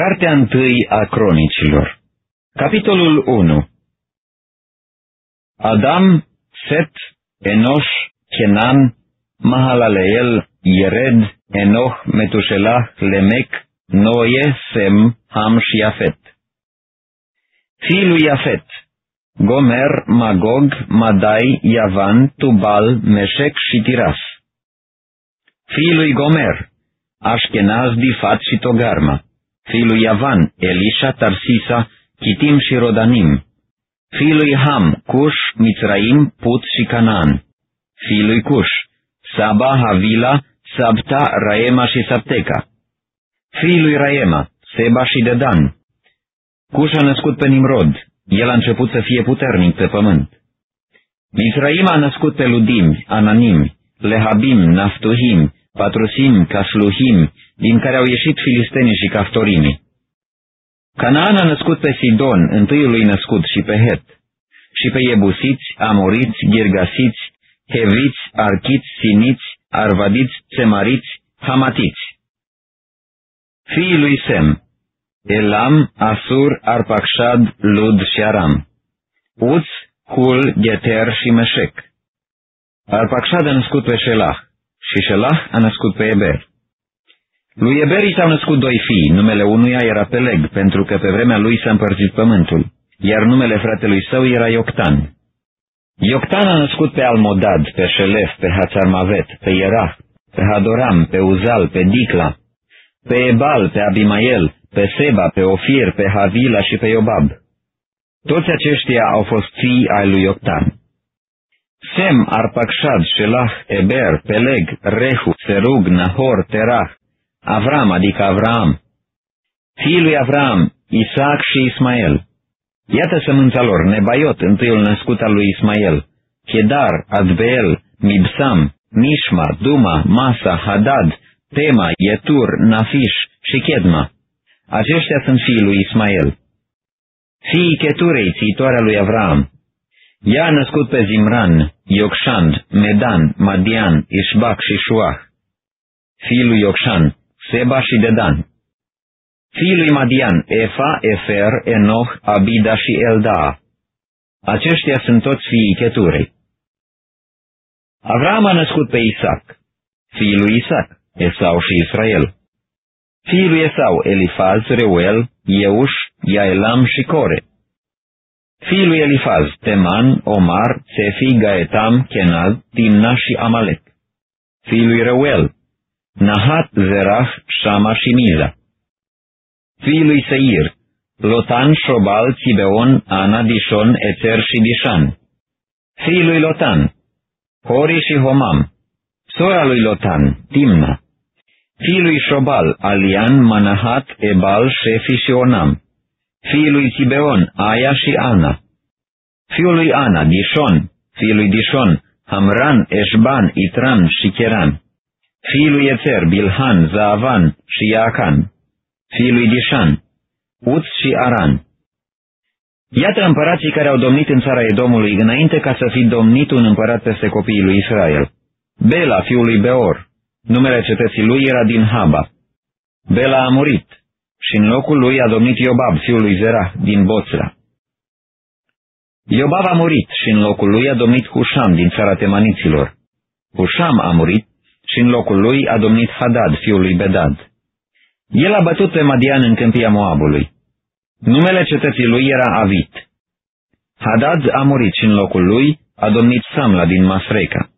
Cartea întâi a cronicilor. Capitolul 1 Adam, Set, Enoș, Kenan, Mahalaleel, Yered, Enoch, Metushelah, Lemec, Noe, Sem, Ham și Iafet. Fiii lui Iafet, Gomer, Magog, Madai, Yavan, Tubal, Meșec și Tiras. Fiii lui Gomer, Ashkenaz, Difat și Togarma fiul lui Iavan, Elisha, Tarsisa, Chitim și Rodanim, fiul lui Ham, Cush, Mitzraim, Put și Canaan, fiul lui Cush, Saba, Havila, Sabta, Raema și Sapteca, fiul lui Raema, Seba și Dedan. Cush a născut pe Nimrod, el a început să fie puternic pe pământ. Mizraim a născut pe Ludim, Ananim, Lehabim, Naftuhim, Patrusim, Casluhim, din care au ieșit filistenii și caftorimii. Canaan a născut pe Sidon, întâiul lui născut, și pe Het, și pe Iebusiți, Amoriți, Girgasiți, Heviți, Archiți, Siniți, Arvadiți, Semariți, Hamatiți. Fiii lui Sem, Elam, Asur, Arpacșad, Lud și Aram. Uț, Hul, Geter și Meșec. Arpacșad a născut pe Shelah și Shelah a născut pe Eber. Lui Eberi s-au născut doi fii, numele unuia era Peleg, pentru că pe vremea lui s-a împărțit pământul, iar numele fratelui său era Ioctan. Ioctan a născut pe Almodad, pe Șelef, pe Hațarmavet, pe Ierah, pe Hadoram, pe Uzal, pe Dicla, pe Ebal, pe Abimael, pe Seba, pe Ofir, pe Havila și pe Iobab. Toți aceștia au fost fii ai lui Ioctan. Sem, Arpacșad, Shelah, Eber, Peleg, Rehu, Serug, Nahor, Terah, Avram, adică Avram, fiul lui Avram, Isaac și Ismael. Iată sămânța lor, Nebaiot, întâiul născut al lui Ismael, Chedar, Adbeel, Mibsam, Mishma, Duma, Masa, Hadad, Tema, Yetur, Nafish și Chedma. Aceștia sunt fiii lui Ismael. Fiii Cheturei, țitoarea lui Avram. Ea a născut pe Zimran, Iocșand, Medan, Madian, Ishbac și Shuah. Fiul lui Iocșan, Seba și Dedan. Fiii lui Madian, Efa, Efer, Enoch, Abida și Elda. Aceștia sunt toți fiii Cheturei. Avram a născut pe Isaac, fiul lui Isaac, Esau și Israel. Fiii lui Esau, Elifaz, Reuel, Euș, Iaelam și Core. Fiii lui Elifaz, Teman, Omar, Sefi, Gaetam, Kenaz, Timna și Amalek. Fiii lui Reuel, Nahat, Zerah, Shama și Miza. Fiii lui Seir, Lotan, Shobal, Tibeon, Ana, Dishon, Eter și Dishan. Fiii lui Lotan, Hori și Homam. Sora lui Lotan, Timna. Fiii lui Shobal, Alian, Manahat, Ebal, Shefi și Onam. Fiii lui Tibeon, Aya și Ana. Fiul lui Ana, Dishon. Fiul lui Dishon, Hamran, Eșban, Itran și Cheran fiul lui Ețer, Bilhan, Zaavan și Iacan, fiul lui Dishan, Uț și Aran. Iată împărații care au domnit în țara Edomului înainte ca să fi domnit un împărat peste copiii lui Israel. Bela, fiul lui Beor, numele cetății lui era din Haba. Bela a murit și în locul lui a domnit Iobab, fiul lui Zerah, din Boțra. Iobab a murit și în locul lui a domnit Husham din țara temaniților. Husham a murit și în locul lui a domnit Hadad, fiul lui Bedad. El a bătut pe Madian în câmpia Moabului. Numele cetății lui era Avit. Hadad a murit și în locul lui a domnit Samla din Masreca.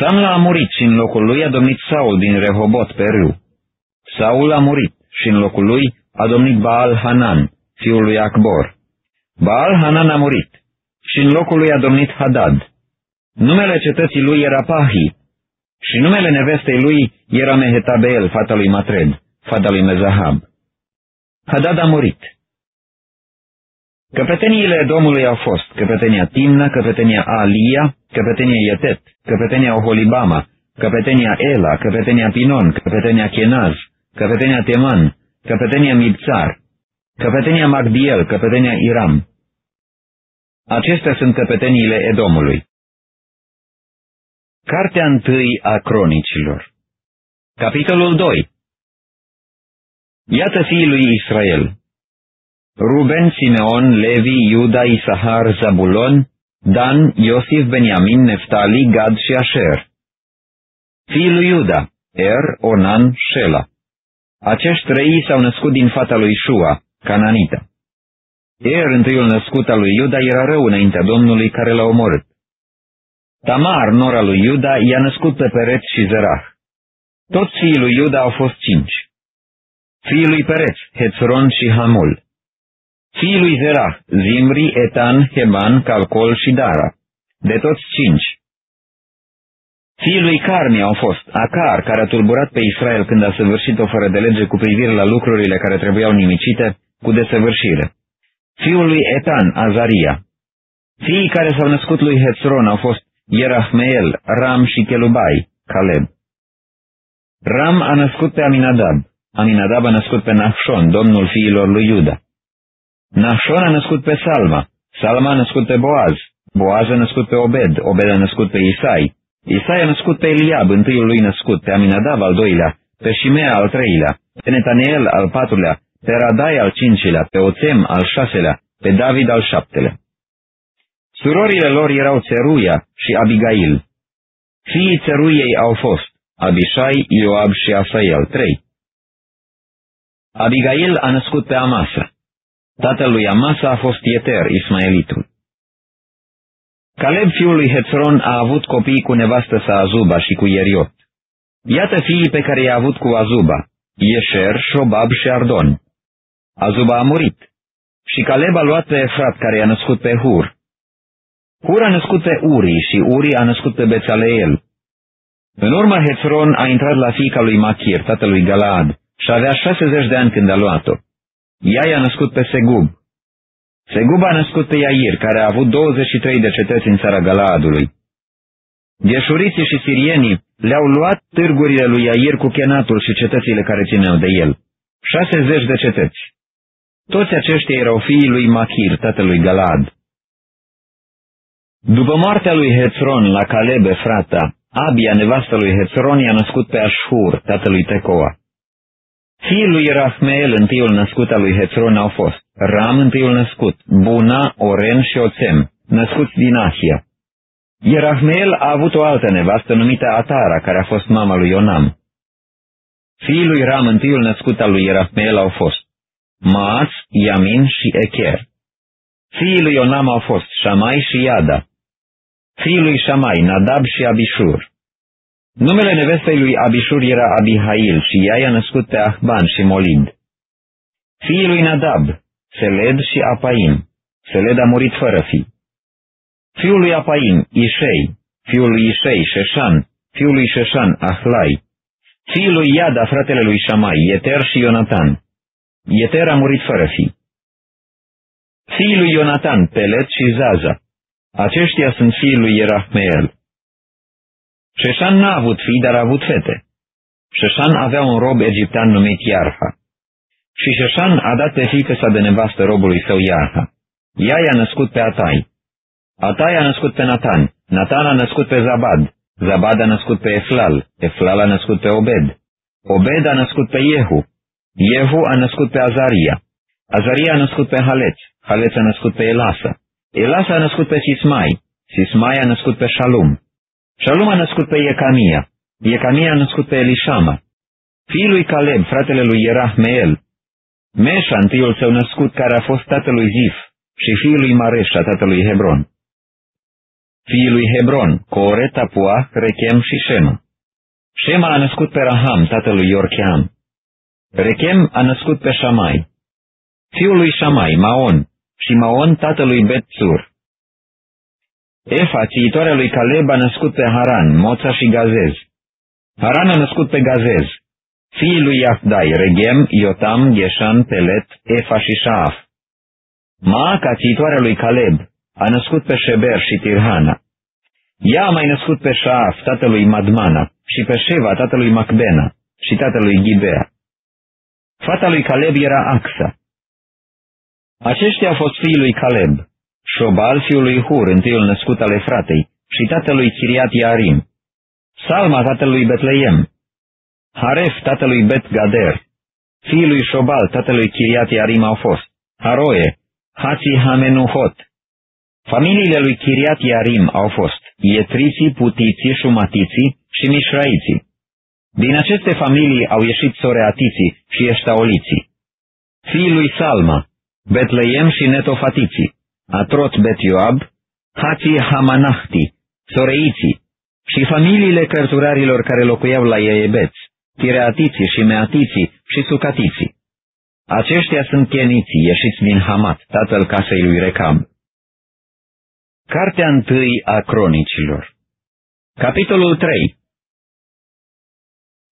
Samla a murit și în locul lui a domnit Saul din Rehobot pe râu. Saul a murit și în locul lui a domnit Baal Hanan, fiul lui Acbor. Baal Hanan a murit și în locul lui a domnit Hadad. Numele cetății lui era Pahi și numele nevestei lui era Mehetabel, fata lui Matred, fata lui Mezahab. Hadad a murit. Căpeteniile Domnului au fost căpetenia Timna, căpetenia Alia, căpetenia Ietet, căpetenia Oholibama, căpetenia Ela, căpetenia Pinon, căpetenia Chenaz, căpetenia Teman, căpetenia Mibțar, căpetenia Magdiel, căpetenia Iram. Acestea sunt căpeteniile Edomului. Cartea întâi a cronicilor Capitolul 2 Iată fiii lui Israel. Ruben, Simeon, Levi, Iuda, Isahar, Zabulon, Dan, Iosif, Beniamin, Neftali, Gad și Asher. Fiii lui Iuda, Er, Onan, Shela. Acești trei s-au născut din fata lui Shua, Cananita. Er, întâiul născut al lui Iuda, era rău înaintea Domnului care l-a omorât. Tamar, nora lui Iuda, i-a născut pe Peret și Zerah. Toți fiii lui Iuda au fost cinci. Fiii lui Pereț, Hețron și Hamul. Fiii lui Zerah, Zimri, Etan, Heban, Calcol și Dara. De toți cinci. Fiii lui Carmi au fost Acar, care a tulburat pe Israel când a săvârșit o fără de lege cu privire la lucrurile care trebuiau nimicite, cu desăvârșire. Fiul lui Etan, Azaria. Fiii care s-au născut lui Hețron au fost Ierahmeel, Ram și Chelubai, Caleb. Ram a născut pe Aminadab. Aminadab a născut pe Nahshon, domnul fiilor lui Iuda. Nahshon a născut pe Salma. Salma a născut pe Boaz. Boaz a născut pe Obed. Obed a născut pe Isai. Isai a născut pe Eliab, întâiul lui născut, pe Aminadab al doilea, pe Shimea al treilea, pe Netaneel al patrulea, pe Radai al cincilea, pe Oțem al șaselea, pe David al șaptelea. Surorile lor erau Țeruia și Abigail. Fiii Țeruiei au fost Abishai, Ioab și Asael, trei. Abigail a născut pe Amasa. Tatăl lui Amasa a fost Ieter, Ismaelitul. Caleb, fiul lui Hețron, a avut copii cu nevastă sa Azuba și cu Ieriot. Iată fiii pe care i-a avut cu Azuba, Ieșer, Șobab și Ardon. Azuba a murit. Și Caleb a luat pe Efrat, care i-a născut pe Hur. Hur a născut pe Uri și Uri a născut pe Bețaleel. În urmă Hețron a intrat la fiica lui Machir, tatălui Galaad, și avea 60 de ani când a luat-o. Ea i-a născut pe Segub. Segub a născut pe Iair, care a avut 23 de cetăți în țara Galaadului. Gheșuriții și sirienii le-au luat târgurile lui Iair cu chenatul și cetățile care țineau de el. 60 de cetăți. Toți aceștia erau fiii lui Machir, tatălui Galaad. După moartea lui Hețron la Calebe, frata, Abia, nevastă lui Hețron, i-a născut pe Ashur, tatălui Tecoa. Fiul lui Rahmeel, întâiul născut al lui Hețron, au fost Ram, întâiul născut, Buna, Oren și Oțem, născuți din Ahia. Ierahmeel a avut o altă nevastă numită Atara, care a fost mama lui Ionam. Fiii lui Ram, întâiul născut al lui Ierahmeel, au fost Maas, Yamin și Echer. Fiii lui Ionam au fost Shamai și Iada. Fiii lui Shamai, Nadab și Abishur. Numele nevestei lui Abishur era Abihail și ea i-a născut pe Ahban și Molid. Fiii lui Nadab, Seled și Apaim. Seled a murit fără fi. Fiul lui Apaim, Ishei. Fiul lui Ishei, Șeșan. Fiul lui Șeșan, Ahlai. Fiul lui Iada, fratele lui Shamai, Yeter și Ionatan. Yeter a murit fără fi. Fiii lui Ionatan, Pelet și Zaza. Aceștia sunt fiii lui Ierahmeel. Șeșan n-a avut fii, dar a avut fete. Șeșan avea un rob egiptean numit Iarha. Și Șeșan a dat pe fiică sa de nevastă robului său Iarha. Ea i-a născut pe Atai. Atai a născut pe Natan. Natan a născut pe Zabad. Zabad a născut pe Eflal. Eflal a născut pe Obed. Obed a născut pe Jehu. Jehu a născut pe Azaria. Azaria a născut pe Haleț. Haleț a născut pe Elasa. Elasa a născut pe Sismai. Sismai a născut pe Shalum. Shalum a născut pe Iecamia. Iecamia a născut pe Elishama. Fiul lui Caleb, fratele lui Ierahmeel. Meșa, întâiul său născut, care a fost tatălui Zif, și fiul lui Mareșa, tatălui Hebron. Fiul lui Hebron, Core, Tapua, Rechem și Shema. Shema a născut pe Raham, tatălui Iorcheam. Rechem a născut pe Shamai. Fiul lui Shamai, Maon, și Maon tatălui Bet-Sur. Efa, țiitoarea lui Caleb, a născut pe Haran, Moța și Gazez. Haran a născut pe Gazez. Fiii lui Iafdai, Regem, Iotam, Geshan, Pelet, Efa și Shaaf. Maaca, țiitoarea lui Caleb, a născut pe Sheber și Tirhana. Ea a mai născut pe Shaaf, tatălui Madmana, și pe Sheva, tatălui Macbena, și tatălui Ghibea. Fata lui Caleb era Axa. Aceștia au fost fiii lui Caleb, Șobal, fiul lui Hur, întâiul născut al Efratei, și tatălui Chiriat Iarim, Salma, tatălui Betleem, Haref, tatălui Bet Gader, Fiii lui Șobal, tatălui Chiriat Iarim au fost Haroe, Hații Hamenuhot. Familiile lui Chiriat Iarim au fost Ietriții, Putiții, Șumatiții și Mișraiții. Din aceste familii au ieșit Soreatiții și Eștaoliții. Fiii lui Salma, Betleem și Netofatiții, Atrot Bet Ioab, Hații Hamanahti, Soreiții și familiile cărturarilor care locuiau la Iebeți, Tireatiții și Meatiții și Sucatiții. Aceștia sunt cheniții ieșiți din Hamat, tatăl casei lui Recam. Cartea întâi a cronicilor Capitolul 3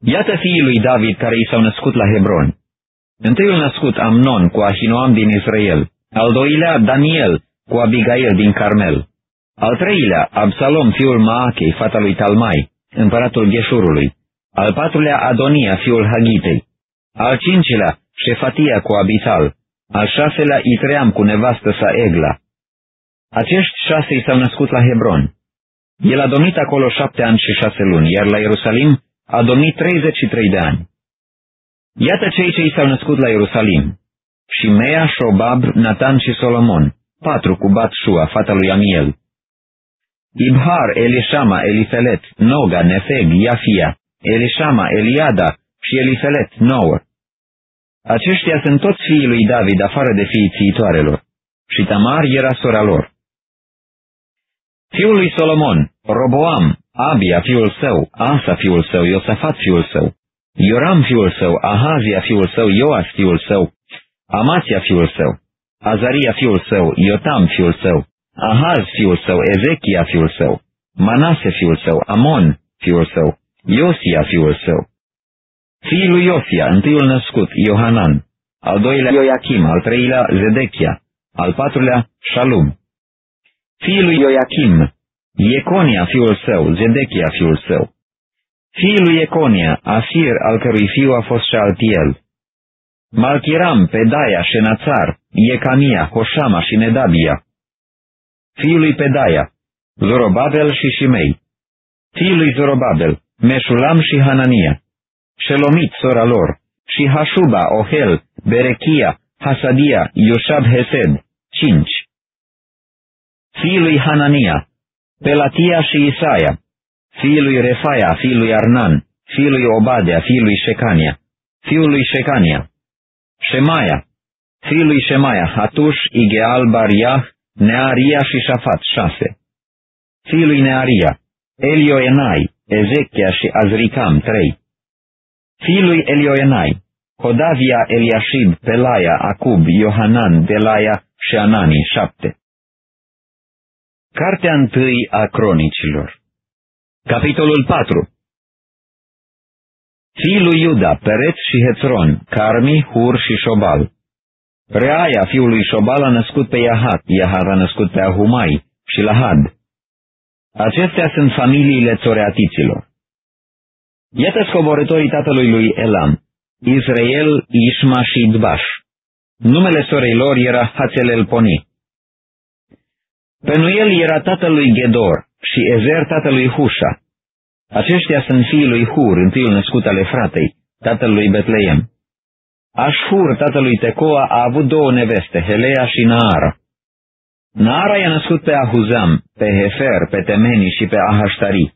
Iată fiii lui David care i s-au născut la Hebron. Întâiul născut Amnon cu Ahinoam din Israel, al doilea Daniel cu Abigail din Carmel, al treilea Absalom fiul Maachei, fata lui Talmai, împăratul Gheșurului, al patrulea Adonia fiul Hagitei, al cincilea Șefatia cu Abisal, al șaselea Itream cu nevastă sa Egla. Acești șase i s-au născut la Hebron. El a domnit acolo șapte ani și șase luni, iar la Ierusalim a domnit 33 de ani. Iată cei ce i s-au născut la Ierusalim. Și Mea, Shobab, Natan și Solomon, patru cu Bat-Shua, fata lui Amiel. Ibhar, Elishama, Elifelet, Noga, Nefeg, Iafia, Elishama, Eliada și Elifelet, nouă. Aceștia sunt toți fiii lui David, afară de fiii țiitoarelor. Și Tamar era sora lor. Fiul lui Solomon, Roboam, Abia fiul său, Asa fiul său, Iosafat fiul său, Ioram fiul său, Ahazia fiul său, Ioas fiul său, Amația fiul său, Azaria fiul său, Iotam fiul său, Ahaz fiul său, Ezechia fiul său, Manase fiul său, Amon fiul său, Iosia fiul său. Fiul lui Iosia, întâiul născut, Iohanan, al doilea Ioachim, al treilea Zedechia, al patrulea Shalum. Fiul lui Ioachim, Ieconia fiul său, Zedechia fiul său. Fiul lui Ieconia, Asir, al cărui fiu a fost Shaltiel. Malchiram, Pedaia, Shenațar, Iecania, Hoshama și Nedabia. Fiul lui Pedaia, Zorobabel și Shimei. Fiul lui Zorobabel, Meșulam și Hanania. Shelomit, sora lor, și Hashuba, Ohel, Berechia, Hasadia, Ioshab Hesed, cinci. Fiul lui Hanania, Pelatia și Isaia, fiul lui Refaia, fiul lui Arnan, fiul lui Obadea, fiul lui Shecania, fiul lui Shecania, Shemaia, fiul lui Shemaia, Hatush, Igeal, Bariah, Nearia și Shafat, șase. Fiul lui Nearia, Elioenai, Ezechia și Azricam, trei. Fiul lui Elioenai, Hodavia, Eliashib, Pelaia, Acub, Iohanan, Delaia și Anani, șapte. Cartea întâi a cronicilor Capitolul 4 Fiii lui Iuda, Pereț și Hețron, Carmi, Hur și Șobal. Reaia, fiul lui Șobal, a născut pe Iahat, Iahat a născut pe Ahumai și Lahad. Acestea sunt familiile țoreatiților. Iată scoborătorii tatălui lui Elam, Israel, Ishma și Dbaș. Numele sorei lor era Hațelelponi. Penuel era tatălui Gedor și Ezer tatălui Husha. Aceștia sunt fiii lui Hur, întâiul născut ale fratei, tatălui Betleem. Ashur, tatălui Tecoa, a avut două neveste, Helea și Naara. Naara i-a născut pe Ahuzam, pe Hefer, pe Temeni și pe Ahaștari.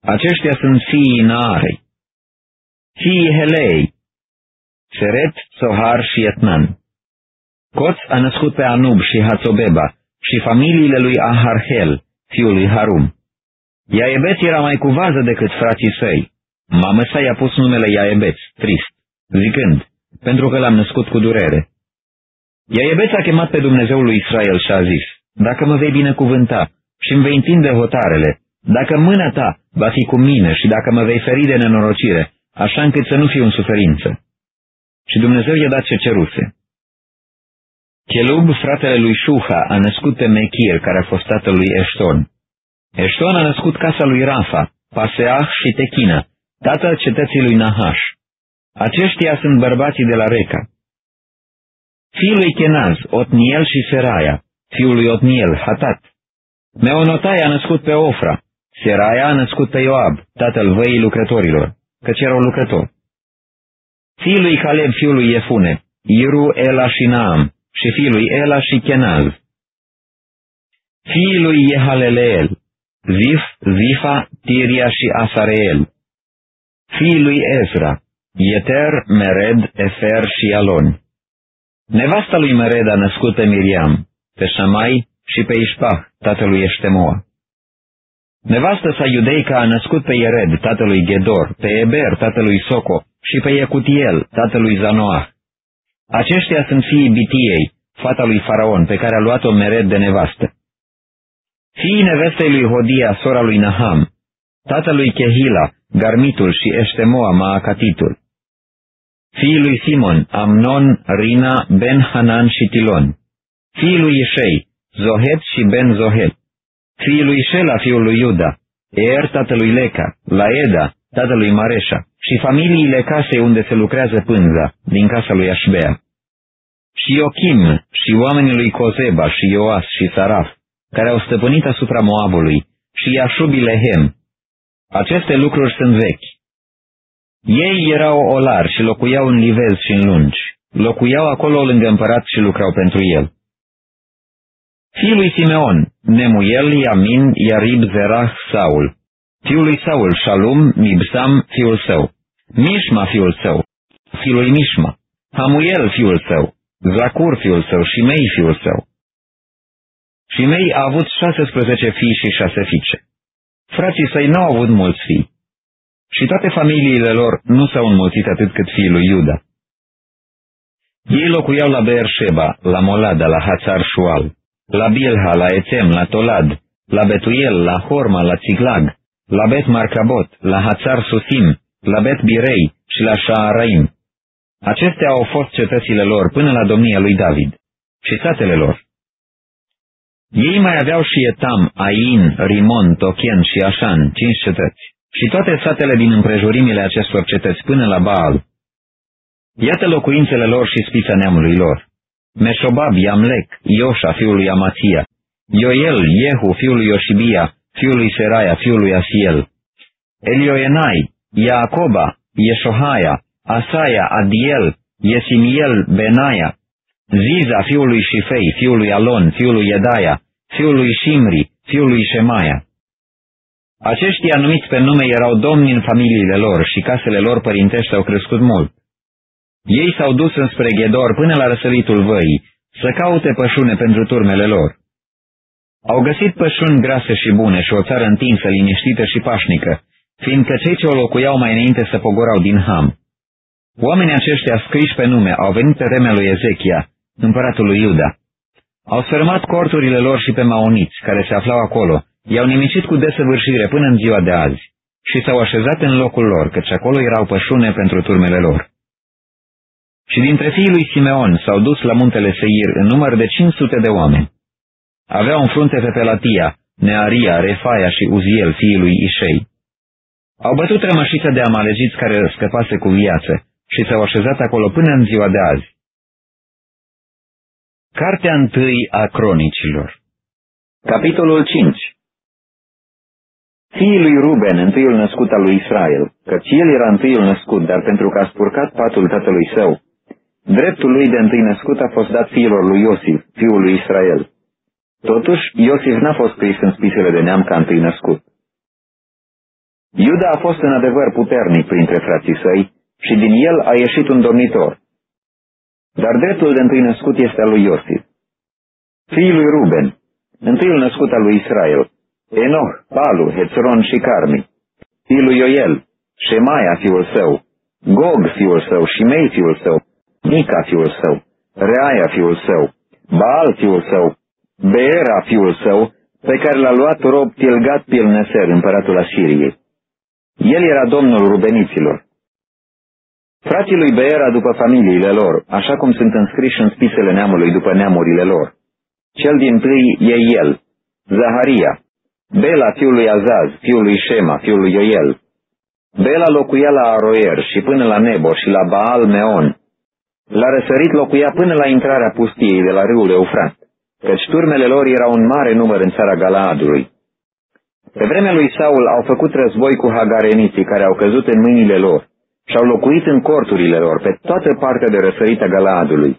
Aceștia sunt fiii Naarei. Fiii Helei, Seret, Sohar și Etnan. Coț a născut pe Anub și Hațobeba, și familiile lui Aharhel, fiul lui Harum. Iaebeț era mai cu vază decât frații săi. Mamă sa i-a pus numele Iaebeț, trist, zicând, pentru că l-am născut cu durere. Iaebeț a chemat pe Dumnezeul lui Israel și a zis, dacă mă vei binecuvânta și îmi vei întinde hotarele, dacă mâna ta va fi cu mine și dacă mă vei feri de nenorocire, așa încât să nu fiu în suferință. Și Dumnezeu i-a dat ce ceruse. Chelub, fratele lui Shuha, a născut pe Mechir, care a fost tatăl lui Eșton. Eșton a născut casa lui Rafa, Paseah și Techina, tatăl cetății lui Nahash. Aceștia sunt bărbații de la Reca. Fiul lui Kenaz, Otniel și Seraia, fiul lui Otniel, Hatat. Meonotai a născut pe Ofra, Seraia a născut pe Ioab, tatăl văii lucrătorilor, căci erau lucrători. fiul lui Caleb, fiul lui Iefune, Iru, Ela și Naam, și fiul lui Ela și Kenaz. Fiul lui Yehaleleel, Zif, Zifa, Tiria și Asareel. Fiul lui Ezra, Yeter, Mered, Efer și Alon. Nevasta lui Mered a născut pe Miriam, pe Shamai și pe Ișpah, tatălui Eștemoa. Nevastă sa iudeica a născut pe Iered, tatălui Gedor, pe Eber, tatălui Soco, și pe Iecutiel, tatălui Zanoah. Aceștia sunt fiii Bitiei, fata lui Faraon, pe care a luat-o Mered de nevastă. Fiii nevestei lui Hodia, sora lui Naham, tatălui Chehila, Garmitul și Eștemoa, Maacatitul. Fiii lui Simon, Amnon, Rina, Ben Hanan și Tilon. Fiii lui Ișei, Zohet și Ben Zohet fiul lui Shela, fiul lui Iuda, Er, tatălui Leca, Laeda, tatălui Mareșa, și familiile casei unde se lucrează pânza, din casa lui Așbea. Și Iochim, și oamenii lui Cozeba, și Ioas, și Saraf, care au stăpânit asupra Moabului, și Iașubi Lehem. Aceste lucruri sunt vechi. Ei erau olari și locuiau în livezi și în lungi. Locuiau acolo lângă împărat și lucrau pentru el. Fiul lui Simeon, Nemuel, Iamin, Iarib, Zerah, Saul. Fiul lui Saul, Shalum, Mibsam, fiul său. Mishma, fiul său. Fiul lui Mishma. Hamuel, fiul său. Zacur, fiul său. Shimei, fiul său. Shimei a avut 16 fii și șase fiice. Frații săi n-au avut mulți fii. Și toate familiile lor nu s-au înmulțit atât cât fiul lui Iuda. Ei locuiau la Beersheba, la Molada, la Hațar Shual la Bilha, la Ețem, la Tolad, la Betuel, la Horma, la Țiglag, la Bet Marcabot, la Hațar Susim, la Bet Birei și la Shaaraim. Acestea au fost cetățile lor până la domnia lui David și satele lor. Ei mai aveau și Etam, Ain, Rimon, Tochen și Așan, cinci cetăți, și toate satele din împrejurimile acestor cetăți până la Baal. Iată locuințele lor și spița neamului lor. Meșobab, Iamlec, Ioșa, fiul lui Amația, Ioel, Jehu, fiul lui Ioșibia, fiul lui Seraia, fiul lui Asiel, Elioenai, Iacoba, Ieșohaia, Asaia, Adiel, Iesimiel, Benaia, Ziza, fiul lui Shifei, fiul lui Alon, fiul lui Edaia, fiul lui Shimri, fiul lui Shemaia. Aceștia numiți pe nume erau domni în familiile lor și casele lor părintești au crescut mult. Ei s-au dus înspre Ghedor până la răsăritul văii, să caute pășune pentru turmele lor. Au găsit pășuni grase și bune și o țară întinsă, liniștită și pașnică, fiindcă cei ce o locuiau mai înainte să pogorau din Ham. Oamenii aceștia scriși pe nume au venit pe vremea lui Ezechia, împăratul lui Iuda. Au sfârmat corturile lor și pe maoniți, care se aflau acolo, i-au nimicit cu desăvârșire până în ziua de azi și s-au așezat în locul lor, căci acolo erau pășune pentru turmele lor. Și dintre fiii lui Simeon s-au dus la muntele Seir în număr de 500 de oameni. Aveau în frunte pe Pelatia, Nearia, Refaia și Uziel, fiii lui Ișei. Au bătut rămășița de amalegiți care scăpase cu viață și s-au așezat acolo până în ziua de azi. Cartea întâi a cronicilor Capitolul 5 Fiii lui Ruben, întâiul născut al lui Israel, căci el era întâiul născut, dar pentru că a spurcat patul tatălui său, Dreptul lui de întâi născut a fost dat fiilor lui Iosif, fiul lui Israel. Totuși, Iosif n-a fost scris în spisele de neam ca întâi născut. Iuda a fost în adevăr puternic printre frații săi și din el a ieșit un domnitor. Dar dreptul de întâi născut este al lui Iosif. Fiul lui Ruben, întâiul născut al lui Israel, Enoch, Palu, Hețron și Carmi, fiul lui Ioel, Shemaia fiul său, Gog fiul său. Și Mei fiul său, Mica fiul său, Reaia fiul său, Baal fiul său, Beera fiul său, pe care l-a luat rob Tilgat Pilneser, împăratul Asiriei. El era domnul rubeniților. Frații lui Beera după familiile lor, așa cum sunt înscriși în spisele neamului după neamurile lor. Cel din tâi e el, Zaharia, Bela fiul lui Azaz, fiul lui Shema, fiul lui Ioel. Bela locuia la Aroer și până la Nebo și la Baal Meon, la răsărit locuia până la intrarea pustiei de la râul Eufrat, căci șturmele lor erau un mare număr în țara Galaadului. Pe vremea lui Saul au făcut război cu hagareniții care au căzut în mâinile lor și-au locuit în corturile lor pe toată partea de răsărit a Galaadului.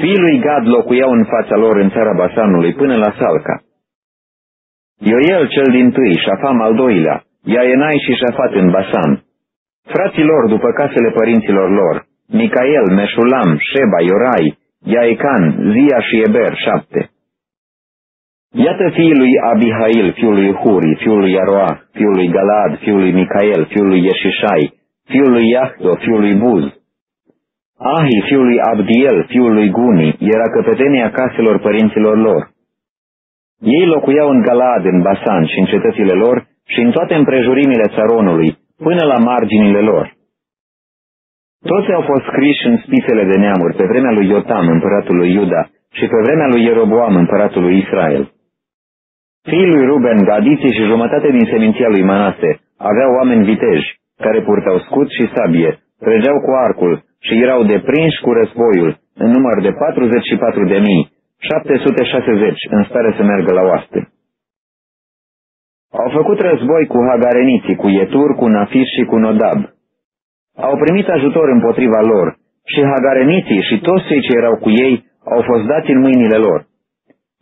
Fiii lui Gad locuiau în fața lor în țara Basanului până la Salca. Ioel cel din tâi, Șafam al doilea, Iaenai și Șafat în Basan. Frații lor după casele părinților lor, Micael, Meșulam, Sheba, Iorai, Iaecan, Zia și Eber, șapte. Iată fiul lui Abihail, fiul lui Huri, fiul lui Aroah, fiul lui Galad, fiul lui Micael, fiul lui Ieșișai, fiul lui Iahdo, fiul lui Buz. Ahi, fiul lui Abdiel, fiul lui Guni, era căpetenia caselor părinților lor. Ei locuiau în Galad, în Basan și în cetățile lor și în toate împrejurimile țaronului, până la marginile lor. Toți au fost scriși în spisele de neamuri pe vremea lui Iotam, împăratul lui Iuda, și pe vremea lui Ieroboam, împăratul lui Israel. Fiii lui Ruben, gadiții și jumătate din seminția lui Manase aveau oameni viteji, care purtau scut și sabie, trăgeau cu arcul și erau deprinși cu războiul, în număr de 44 de mii, 760 în stare să meargă la oaste. Au făcut război cu hagareniții, cu Ietur, cu Nafis și cu Nodab. Au primit ajutor împotriva lor și hagareniții și toți cei ce erau cu ei au fost dați în mâinile lor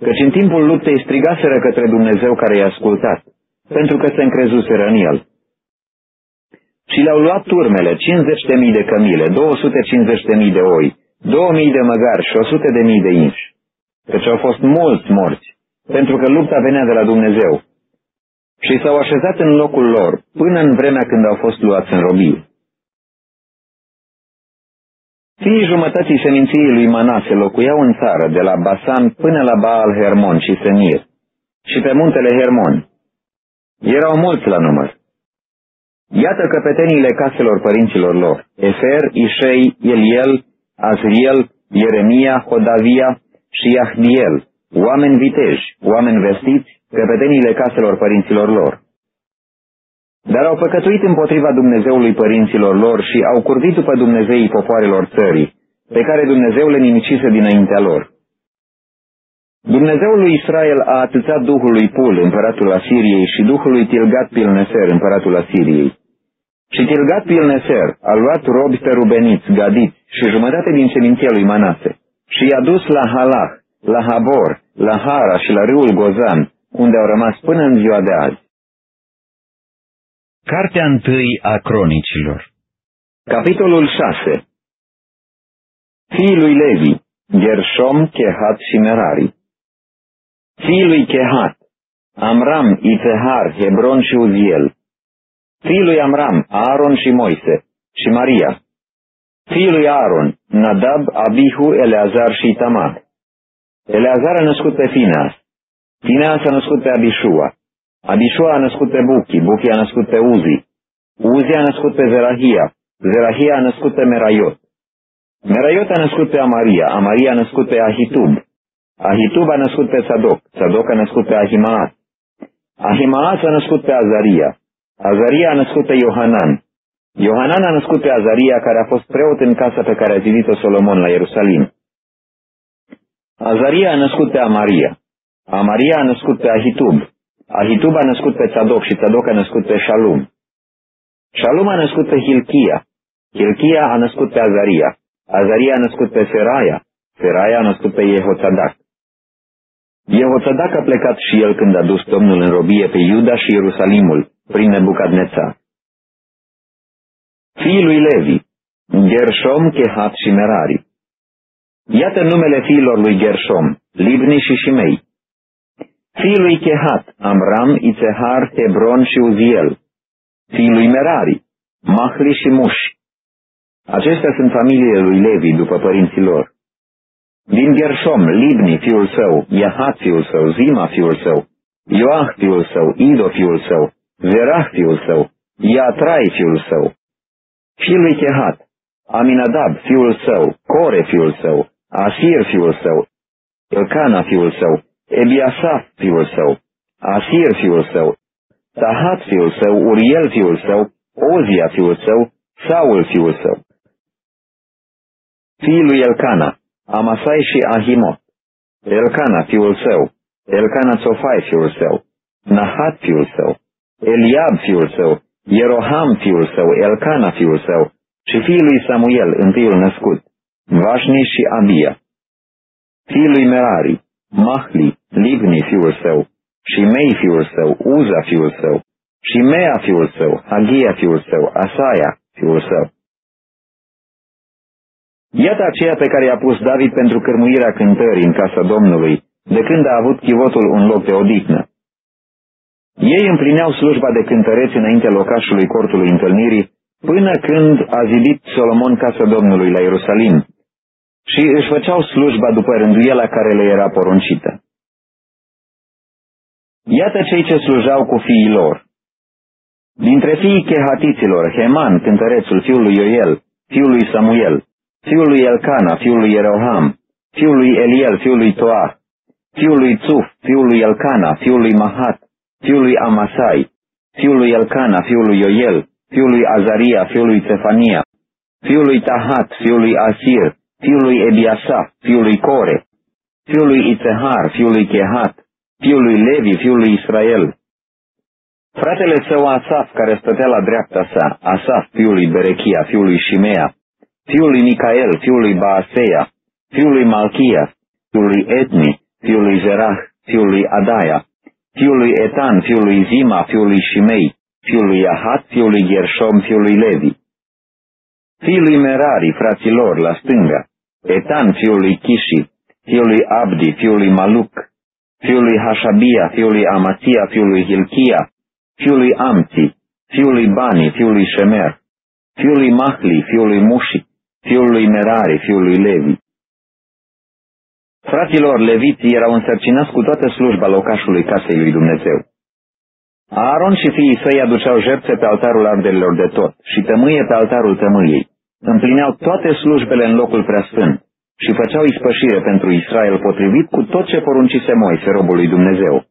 căci în timpul luptei strigaseră către Dumnezeu care i-a ascultat, pentru că se încrezuseră în el. Și le-au luat turmele, 50.000 de cămile, 250.000 de oi, 2.000 de măgari și 100.000 de inși, căci au fost mulți morți, pentru că lupta venea de la Dumnezeu. Și s-au așezat în locul lor, până în vremea când au fost luați în robie. Fiii jumătății seminției lui Manase locuiau în țară, de la Basan până la Baal Hermon și Senir, și pe muntele Hermon. Erau mulți la număr. Iată căpeteniile caselor părinților lor, Efer, Ișei, Eliel, Azriel, Ieremia, Hodavia și Ahdiel, oameni viteji, oameni vestiți, căpeteniile caselor părinților lor. Dar au păcătuit împotriva Dumnezeului părinților lor și au curvit după Dumnezeii popoarelor țării, pe care Dumnezeu le nimicise dinaintea lor. Dumnezeul lui Israel a atâțat Duhul lui Pul, împăratul Asiriei, și Duhul lui Tilgat Pilneser, împăratul Asiriei. Și Tilgat Pilneser a luat robi pe rubeniți, gadiți și jumătate din seminția lui Manase și i-a dus la Halah, la Habor, la Hara și la râul Gozan, unde au rămas până în ziua de azi. Cartea întâi a cronicilor. Capitolul 6 Fiii lui Levi, Gershom, Chehat și Merari. Fiii lui Chehat, Amram, Itehar, Hebron și Uziel. Fiii lui Amram, Aaron și Moise și Maria. Fiii lui Aaron, Nadab, Abihu, Eleazar și Tamar Eleazar a născut pe Fineas. Fineas a născut pe Abishua Abishua a născut pe Buchi, Buchi a născut pe Uzi, Uzi a născut pe Zerahia, Zerahia a născut pe Meraiot. Meraiot a născut pe Amaria, Amaria a născut pe Ahitub, Ahitub a născut pe Sadoc, Sadoc a născut pe Ahimaat, Ahimaat a născut pe Azaria, Azaria a născut pe Iohanan, Iohanan a născut pe Azaria, care a fost preot în casa pe care a zidit-o Solomon la Ierusalim. Azaria a născut pe Amaria, Amaria a născut pe Ahitub, Ahitub a născut pe Tzadok și Tzadok a născut pe Shalum. Shalum a născut pe Hilchia. Hilchia a născut pe Azaria. Azaria a născut pe Seraia. Seraia a născut pe Jehoțadac. Jehoțadac a plecat și el când a dus Domnul în robie pe Iuda și Ierusalimul, prin Nebucadneța. Fiii lui Levi, Gershom, Kehat și Merari. Iată numele fiilor lui Gershom, Libni și Shimei. Fiul lui Chehat, Amram, Itzehar, Hebron și Uziel. Fiul lui Merari, Mahli și Muși. Acestea sunt familiile lui Levi după părinții lor. Din Gershom, Libni, fiul său, Iahat, fiul său, Zima, fiul său, Ioah, fiul său, Ido, fiul său, Zerah, fiul său, Iatrai, fiul său. Fiul lui Chehat, Aminadab, fiul său, Core, fiul său, Asir, fiul său, Elcana, fiul său, Ebiasaf, fiul său, Asir, fiul său, Tahat, fiul său, Uriel, fiul său, Ozia, fiul său, Saul, fiul său. Fiul lui Elcana, Amasai și Ahimot, Elcana, fiul său, Elcana Tsofai, fiul său, Nahat, fiul său, Eliab, fiul său, Ieroham fiul său, Elcana fiul său. Și fiul lui Samuel, întâiul născut, Vașni și Abia. Fiul lui Merari, Mahli, Livni fiul său, și Mei fiul său, Uza fiul său, și Mea fiul său, Hagia fiul său, Asaia fiul său. Iată aceea pe care i-a pus David pentru cărmuirea cântării în casa Domnului, de când a avut chivotul un loc de odihnă. Ei împlineau slujba de cântăreți înainte locașului cortului întâlnirii, până când a zidit Solomon casa Domnului la Ierusalim, și își făceau slujba după rânduiela care le era poruncită. Iată cei ce slujau cu fiii lor. Dintre fiii chehatiților, Heman, cântărețul fiul lui Ioel, fiul lui Samuel, fiul lui Elcana, fiul lui Eroham, fiul lui Eliel, fiul lui Toa, fiul lui Tsuf, fiul lui Elcana, fiul lui Mahat, fiul lui Amasai, fiul lui Elcana, fiul lui Ioel, fiul lui Azaria, fiul lui Cefania, fiul lui Tahat, fiul lui Asir, fiul lui Ebiasa, fiul lui Core, fiul lui Itzehar, fiul lui Chehat, fiul lui Levi, fiul lui Israel. Fratele său Asaf, care stătea la dreapta sa, Asaf, fiul lui Berechia, fiul lui Shimea, fiul lui Micael, fiul lui Baaseia, fiul lui Malchia, fiul lui Etni, fiul lui Zerah, fiul lui Adaia, fiul lui Etan, fiul lui Zima, fiul lui Shimei, fiul lui Ahat, fiul lui Gershom, fiul lui Levi. Fiul lui Merari, fraților, la stânga, Etan, fiul lui Chishi, fiul lui Abdi, fiul lui Maluc, fiul lui Hashabia, fiul lui Amatia, fiul lui Hilchia, fiul lui Amti, fiul lui Bani, fiul lui Shemer, fiul lui Mahli, fiul lui Mushi, fiul lui Merari, fiul lui Levi. Fraților leviți erau însărcinați cu toată slujba locașului casei lui Dumnezeu. Aaron și fiii săi aduceau jertfe pe altarul arderilor de tot și tămâie pe altarul tămâiei. Împlineau toate slujbele în locul preasfânt și făceau ispășire pentru Israel potrivit cu tot ce poruncise Moise, robul lui Dumnezeu.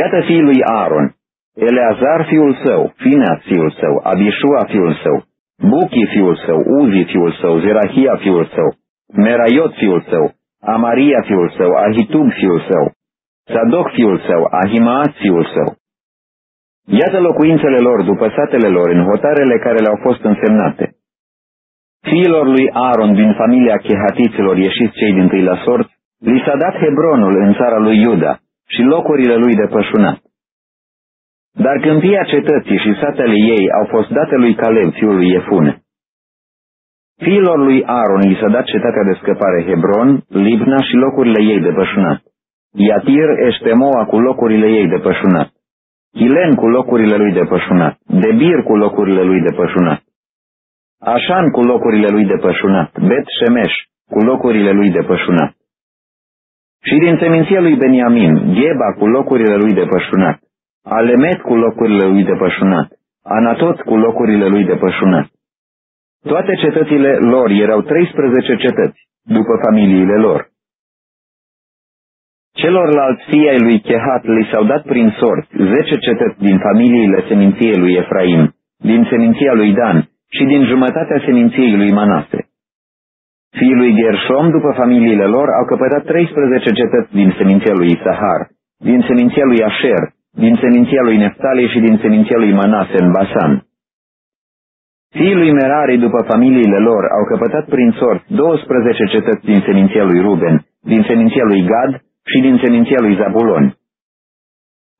Iată fiii lui Aaron, Eleazar fiul său, Fineas fiul său, Abishua fiul său, Buchi fiul său, Uzi fiul său, Zerahia fiul său, Meraiot fiul său, Amaria fiul său, Ahitub fiul său, Sadoc fiul său, Ahimaat fiul său. Iată locuințele lor după satele lor în hotarele care le-au fost însemnate. Fiilor lui Aaron din familia chehatiților ieșiți cei din tâi la sort, li s-a dat Hebronul în țara lui Iuda și locurile lui de pășunat. Dar câmpia cetății și satele ei au fost date lui Caleb, fiul lui Iefune. Fiilor lui Aaron i s-a dat cetatea de scăpare Hebron, Libna și locurile ei de pășunat. Iatir, Eștemoa cu locurile ei de pășunat. Chilen cu locurile lui de pășunat. Debir cu locurile lui de pășunat. Așan cu locurile lui de pășunat. Bet Shemesh cu locurile lui de pășunat. Și din seminția lui Beniamin, Gheba cu locurile lui de pășunat. Alemet cu locurile lui de pășunat. Anatot cu locurile lui de pășunat. Toate cetățile lor erau 13 cetăți, după familiile lor. Celorlalți fii ai lui Chehat li s-au dat prin sorți zece cetăți din familiile seminției lui Efraim, din seminția lui Dan și din jumătatea seminției lui Manase. Fiii lui Gershom, după familiile lor, au căpătat 13 cetăți din seminția lui Isahar, din seminția lui Asher, din seminția lui Neftali și din seminția lui Manase în Basan. Fiii lui Merari, după familiile lor, au căpătat prin sort 12 cetăți din seminția lui Ruben, din seminția lui Gad și din seminția lui Zabulon.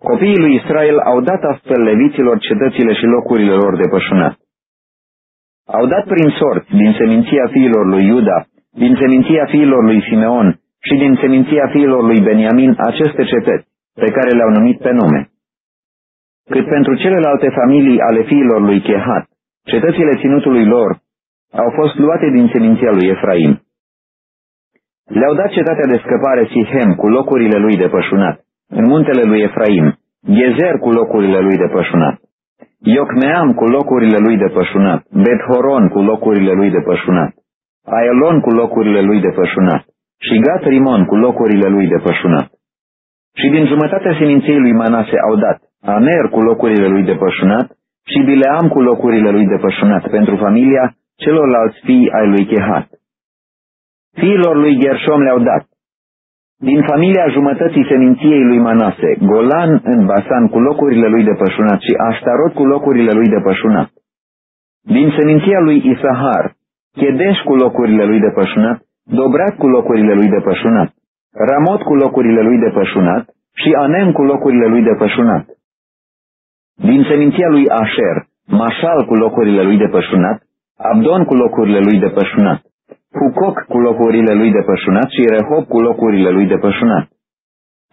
Copiii lui Israel au dat astfel leviților cetățile și locurile lor de pășunat. Au dat prin sort din seminția fiilor lui Iuda, din seminția fiilor lui Simeon și din seminția fiilor lui Beniamin aceste cetăți, pe care le-au numit pe nume. Cât pentru celelalte familii ale fiilor lui Chehat, Cetățile ținutului lor au fost luate din seminția lui Efraim. Le-au dat cetatea de scăpare Sihem cu locurile lui de pășunat, în muntele lui Efraim, Gezer cu locurile lui de pășunat, Iocmeam cu locurile lui de pășunat, Bethoron cu locurile lui de pășunat, Aelon cu locurile lui de pășunat și Gat Rimon cu locurile lui de pășunat. Și din jumătatea seminției lui Manase au dat Amer cu locurile lui de pășunat, și Bileam cu locurile lui de pășunat pentru familia celorlalți fii ai lui Chehat. Fiilor lui Gershom le-au dat Din familia jumătății seminției lui Manase, Golan în Basan cu locurile lui de pășunat și Aștarot cu locurile lui de pășunat. Din seminția lui Isahar, Chedeș cu locurile lui de pășunat, Dobrat cu locurile lui de pășunat, Ramot cu locurile lui de pășunat și Anem cu locurile lui de pășunat. Din seminția lui Asher, Mașal cu locurile lui de pășunat, Abdon cu locurile lui de pășunat, Hucoc cu locurile lui de pășunat și Rehob cu locurile lui de pășunat.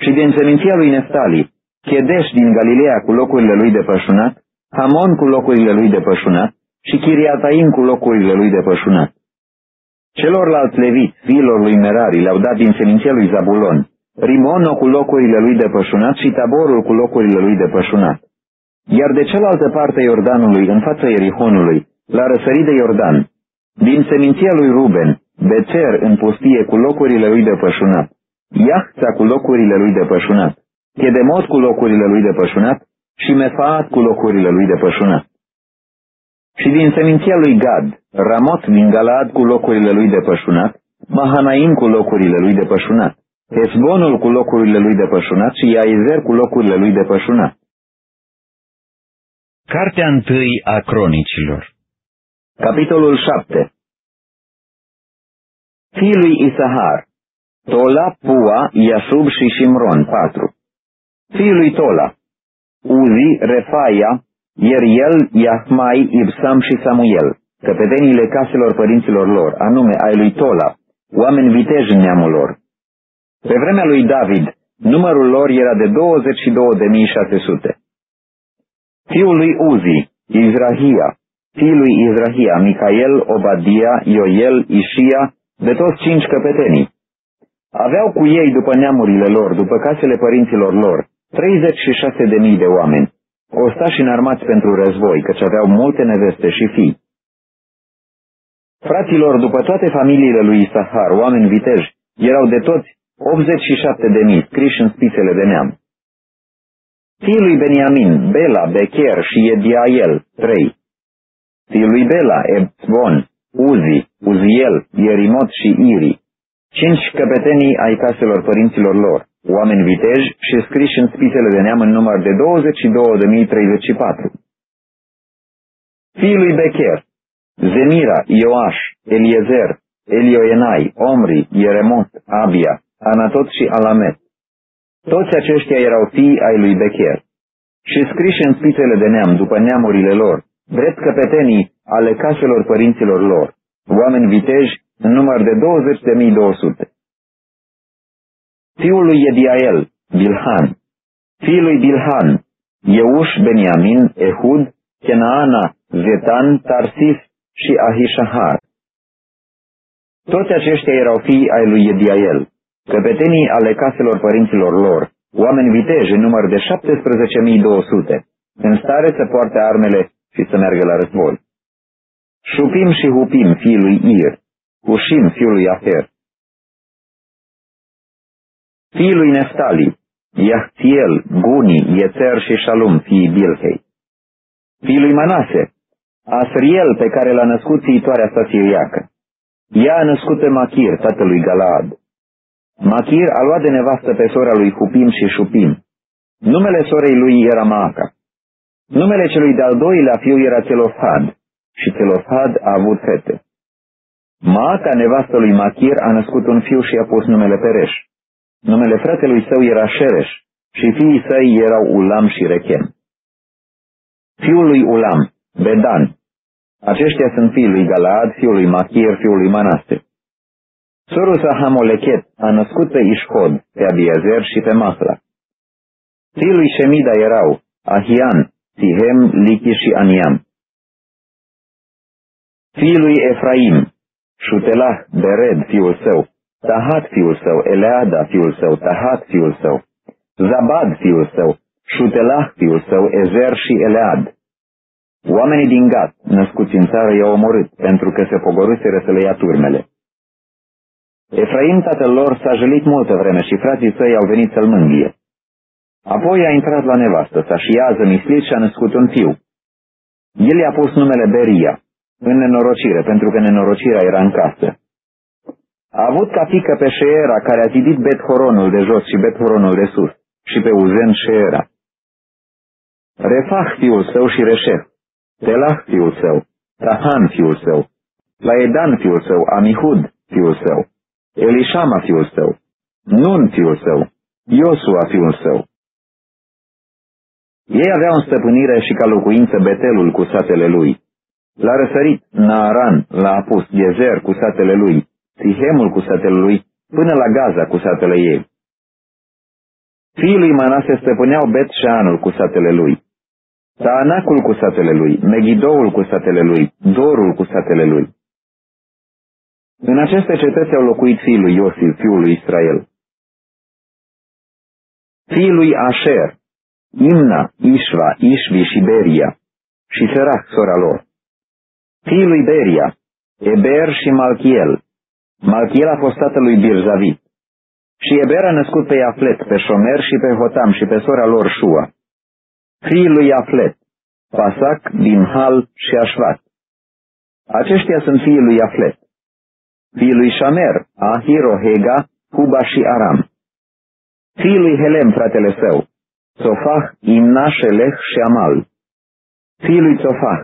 Și din seminția lui Neftali, Chedeș din Galileea cu locurile lui de pășunat, Hamon cu locurile lui de pășunat și Chiriataim cu locurile lui de pășunat. Celorlalți leviți, fiilor lui Merari, le-au dat din seminția lui Zabulon, Rimono cu locurile lui de pășunat și Taborul cu locurile lui de pășunat. Iar de cealaltă parte Iordanului, în fața Erihonului, la răsărit de Iordan, din seminția lui Ruben, Becer în pustie cu locurile lui de pășunat, Iahța cu locurile lui de pășunat, Chedemot cu locurile lui de pășunat și Mefaat cu locurile lui de pășunat. Și din seminția lui Gad, Ramot din Galad cu locurile lui de pășunat, Mahanaim cu locurile lui de pășunat, Hesbonul cu locurile lui de pășunat și Iaizer cu locurile lui de pășunat. Cartea întâi a cronicilor Capitolul 7 Fiii lui Isahar. Tola, Pua, Iasub și Shimron, 4 Fiii lui Tola. Uzi, Refaia, Ieriel, Iahmai, Ibsam și Samuel, căpeteniile caselor părinților lor, anume ai lui Tola, oameni viteji în neamul lor. Pe vremea lui David, numărul lor era de 22.600. Fiul lui Uzi, Izrahia, fiii lui Izrahia, Micael, Obadia, Ioel, Ișia, de toți cinci căpetenii. Aveau cu ei, după neamurile lor, după casele părinților lor, 36.000 de oameni, ostași înarmați pentru război, căci aveau multe neveste și fii. Fraților, după toate familiile lui Isahar, oameni viteji, erau de toți 87.000 scriși în spițele de neam. Fiii lui Beniamin, Bela, Becher și Ediael, trei. Silibela, Ebzbon, Uzi, Uziel, Ierimot și Iri, cinci căpetenii ai caselor părinților lor, oameni viteji și scriși în spițele de neam în număr de 22.034. Fiii lui Becher, Zemira, Ioaș, Eliezer, Elioenai, Omri, Ieremot, Abia, Anatot și Alamet. Toți aceștia erau fii ai lui Becher și scriși în spițele de neam după neamurile lor, drept căpetenii ale caselor părinților lor, oameni viteji în număr de 20.200. Fiul lui Ediael, Bilhan, fiul lui Bilhan, Euș, Beniamin, Ehud, Kenaana, Zetan, Tarsis și Ahishahar. Toți aceștia erau fii ai lui Ediael, căpetenii ale caselor părinților lor, oameni viteji în număr de 17.200, în stare să poarte armele și să meargă la război. Șupim și Hupim, fiul lui Ir, Hușim, fiul lui Aher. Fiul lui Neftali, Iahtiel, Guni, Ieter și Shalum, fiii Bilhei. Fiul lui Manase, Asriel, pe care l-a născut fiitoarea sa siriacă. Ea a născut pe Machir, tatălui Galaad. Machir a luat de nevastă pe sora lui Hupim și Șupim. Numele sorei lui era Maaca. Numele celui de-al doilea fiu era Celofhad și Celofhad a avut fete. Maaca, nevastă lui Machir, a născut un fiu și a pus numele Pereș. Numele fratelui său era Șereș și fiii săi erau Ulam și Rechem. Fiul lui Ulam, Bedan. Aceștia sunt fiii lui Galaad, fiul lui Machir, fiul lui Manaste. Sorul sa Hamolechet a născut pe Ishod, pe Abiezer și pe Mahla. Fiul lui Shemida erau Ahian, Sihem, Lichi și Aniam. Fiul lui Efraim, Șutelah, Bered, fiul său, Tahat, fiul său, Eleada, fiul său, Tahat, fiul său, Zabad, fiul său, Șutelah, fiul său, Ezer și Elead. Oamenii din Gat, născuți în țară, i-au omorât, pentru că se pogorâseră să le ia turmele. Efraim, tatăl lor, s-a jălit multă vreme și frații săi au venit să-l mânghie. Apoi a intrat la nevastă sa și ea a zămislit și a născut un fiu. El i-a pus numele Beria, în nenorocire, pentru că nenorocirea era în casă. A avut ca fică pe Sheera, care a zidit Bet-Horonul de jos și Bet-Horonul de sus, și pe Uzen Sheera. Refah fiul său și Reșef, Telah fiul său, Tahan fiul său, Laedan fiul său, Amihud fiul său, Elishama fiul său, Nun fiul său, Iosua fiul său. Ei aveau în stăpânire și ca locuință Betelul cu satele lui. L-a răsărit Naaran, l-a apus Gezer cu satele lui, Sihemul cu satele lui, până la Gaza cu satele ei. Fiii lui Manase stăpâneau Bet Sheanul cu satele lui, Taanacul cu satele lui, Megidoul cu satele lui, Dorul cu satele lui. În aceste cetăți au locuit fiul lui Iosif, fiul lui Israel. Fiul lui Asher, Imna, Ishva, Ishvi și Beria, și Serach, sora lor. Fiul lui Beria, Eber și Malchiel. Malchiel a fost tatăl lui Birzavit. Și Eber a născut pe Iaflet, pe Șomer și pe Hotam și pe sora lor Shua. Fiul lui Iaflet, Pasac, Hal și Ashvat. Aceștia sunt fiii lui Iaflet. Fiul lui Shamer, Ahiro, Hega, Huba și Aram. Fiul lui Helem, fratele său, Sofah, Imna, Shelech și Amal. Fiul lui Sofah,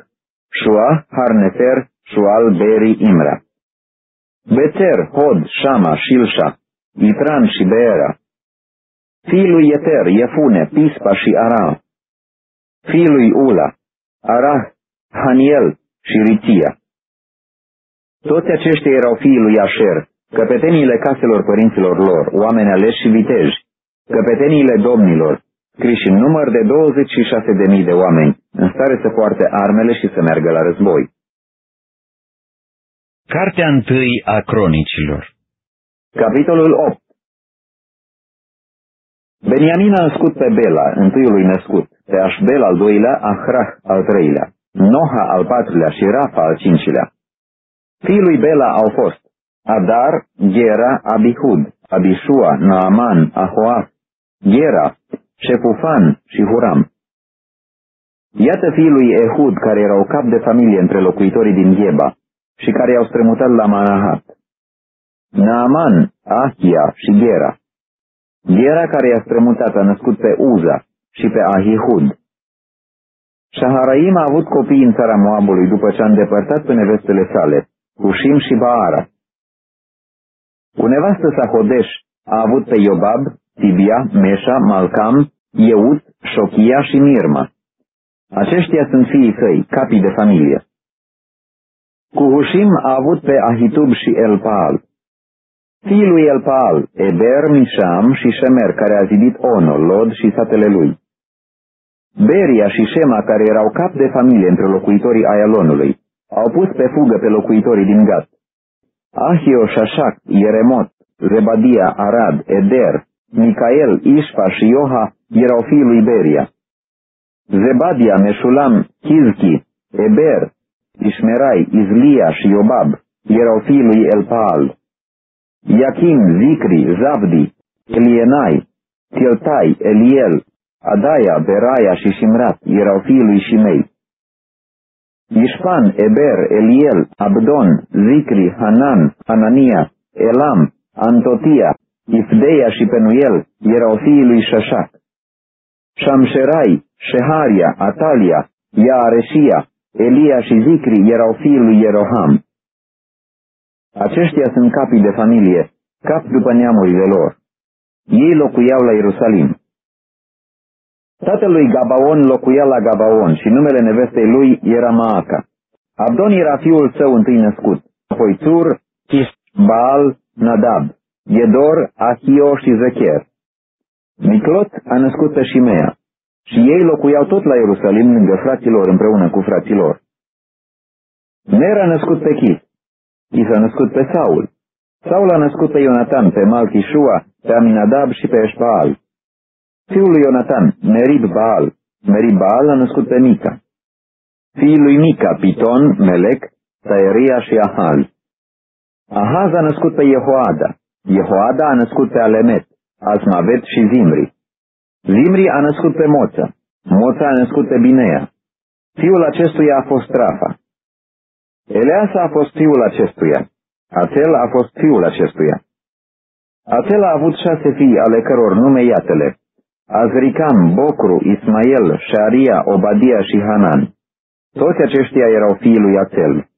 Shua, Harnefer, Shual, Beri, Imra. Beter, Hod, Shama, Shilsha, Itran și Beera. Fiul lui Eter, Iefune, Pispa și Aram. Fiul lui Ula, Arah, Haniel și Ritia. Toți aceștia erau fiii lui Asher, căpeteniile caselor părinților lor, oameni aleși și viteji, căpeteniile domnilor, scriși în număr de 26.000 de oameni, în stare să poarte armele și să meargă la război. Cartea întâi a cronicilor Capitolul 8 Beniamin a născut pe Bela, întâiului născut, pe Așbel al doilea, Ahrah al treilea, Noha al patrulea și Rafa al cincilea. Fiii lui Bela au fost Adar, Gera, Abihud, Abishua, Naaman, Ahoaf, Gera, Shepufan și Huram. Iată fiii lui Ehud, care erau cap de familie între locuitorii din Gheba și care i-au strămutat la Manahat. Naaman, Ahia și Gera. Gera care i-a strămutat a născut pe Uza și pe Ahihud. Shaharaim a avut copii în țara Moabului după ce a îndepărtat pe nevestele sale, Hushim și Baara. Cu nevastă sa Hodesh a avut pe Iobab, Tibia, Meșa, Malcam, Ieut, Șochia și Mirma. Aceștia sunt fiii săi, capii de familie. Cu Hushim a avut pe Ahitub și Elpaal. Fiii lui Elpaal, Eber, Misham și Shemer, care a zidit Ono, Lod și satele lui. Beria și Shema, care erau cap de familie între locuitorii Ayalonului, au pus pe fugă pe locuitorii din Gat. Ahio, Shashak, Ieremot, Zebadia, Arad, Eder, Micael, Ispa și Ioha erau fiii lui Beria. Zebadia, Meșulam, Chizki, Eber, Ismerai, Izlia și Iobab erau fiii lui Elpaal. Iachim, Zicri, Zabdi, Elienai, Tiltai, Eliel, Adaia, Beraia și Shimrat erau fiii lui Shimei. Ishpan, Eber, Eliel, Abdon, Zicri, Hanan, Anania, Elam, Antotia, Ifdeia și Penuel erau fiii lui Shashak. Shamsherai, Sheharia, Atalia, Iaresia, Elia și Zicri erau fiii lui Ieroham. Aceștia sunt capii de familie, cap după neamurile lor. Ei locuiau la Ierusalim. Tatăl lui Gabaon locuia la Gabaon și numele nevestei lui era Maaca. Abdon era fiul său întâi născut, apoi Tur, Kis, Baal, Nadab, Gedor, Achio și Zecher. Miclot a născut pe Shimea și ei locuiau tot la Ierusalim lângă fraților împreună cu fraților. Ner a născut pe Chis, Chis a născut pe Saul, Saul a născut pe Ionatan, pe Malchishua, pe Aminadab și pe Eșpaal. Fiul lui Ionatan, Merib Baal, Merib Baal a născut pe Mica. Fiul lui Mica, Piton, Melec, Taeria și Ahaz. Ahaz a născut pe Jehoada, Jehoada a născut pe Alemet, Asmavet și Zimri. Zimri a născut pe Moța, Moța a născut pe Binea. Fiul acestuia a fost Rafa. Eleasa a fost fiul acestuia. Atel a fost fiul acestuia. Atel a avut șase fii ale căror nume iatele, Azricam, Bocru, Ismael, Sharia, Obadia și Hanan. Toți aceștia erau fiii lui Atel.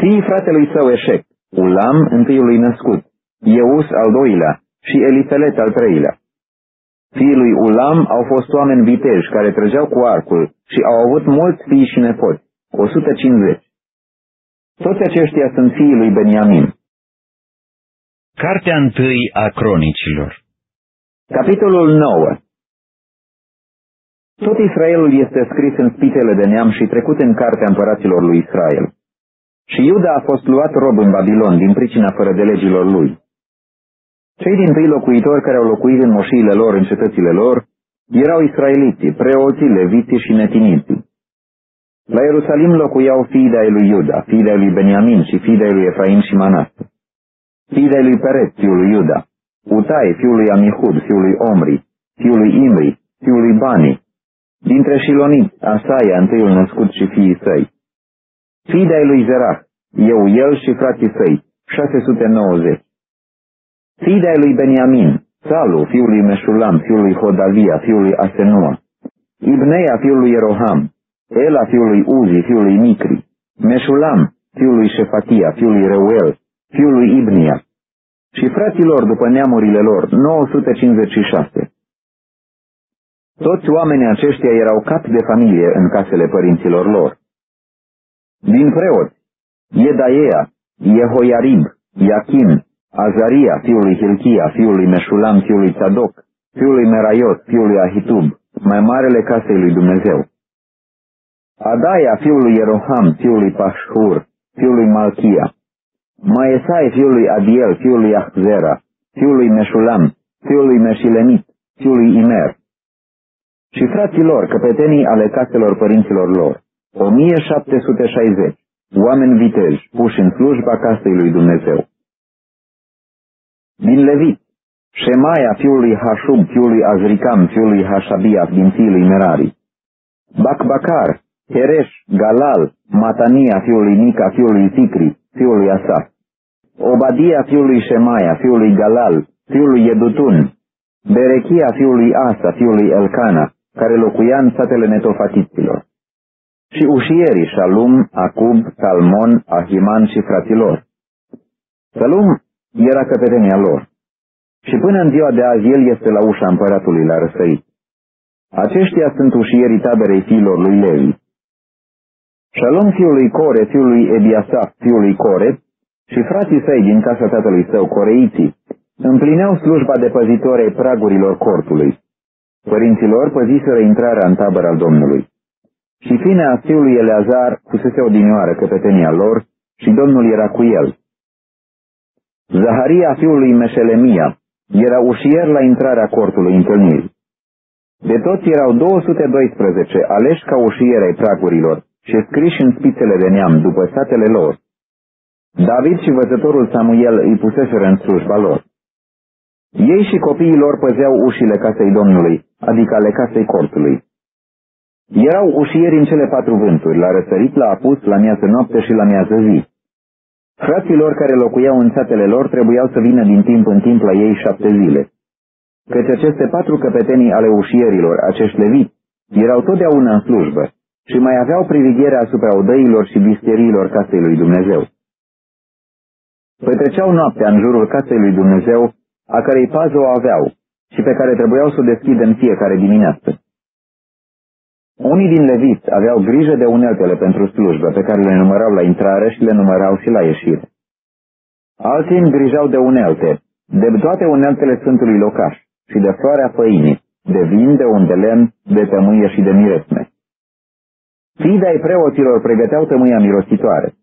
Fiii fratelui său Eșec, Ulam, întâiului născut, Eus al doilea și Elifelet al treilea. Fiii lui Ulam au fost oameni viteji care trăgeau cu arcul și au avut mulți fii și nepoți, 150. Toți aceștia sunt fiii lui Beniamin. Cartea întâi a cronicilor Capitolul 9 Tot Israelul este scris în spitele de neam și trecut în cartea împăraților lui Israel. Și Iuda a fost luat rob în Babilon din pricina fără de legilor lui. Cei din tâi locuitori care au locuit în moșiile lor în cetățile lor erau israeliții, preoții, leviții și netiniții. La Ierusalim locuiau fii de lui Iuda, fii de lui Beniamin și fii de lui Efraim și Manasse. Fii de lui Peret, fiul lui Iuda, Utai, fiul lui Amihud, fiul lui Omri, fiul lui Imri, fiul lui Bani, dintre Shiloniți, Asaia, întâiul născut și fiii săi. Fii de lui Zerah, eu, el și frații săi, 690. Fii de lui Beniamin, Salu, fiul lui Meșulam, fiul lui Hodavia, fiul lui Asenua, Ibneia, fiul lui Eroham, Ela, fiul lui Uzi, fiul lui Micri, Meșulam, fiul lui Șefatia, fiul lui Reuel, fiul lui Ibnia, și fraților după neamurile lor, 956. Toți oamenii aceștia erau capi de familie în casele părinților lor. Din preoți, Iedaea, Jehoiarib, Iachim, Azaria, fiul lui Hilchia, fiul lui Meșulam, fiul lui Tzadok, fiul lui Meraiot, fiul lui Ahitub, mai marele casei lui Dumnezeu. Adaia, fiul lui Ieroham, fiul lui Pashur, fiul lui Malchia, Maesai, fiul lui Adiel, fiul lui Ahzera, fiul lui Meșulam, fiul lui Meșilemit, fiul lui Imer. Și frații lor, căpetenii ale caselor părinților lor, 1760, oameni viteji, puși în slujba casei lui Dumnezeu. Din Levit, Shemaia, fiul lui Hashub, fiul lui Azricam, fiul lui Hashabia, din fiul lui Merari. Bacbacar, Heresh, Galal, Matania, fiul lui Mica, fiul lui Zicri, fiul lui Asaf. Obadia, fiul lui Shemaia, fiul lui Galal, fiul lui Edutun. Berechia, fiul lui Asa, fiul lui Elcana, care locuia în satele netofatiților. Și ușierii Shalum, Acub, Salmon, Ahiman și fraților. Salum era căpetenia lor. Și până în ziua de azi el este la ușa împăratului la răsărit. Aceștia sunt ușierii taberei fiilor lui Levi. Shalom fiului Core, fiului Ebiasaf, fiului Core, și frații săi din casa tatălui său, coreiții, împlineau slujba de păzitori ai pragurilor cortului. Părinților păziseră intrarea în tabăr al Domnului. Și finea fiului Eleazar fusese odinioară căpetenia lor și Domnul era cu el. Zaharia fiului Meșelemia era ușier la intrarea cortului întâlnirii. De toți erau 212 aleși ca ușieri ai pragurilor și scriși în spițele de neam după satele lor. David și văzătorul Samuel îi puseseră în slujba lor. Ei și copiii lor păzeau ușile casei Domnului, adică ale casei cortului. Erau ușieri în cele patru vânturi, la răsărit, la apus, la miază noapte și la miază zi. Frații lor care locuiau în satele lor trebuiau să vină din timp în timp la ei șapte zile. Căci aceste patru căpetenii ale ușierilor, acești leviți, erau totdeauna în slujbă și mai aveau privigherea asupra odăilor și bisteriilor casei lui Dumnezeu. Petreceau noaptea în jurul casei lui Dumnezeu, a cărei pază o aveau și pe care trebuiau să o deschidă în fiecare dimineață. Unii din leviți aveau grijă de uneltele pentru slujbă, pe care le numărau la intrare și le numărau și la ieșire. Alții îngrijau de unelte, de toate uneltele Sfântului Locaș și de floarea făinii, de vin, de un de lemn, de tămâie și de miresme. Fii ai preoților pregăteau tămâia mirositoare.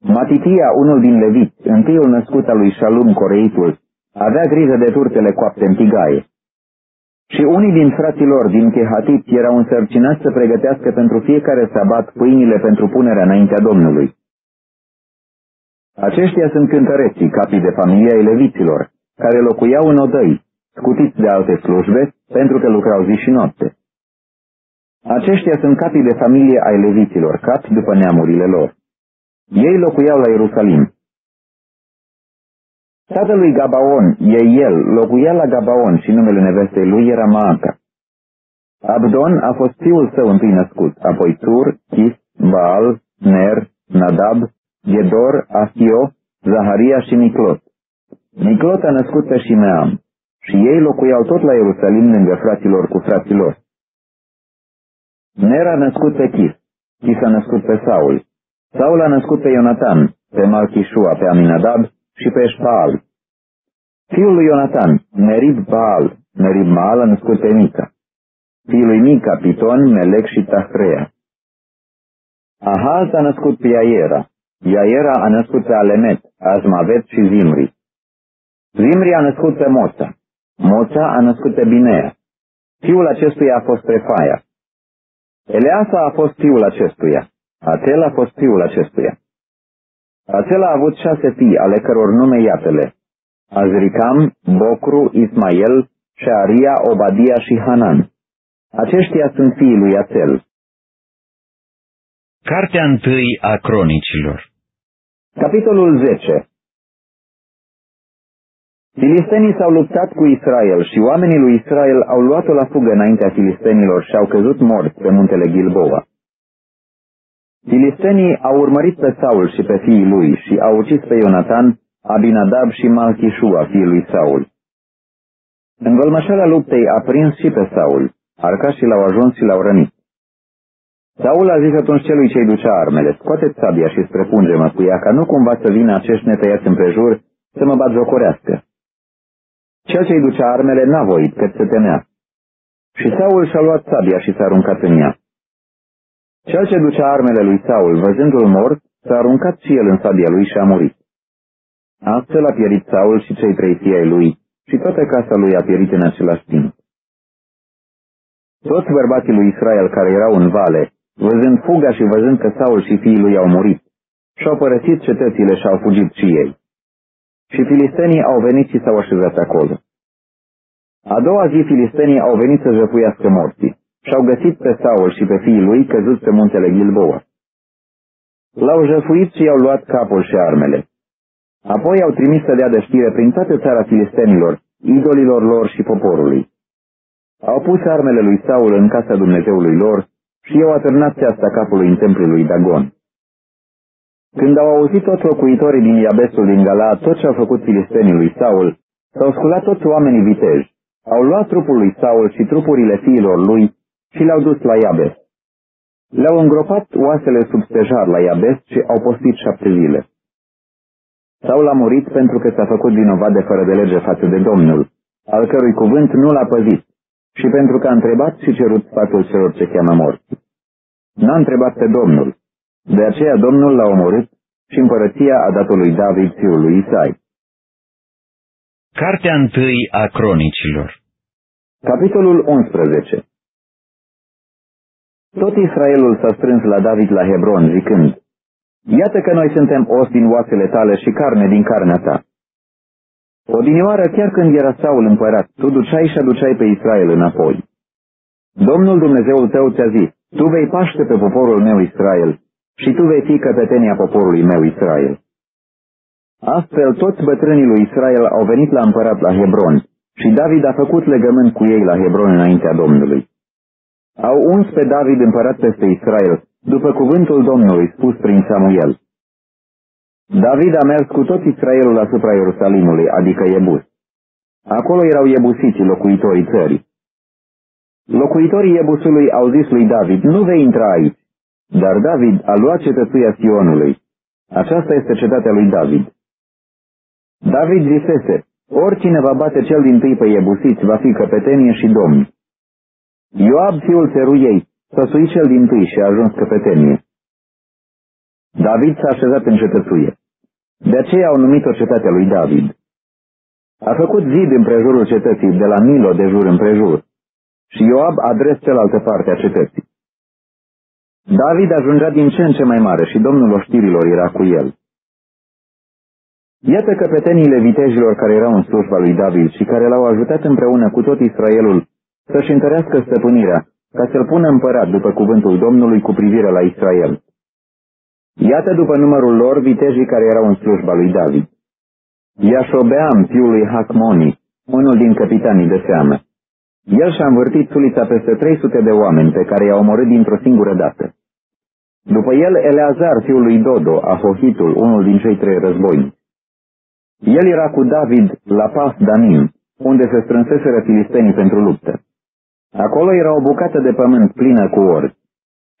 Matitia, unul din leviți, întâiul născut al lui Shalum Coreitul, avea grijă de turtele coapte în tigaie. Și unii din fraților din Chehatit erau însărcinați să pregătească pentru fiecare sabat pâinile pentru punerea înaintea Domnului. Aceștia sunt cântăreții, capii de familie ai leviților, care locuiau în odăi, scutiți de alte slujbe, pentru că lucrau zi și noapte. Aceștia sunt capii de familie ai leviților, capi după neamurile lor. Ei locuiau la Ierusalim, Tatălui Gabaon e el, locuia la Gabaon și numele nevestei lui era Maaca. Abdon a fost fiul său întâi născut, apoi Tur, Chis, Baal, Ner, Nadab, Gedor, Ahio, Zaharia și Miclot. Miclot a născut pe Shimeam și ei locuiau tot la Ierusalim lângă fraților cu fraților. Ner a născut pe Chis, Chis a născut pe Saul, Saul a născut pe Ionatan, pe Malchishua, pe Aminadab și pe Eșbaal. Fiul lui Ionatan, Merib Baal, Merib Baal a născut pe Mica. Fiul lui Mica, Piton, Melec și Tahrea. Ahaz a născut pe Iaiera. Iaiera a născut pe Alemet, Azmavet și Zimri. Zimri a născut pe Moța. Moța a născut pe Binea. Fiul acestuia a fost Refaia. Eleasa a fost fiul acestuia. Atel a fost fiul acestuia. Atel a avut șase fii, ale căror nume iatele. Azricam, Bocru, Ismael, Shearia, Obadia și Hanan. Aceștia sunt fiii lui Atel. Cartea întâi a cronicilor Capitolul 10 Filistenii s-au luptat cu Israel și oamenii lui Israel au luat-o la fugă înaintea filistenilor și au căzut morți pe muntele Gilboa. Filistenii au urmărit pe Saul și pe fiii lui și au ucis pe Ionatan, Abinadab și Malchishua, fiul lui Saul. În vălmășala luptei a prins și pe Saul, arcașii l-au ajuns și l-au rănit. Saul a zis atunci celui ce-i ducea armele, scoateți sabia și străpunge-mă cu ea, ca nu cumva să vină acești netăiați împrejur să mă bat jocorească. Cel ce-i ducea armele n-a voit, cât se temea. Și Saul și-a luat sabia și s-a aruncat în ea. Cel ce ducea armele lui Saul, văzându-l mort, s-a aruncat și el în sabia lui și a murit. Astfel a pierit Saul și cei trei fii ai lui, și toată casa lui a pierit în același timp. Toți bărbații lui Israel care erau în vale, văzând fuga și văzând că Saul și fiii lui au murit, și-au părăsit cetățile și au fugit și ei. Și filistenii au venit și s-au așezat acolo. A doua zi filistenii au venit să jăpuiască morții și-au găsit pe Saul și pe fiii lui căzut pe muntele Gilboa. L-au jăfuit și i-au luat capul și armele. Apoi au trimis să dea de știre prin toată țara filistenilor, idolilor lor și poporului. Au pus armele lui Saul în casa Dumnezeului lor și i-au atârnat ceasta capului în templul lui Dagon. Când au auzit toți locuitorii din Iabesul din Gala tot ce au făcut filistenii lui Saul, s-au sculat toți oamenii viteji, au luat trupul lui Saul și trupurile fiilor lui și le-au dus la Iabes. Le-au îngropat oasele sub stejar la Iabes și au postit șapte zile. Saul a murit pentru că s-a făcut vinovat de fără de lege față de Domnul, al cărui cuvânt nu l-a păzit, și pentru că a întrebat și cerut sfatul celor ce cheamă morți. N-a întrebat pe Domnul, de aceea Domnul l-a omorât și împărăția a dat lui David fiul lui Isai. Cartea întâi a cronicilor Capitolul 11 Tot Israelul s-a strâns la David la Hebron, zicând, Iată că noi suntem os din oasele tale și carne din carnea ta. Odinioară, chiar când era Saul împărat, tu duceai și aduceai pe Israel înapoi. Domnul Dumnezeul tău ți-a zis, tu vei paște pe poporul meu Israel și tu vei fi căpetenia poporului meu Israel. Astfel, toți bătrânii lui Israel au venit la împărat la Hebron și David a făcut legământ cu ei la Hebron înaintea Domnului. Au uns pe David împărat peste Israel, după cuvântul Domnului spus prin Samuel. David a mers cu tot Israelul asupra Ierusalimului, adică Iebus. Acolo erau iebusiții locuitorii țării. Locuitorii Iebusului au zis lui David, nu vei intra aici. Dar David a luat cetățuia Sionului. Aceasta este cetatea lui David. David zisese, oricine va bate cel din tâi pe Iebusiți va fi căpetenie și domn. Ioab, fiul țeruiei, s-a suit cel din tâi și a ajuns căpetenie. David s-a așezat în cetățuie. De aceea au numit-o cetatea lui David. A făcut zid împrejurul cetății, de la Milo de jur împrejur, și Ioab a dres cealaltă parte a cetății. David ajungea din ce în ce mai mare și domnul oștirilor era cu el. Iată căpeteniile vitejilor care erau în slujba lui David și care l-au ajutat împreună cu tot Israelul să-și întărească stăpânirea, ca să-l pună împărat după cuvântul Domnului cu privire la Israel. Iată după numărul lor vitejii care erau în slujba lui David. Iașobeam, fiul lui Hacmoni, unul din capitanii de seamă. El și-a învârtit sulița peste 300 de oameni pe care i-a omorât dintr-o singură dată. După el, Eleazar, fiul lui Dodo, Ahohitul, unul din cei trei războinici. El era cu David la Pas Danim, unde se strânseseră filistenii pentru luptă. Acolo era o bucată de pământ plină cu ori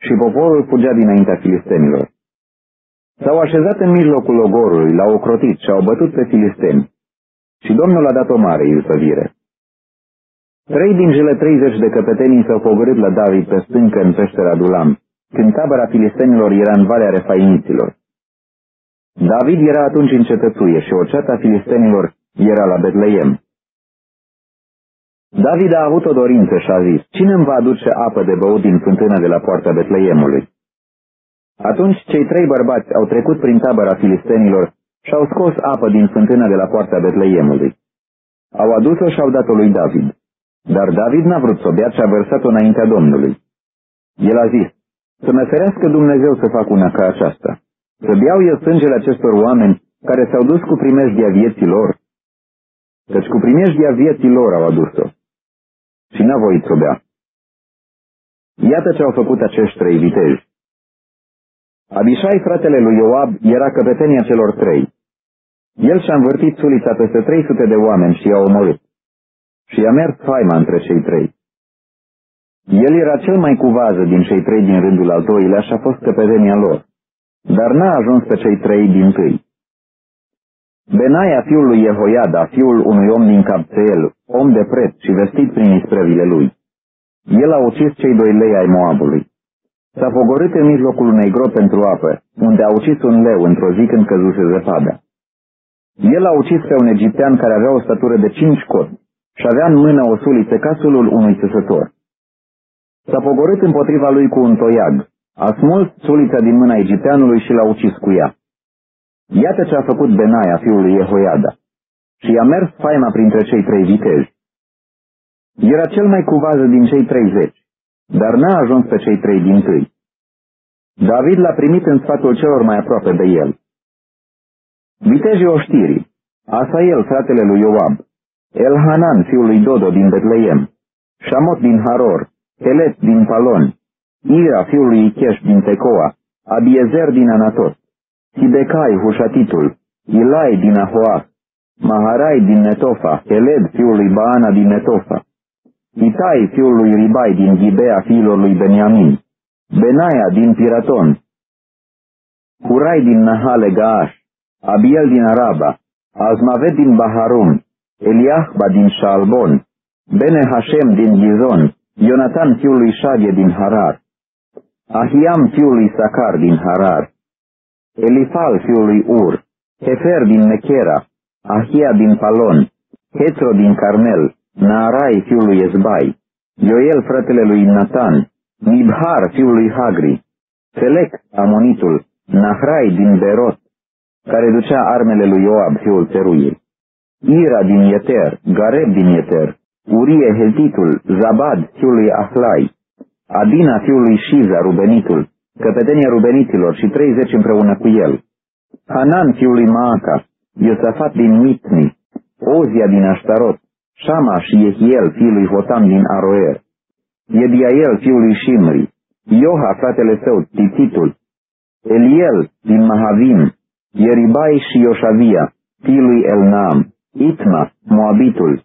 și poporul fugea dinaintea filistenilor. S-au așezat în mijlocul ogorului, l-au ocrotit și au bătut pe filisteni. Și Domnul a dat o mare izbăvire. Trei din cele treizeci de căpetenii s-au pogorât la David pe stâncă în peștera Dulam, când tabăra filistenilor era în Valea Refainiților. David era atunci în cetățuie și o ceată a filistenilor era la Betleem. David a avut o dorință și a zis, cine îmi va aduce apă de băut din fântâna de la poarta Betleemului? Atunci cei trei bărbați au trecut prin tabăra filistenilor și au scos apă din fântâna de la poarta Betleemului. Au adus-o și au dat-o lui David. Dar David n-a vrut să o bea și a vărsat-o înaintea Domnului. El a zis, să mă ferească Dumnezeu să fac una ca aceasta, să beau eu sângele acestor oameni care s-au dus cu primejdia vieții lor. Căci cu primejdia vieții lor au adus-o. Și n-a voit să o bea. Iată ce au făcut acești trei viteji. Abishai, fratele lui Ioab, era căpetenia celor trei. El și-a învârtit sulița peste 300 de oameni și i-a omorât. Și i-a mers faima între cei trei. El era cel mai cuvază din cei trei din rândul al doilea și a fost căpetenia lor, dar n-a ajuns pe cei trei din tâi. Benaia, fiul lui Jehoiada, fiul unui om din Capțeel, om de preț și vestit prin isprăvile lui. El a ucis cei doi lei ai Moabului. S-a pogorât în mijlocul unei gropi pentru apă, unde a ucis un leu într-o zi când căzuse zăpada. El a ucis pe un egiptean care avea o statură de cinci coți și avea în mână o suliță ca sulul unui țesător. S-a pogorât împotriva lui cu un toiag, a smuls sulița din mâna egipteanului și l-a ucis cu ea. Iată ce a făcut Benaia, fiul lui Jehoiada, și i-a mers faima printre cei trei vitezi. Era cel mai cuvază din cei treizeci, dar n-a ajuns pe cei trei din tâi. David l-a primit în sfatul celor mai aproape de el. Vitejii oștirii, Asael, fratele lui Ioab, Elhanan, fiul lui Dodo din Betleem, Shamot din Haror, Pelet din Palon, Ira, fiul lui Icheș din Tecoa, Abiezer din Anatot, Sibecai, Hușatitul, Ilai din Ahoa, Maharai din Netofa, Heled, fiul lui Baana din Netofa, Itai, fiul lui Ribai din Gibea, fiilor lui Beniamin, Benaia din Piraton, Hurai din Nahale Gaash, Abiel din Araba, Azmavet din Baharum, Eliahba din Shalbon, Bene Hashem din Gizon, Ionatan fiul lui Shadie din Harar, Ahiam fiul lui Sacar din Harar, Elifal fiul lui Ur, Hefer din Mechera, Ahia din Palon, Hetro din Carmel, Naarai fiul lui Ezbai, Ioel fratele lui Natan, Nibhar fiul lui Hagri, Selec Amonitul, Nahrai din Berot, care ducea armele lui Ioab fiul Teruil, Ira din Yeter, Gareb din Yeter, Urie Hetitul, Zabad fiul lui Ahlai, Adina fiul lui Shiza, Rubenitul, căpetenia Rubeniților și treizeci împreună cu el, Hanan fiul lui Maaca, Iosafat din Mitni, Ozia din Ashtarot, Shama și Yehiel fiul lui Hotam din Aroer, Ediael fiul lui Shimri, Ioha fratele său, Tititul, Eliel din Mahavim, Yeribai și Ioshavia, fiul lui Elnam, Itma, Moabitul,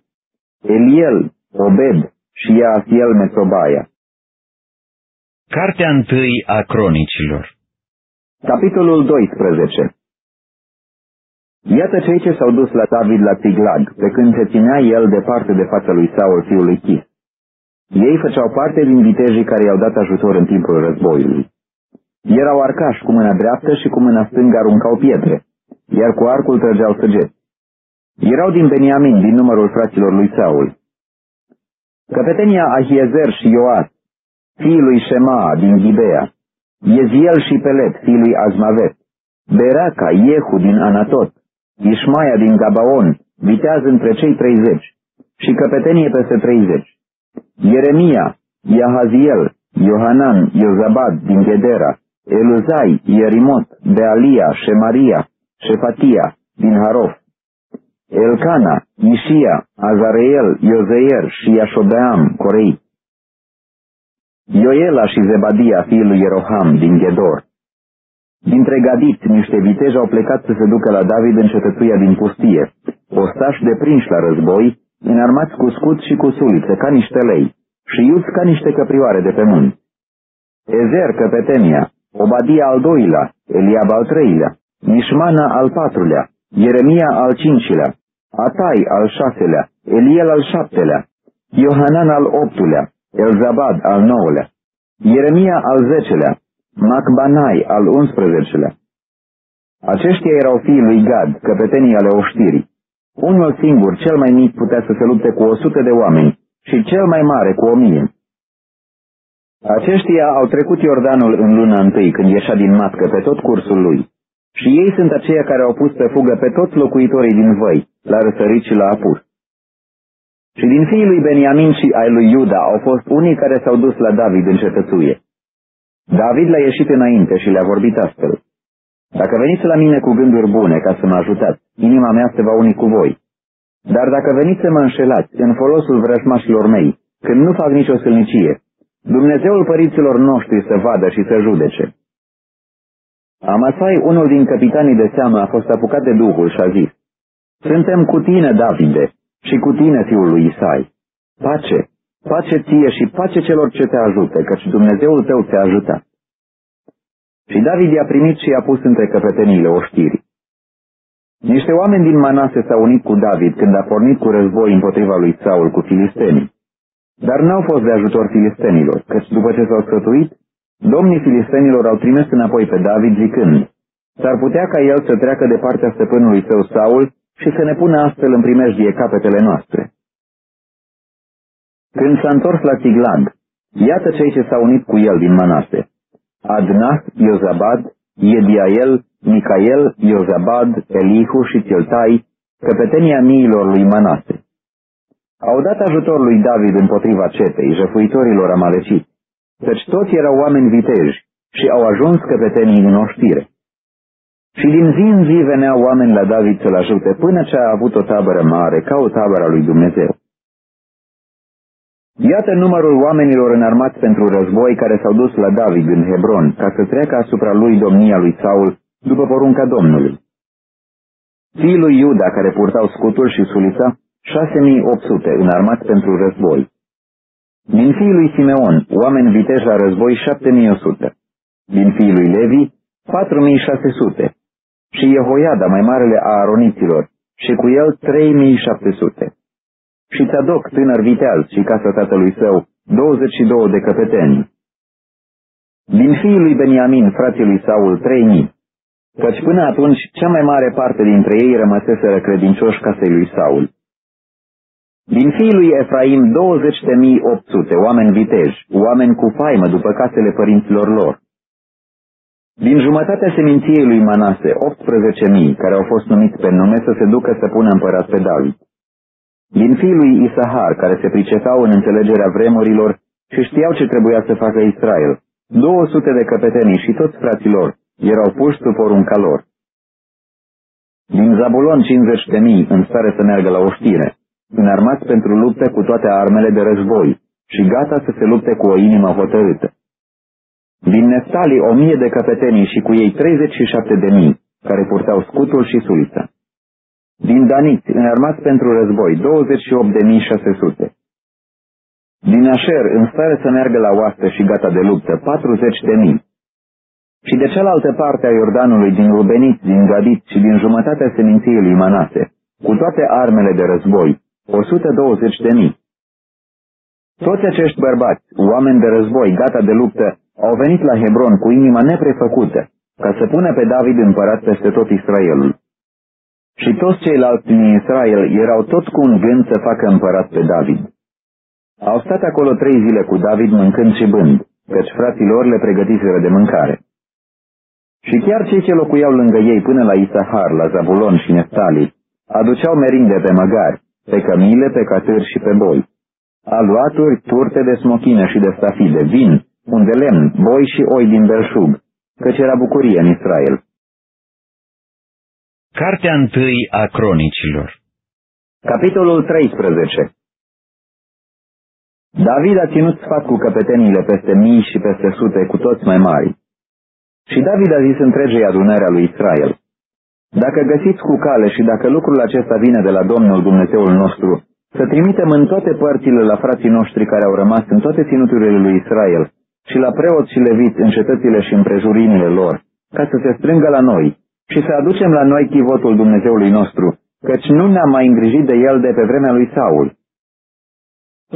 Eliel, Obed și Iaasiel Mesobaia. Cartea întâi a cronicilor Capitolul 12 Iată cei ce s-au dus la David la Tiglag, pe când se ținea el departe de fața lui Saul, fiul lui Chis. Ei făceau parte din vitejii care i-au dat ajutor în timpul războiului. Erau arcași cu mâna dreaptă și cu mâna stângă aruncau pietre, iar cu arcul trăgeau săgeți. Erau din Beniamin, din numărul fraților lui Saul. Căpetenia Ahiezer și Ioas, fiii lui Shema din Gibea, Eziel și Pelet, fiii lui Azmavet, Beraca, Iehu din Anatot, Ismaia din Gabaon, vitează între cei treizeci, și căpetenie peste treizeci. Ieremia, Iahaziel, Iohanan, Iozabad din Gedera, Eluzai, Ierimot, Bealia, Shemaria, Shefatia din Harof, Elcana, Ișia, Azareel, Iozeier și Iașobeam, corei. Ioela și Zebadia, fiul lui Ieroham, din Ghedor. Dintre Gadit, niște viteji au plecat să se ducă la David în cetățuia din pustie, ostași deprinși la război, înarmați cu scut și cu sulițe, ca niște lei, și iuți ca niște căprioare de pe munți. Ezer, căpetenia, Obadia al doilea, Eliab al treilea, Mishmana al patrulea, Ieremia al cincilea, Atai al șaselea, Eliel al șaptelea, Iohanan al optulea, Elzabad al nouălea, Ieremia al zecelea, Macbanai al unsprezecelea. Aceștia erau fiii lui Gad, căpetenii ale oștirii. Unul singur, cel mai mic, putea să se lupte cu o sută de oameni și cel mai mare cu o mie. Aceștia au trecut Iordanul în luna întâi, când ieșea din matcă pe tot cursul lui. Și ei sunt aceia care au pus pe fugă pe toți locuitorii din văi, la răsărit și la apus. Și din fiii lui Beniamin și ai lui Iuda au fost unii care s-au dus la David în cetățuie. David l-a ieșit înainte și le-a vorbit astfel. Dacă veniți la mine cu gânduri bune ca să mă ajutați, inima mea se va uni cu voi. Dar dacă veniți să mă înșelați în folosul vrăjmașilor mei, când nu fac nicio sâlnicie, Dumnezeul părinților noștri să vadă și să judece. Amasai, unul din capitanii de seamă, a fost apucat de Duhul și a zis, Suntem cu tine, Davide, și cu tine, fiul lui Isai. Pace, pace ție și pace celor ce te ajută, căci Dumnezeul tău te-a ajutat. Și David i-a primit și i-a pus între căpeteniile oștirii. Niște oameni din Manase s-au unit cu David când a pornit cu război împotriva lui Saul cu filistenii. Dar n-au fost de ajutor filistenilor, căci după ce s-au sfătuit, domnii filistenilor au trimis înapoi pe David zicând, s-ar putea ca el să treacă de partea stăpânului său Saul și să ne pună astfel în primejdie capetele noastre. Când s-a întors la Tigland, iată cei ce s-au unit cu el din Manase. Adnah, Iozabad, Ediael, Micael, Iozabad, Elihu și Tiltai, căpetenia miilor lui Manase. Au dat ajutor lui David împotriva cetei, jăfuitorilor amaleciți, căci toți erau oameni viteji și au ajuns căpetenii în oștire. Și din zi în zi veneau oameni la David să-l ajute, până ce a avut o tabără mare, ca o tabără lui Dumnezeu. Iată numărul oamenilor înarmați pentru război care s-au dus la David în Hebron, ca să treacă asupra lui domnia lui Saul, după porunca Domnului. Fiii lui Iuda, care purtau scutul și sulița, 6800 înarmați pentru război. Din fiii lui Simeon, oameni viteji la război 7100. Din fiii lui Levi, 4600. Și Jehoiada, mai marele a aroniților, și cu el 3700. Și Tzadok, tânăr viteaz, și casa tatălui său, 22 de căpeteni. Din fiii lui Beniamin, frații lui Saul, 3000. Căci până atunci, cea mai mare parte dintre ei rămăseseră credincioși casei lui Saul. Din fiii lui Efraim 20.800 oameni viteji, oameni cu faimă după casele părinților lor. Din jumătatea seminției lui Manase, 18.000, care au fost numiți pe nume să se ducă să pună împărat pe David. Din fiii lui Isahar, care se pricepau în înțelegerea vremurilor și știau ce trebuia să facă Israel, 200 de căpetenii și toți fraților erau puși sub porunca lor. Din Zabulon 50.000 în stare să meargă la oștire, înarmați pentru lupte cu toate armele de război și gata să se lupte cu o inimă hotărâtă. Din Neftali o mie de căpetenii și cu ei 37 de mii, care purtau scutul și sulița. Din Daniți, înarmați pentru război, 28.600. Din Asher, în stare să meargă la oastă și gata de luptă, 40 de mii. Și de cealaltă parte a Iordanului, din Rubenit, din Gadit și din jumătatea seminției lui Manase, cu toate armele de război, 120 de mii. Toți acești bărbați, oameni de război, gata de luptă, au venit la Hebron cu inima neprefăcută, ca să pună pe David împărat peste tot Israelul. Și toți ceilalți din Israel erau tot cu un gând să facă împărat pe David. Au stat acolo trei zile cu David mâncând și bând, căci frații lor le pregătiseră de mâncare. Și chiar cei ce locuiau lângă ei până la Isahar, la Zabulon și Neftali, aduceau merinde pe măgari, pe cămile, pe catâri și pe boi. Aluaturi, turte de smochină și de stafide, vin, un de lemn, boi și oi din belșug, căci era bucurie în Israel. Cartea întâi a cronicilor Capitolul 13 David a ținut sfat cu căpeteniile peste mii și peste sute, cu toți mai mari. Și David a zis întregei adunarea lui Israel, Dacă găsiți cu cale și dacă lucrul acesta vine de la Domnul Dumnezeul nostru, să trimitem în toate părțile la frații noștri care au rămas în toate ținuturile lui Israel și la preoți și leviți în cetățile și împrejurimile lor, ca să se strângă la noi și să aducem la noi chivotul Dumnezeului nostru, căci nu ne-am mai îngrijit de el de pe vremea lui Saul.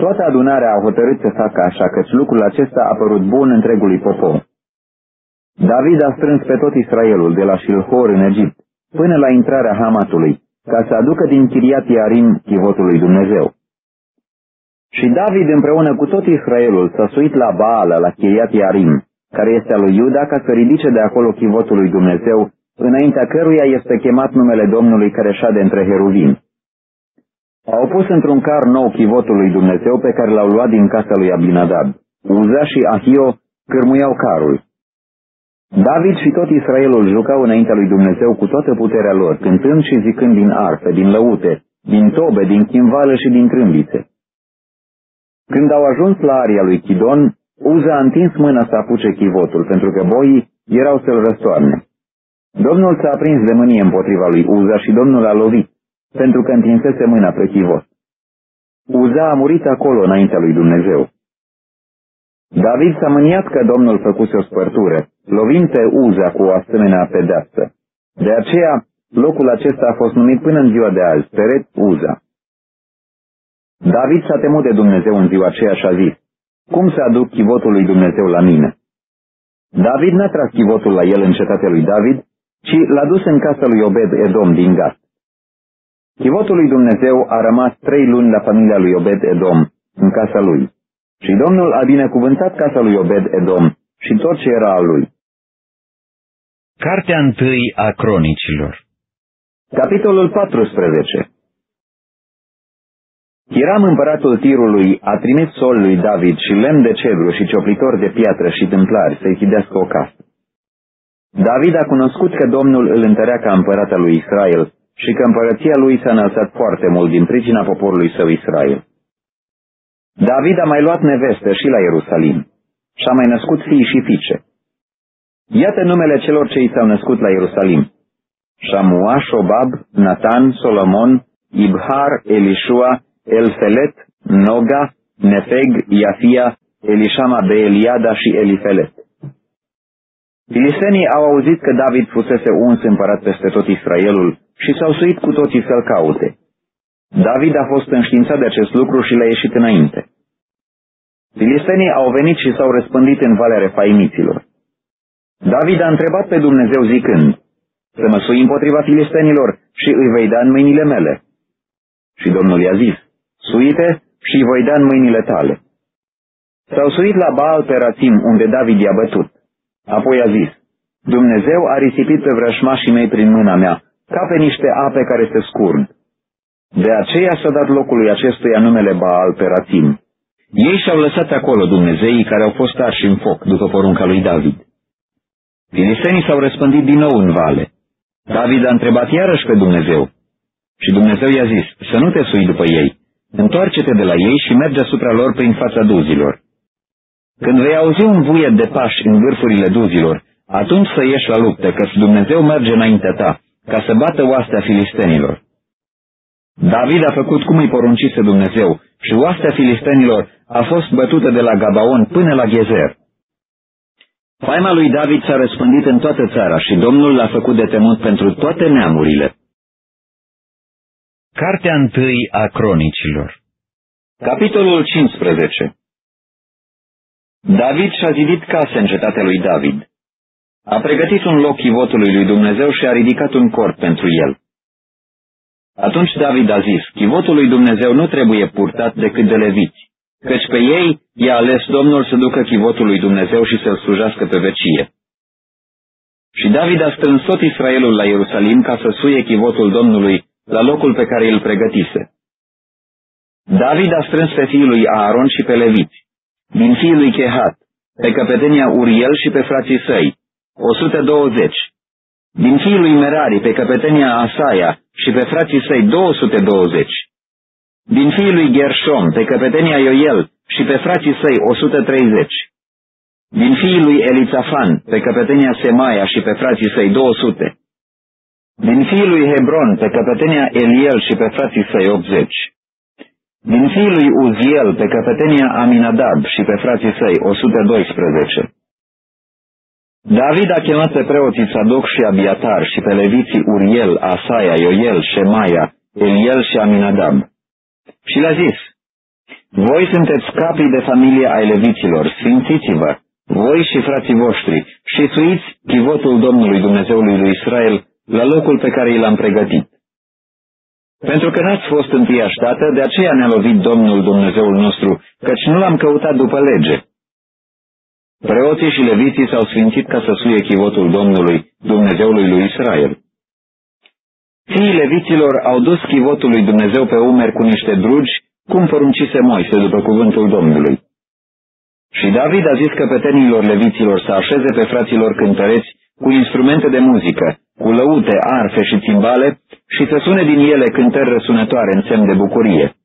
Toată adunarea a hotărât să facă așa, căci lucrul acesta a părut bun întregului popor. David a strâns pe tot Israelul de la Shilhor în Egipt, până la intrarea Hamatului, ca să aducă din Chiriat Iarim chivotul lui Dumnezeu. Și David împreună cu tot Israelul s-a suit la Baala, la Chiriat Iarim, care este al lui Iuda, ca să ridice de acolo chivotul lui Dumnezeu, înaintea căruia este chemat numele Domnului care șade între heruvim. Au pus într-un car nou chivotul lui Dumnezeu pe care l-au luat din casa lui Abinadab. Uza și Ahio cârmuiau carul. David și tot Israelul jucau înaintea lui Dumnezeu cu toată puterea lor, cântând și zicând din arfe, din lăute, din tobe, din chimvală și din trâmbițe. Când au ajuns la aria lui Chidon, Uza a întins mâna să apuce chivotul, pentru că boii erau să-l răstoarne. Domnul s-a aprins de mânie împotriva lui Uza și Domnul a lovit, pentru că întinsese mâna pe chivot. Uza a murit acolo înaintea lui Dumnezeu. David s-a mâniat că Domnul făcuse o spărtură, lovind pe Uza cu o asemenea pedeapsă. De aceea, locul acesta a fost numit până în ziua de azi, Peret Uza. David s-a temut de Dumnezeu în ziua aceea și a zis, Cum să aduc chivotul lui Dumnezeu la mine? David n-a tras chivotul la el în cetatea lui David, ci l-a dus în casa lui Obed Edom din Gat. Chivotul lui Dumnezeu a rămas trei luni la familia lui Obed Edom, în casa lui. Și Domnul a binecuvântat casa lui Obed Edom și tot ce era al lui. Cartea întâi a cronicilor Capitolul 14 Hiram împăratul tirului a trimis sol lui David și lemn de cedru și cioplitor de piatră și tâmplari să-i chidească o casă. David a cunoscut că Domnul îl întărea ca împărat al lui Israel și că împărăția lui s-a înălțat foarte mult din pricina poporului său Israel. David a mai luat neveste și la Ierusalim și a mai născut fii și fiice. Iată numele celor ce i s-au născut la Ierusalim. Shamua, Shobab, Natan, Solomon, Ibhar, Elishua, Elfelet, Noga, Nefeg, Iafia, Elishama Beeliada și Elifelet. Filistenii au auzit că David fusese uns împărat peste tot Israelul și s-au suit cu toții să-l caute. David a fost înștiințat de acest lucru și le-a ieșit înainte. Filistenii au venit și s-au răspândit în Valea Refaimiților. David a întrebat pe Dumnezeu zicând, să mă sui împotriva filistenilor și îi vei da în mâinile mele. Și Domnul i-a zis, suite și îi voi da în mâinile tale. S-au suit la Baal pe Rațim, unde David i-a bătut. Apoi a zis, Dumnezeu a risipit pe vrășmașii mei prin mâna mea, ca pe niște ape care se scurg. De aceea s-a dat locului acestuia numele Baal Peratim. Ei și-au lăsat acolo Dumnezeii care au fost arși în foc, după porunca lui David. Filistenii s-au răspândit din nou în vale. David a întrebat iarăși pe Dumnezeu. Și Dumnezeu i-a zis, să nu te sui după ei, întoarce-te de la ei și merge asupra lor prin fața duzilor. Când vei auzi un vuiet de pași în vârfurile duzilor, atunci să ieși la luptă, căci Dumnezeu merge înaintea ta, ca să bată oastea filistenilor. David a făcut cum îi poruncise Dumnezeu și oastea filistenilor a fost bătută de la Gabaon până la Gezer. Faima lui David s-a răspândit în toată țara și Domnul l-a făcut de temut pentru toate neamurile. Cartea întâi a cronicilor Capitolul 15 David și-a zidit case în cetatea lui David. A pregătit un loc chivotului lui Dumnezeu și a ridicat un corp pentru el. Atunci David a zis, chivotul lui Dumnezeu nu trebuie purtat decât de leviți, căci pe ei i-a ales Domnul să ducă chivotul lui Dumnezeu și să-l slujească pe vecie. Și David a strâns tot Israelul la Ierusalim ca să suie chivotul Domnului la locul pe care îl pregătise. David a strâns pe fiul lui Aaron și pe leviți, din fiul lui Chehat, pe căpetenia Uriel și pe frații săi, 120, din fiul lui Merari pe căpetenia Asaia și pe frații săi 220 Din fiii lui Gershom, pe căpetenia Ioel și pe frații săi 130. Din fiii lui Elițafan, pe căpetenia Semaia și pe frații săi 200. Din fiii lui Hebron, pe căpetenia Eliel și pe frații săi 80. Din fiii lui Uziel, pe căpetenia Aminadab și pe frații săi 112. David a chemat pe preoții Sadoc și Abiatar și pe leviții Uriel, Asaia, Ioel, Shemaia, Eliel și Aminadab. Și le-a zis, Voi sunteți capii de familie ai leviților, sfințiți-vă, voi și frații voștri, și suiți chivotul Domnului Dumnezeului lui Israel la locul pe care i l-am pregătit. Pentru că n-ați fost întâiași dată, de aceea ne-a lovit Domnul Dumnezeul nostru, căci nu l-am căutat după lege. Preoții și leviții s-au sfințit ca să suie chivotul Domnului, Dumnezeului lui Israel. Fiii leviților au dus chivotul lui Dumnezeu pe umeri cu niște drugi, cum poruncise Moise după cuvântul Domnului. Și David a zis căpetenilor leviților să așeze pe fraților cântăreți cu instrumente de muzică, cu lăute, arfe și țimbale și să sune din ele cântări răsunătoare în semn de bucurie.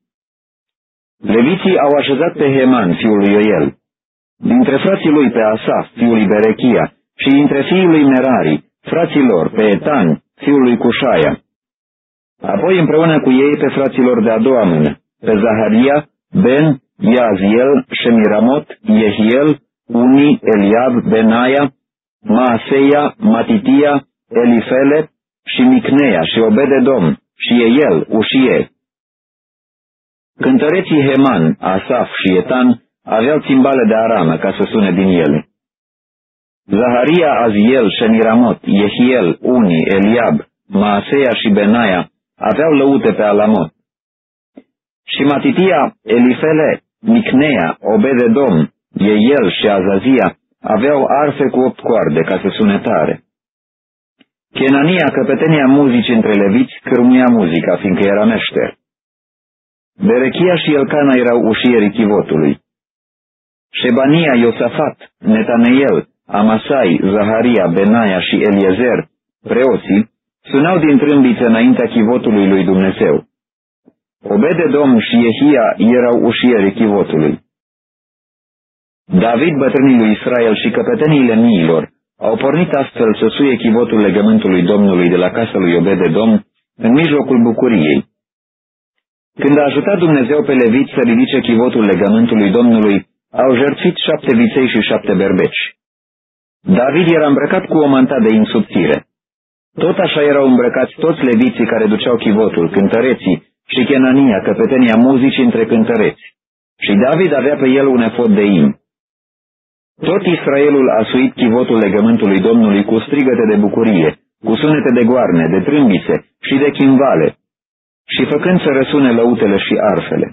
Leviții au așezat pe Heman, fiul lui Ioel, dintre frații lui pe Asaf, fiul lui Berechia, și dintre fiii lui Merari, frații lor, pe Etan, fiul lui Cușaia. Apoi împreună cu ei pe fraților de a doua mână, pe Zaharia, Ben, Iaziel, Shemiramot, Yehiel, Uni, Eliab, Benaia, Maaseia, Matitia, Elifele și Micnea și Obededom și Eiel, Ușie. Cântăreții Heman, Asaf și Etan aveau țimbale de aramă ca să sune din ele. Zaharia, Aziel, Shemiramot, Yehiel, Uni, Eliab, Maaseia și Benaia aveau lăute pe Alamot. Și Matitia, Elifele, Micnea, Obededom, Eiel și Azazia aveau arfe cu opt coarde ca să sune tare. Chenania, căpetenia muzicii între leviți, cârmuia muzica, fiindcă era meșter. Berechia și Elcana erau ușierii chivotului. Shebania, Iosafat, Netaneel, Amasai, Zaharia, Benaia și Eliezer, preoții, sunau din trâmbițe înaintea chivotului lui Dumnezeu. Obede-Dom și Jehia erau ușierii chivotului. David, bătrânii lui Israel și căpeteniile miilor au pornit astfel să suie chivotul legământului Domnului de la casa lui Obede-Dom în mijlocul bucuriei. Când a ajutat Dumnezeu pe Levit să ridice chivotul legământului Domnului, au jertfit șapte viței și șapte berbeci. David era îmbrăcat cu o manta de insubțire. Tot așa erau îmbrăcați toți leviții care duceau chivotul, cântăreții și Chenania, căpetenia muzicii între cântăreți. Și David avea pe el un efod de im. Tot Israelul a suit chivotul legământului Domnului cu strigăte de bucurie, cu sunete de goarne, de trâmbițe și de chimbale, și făcând să răsune lăutele și arfele.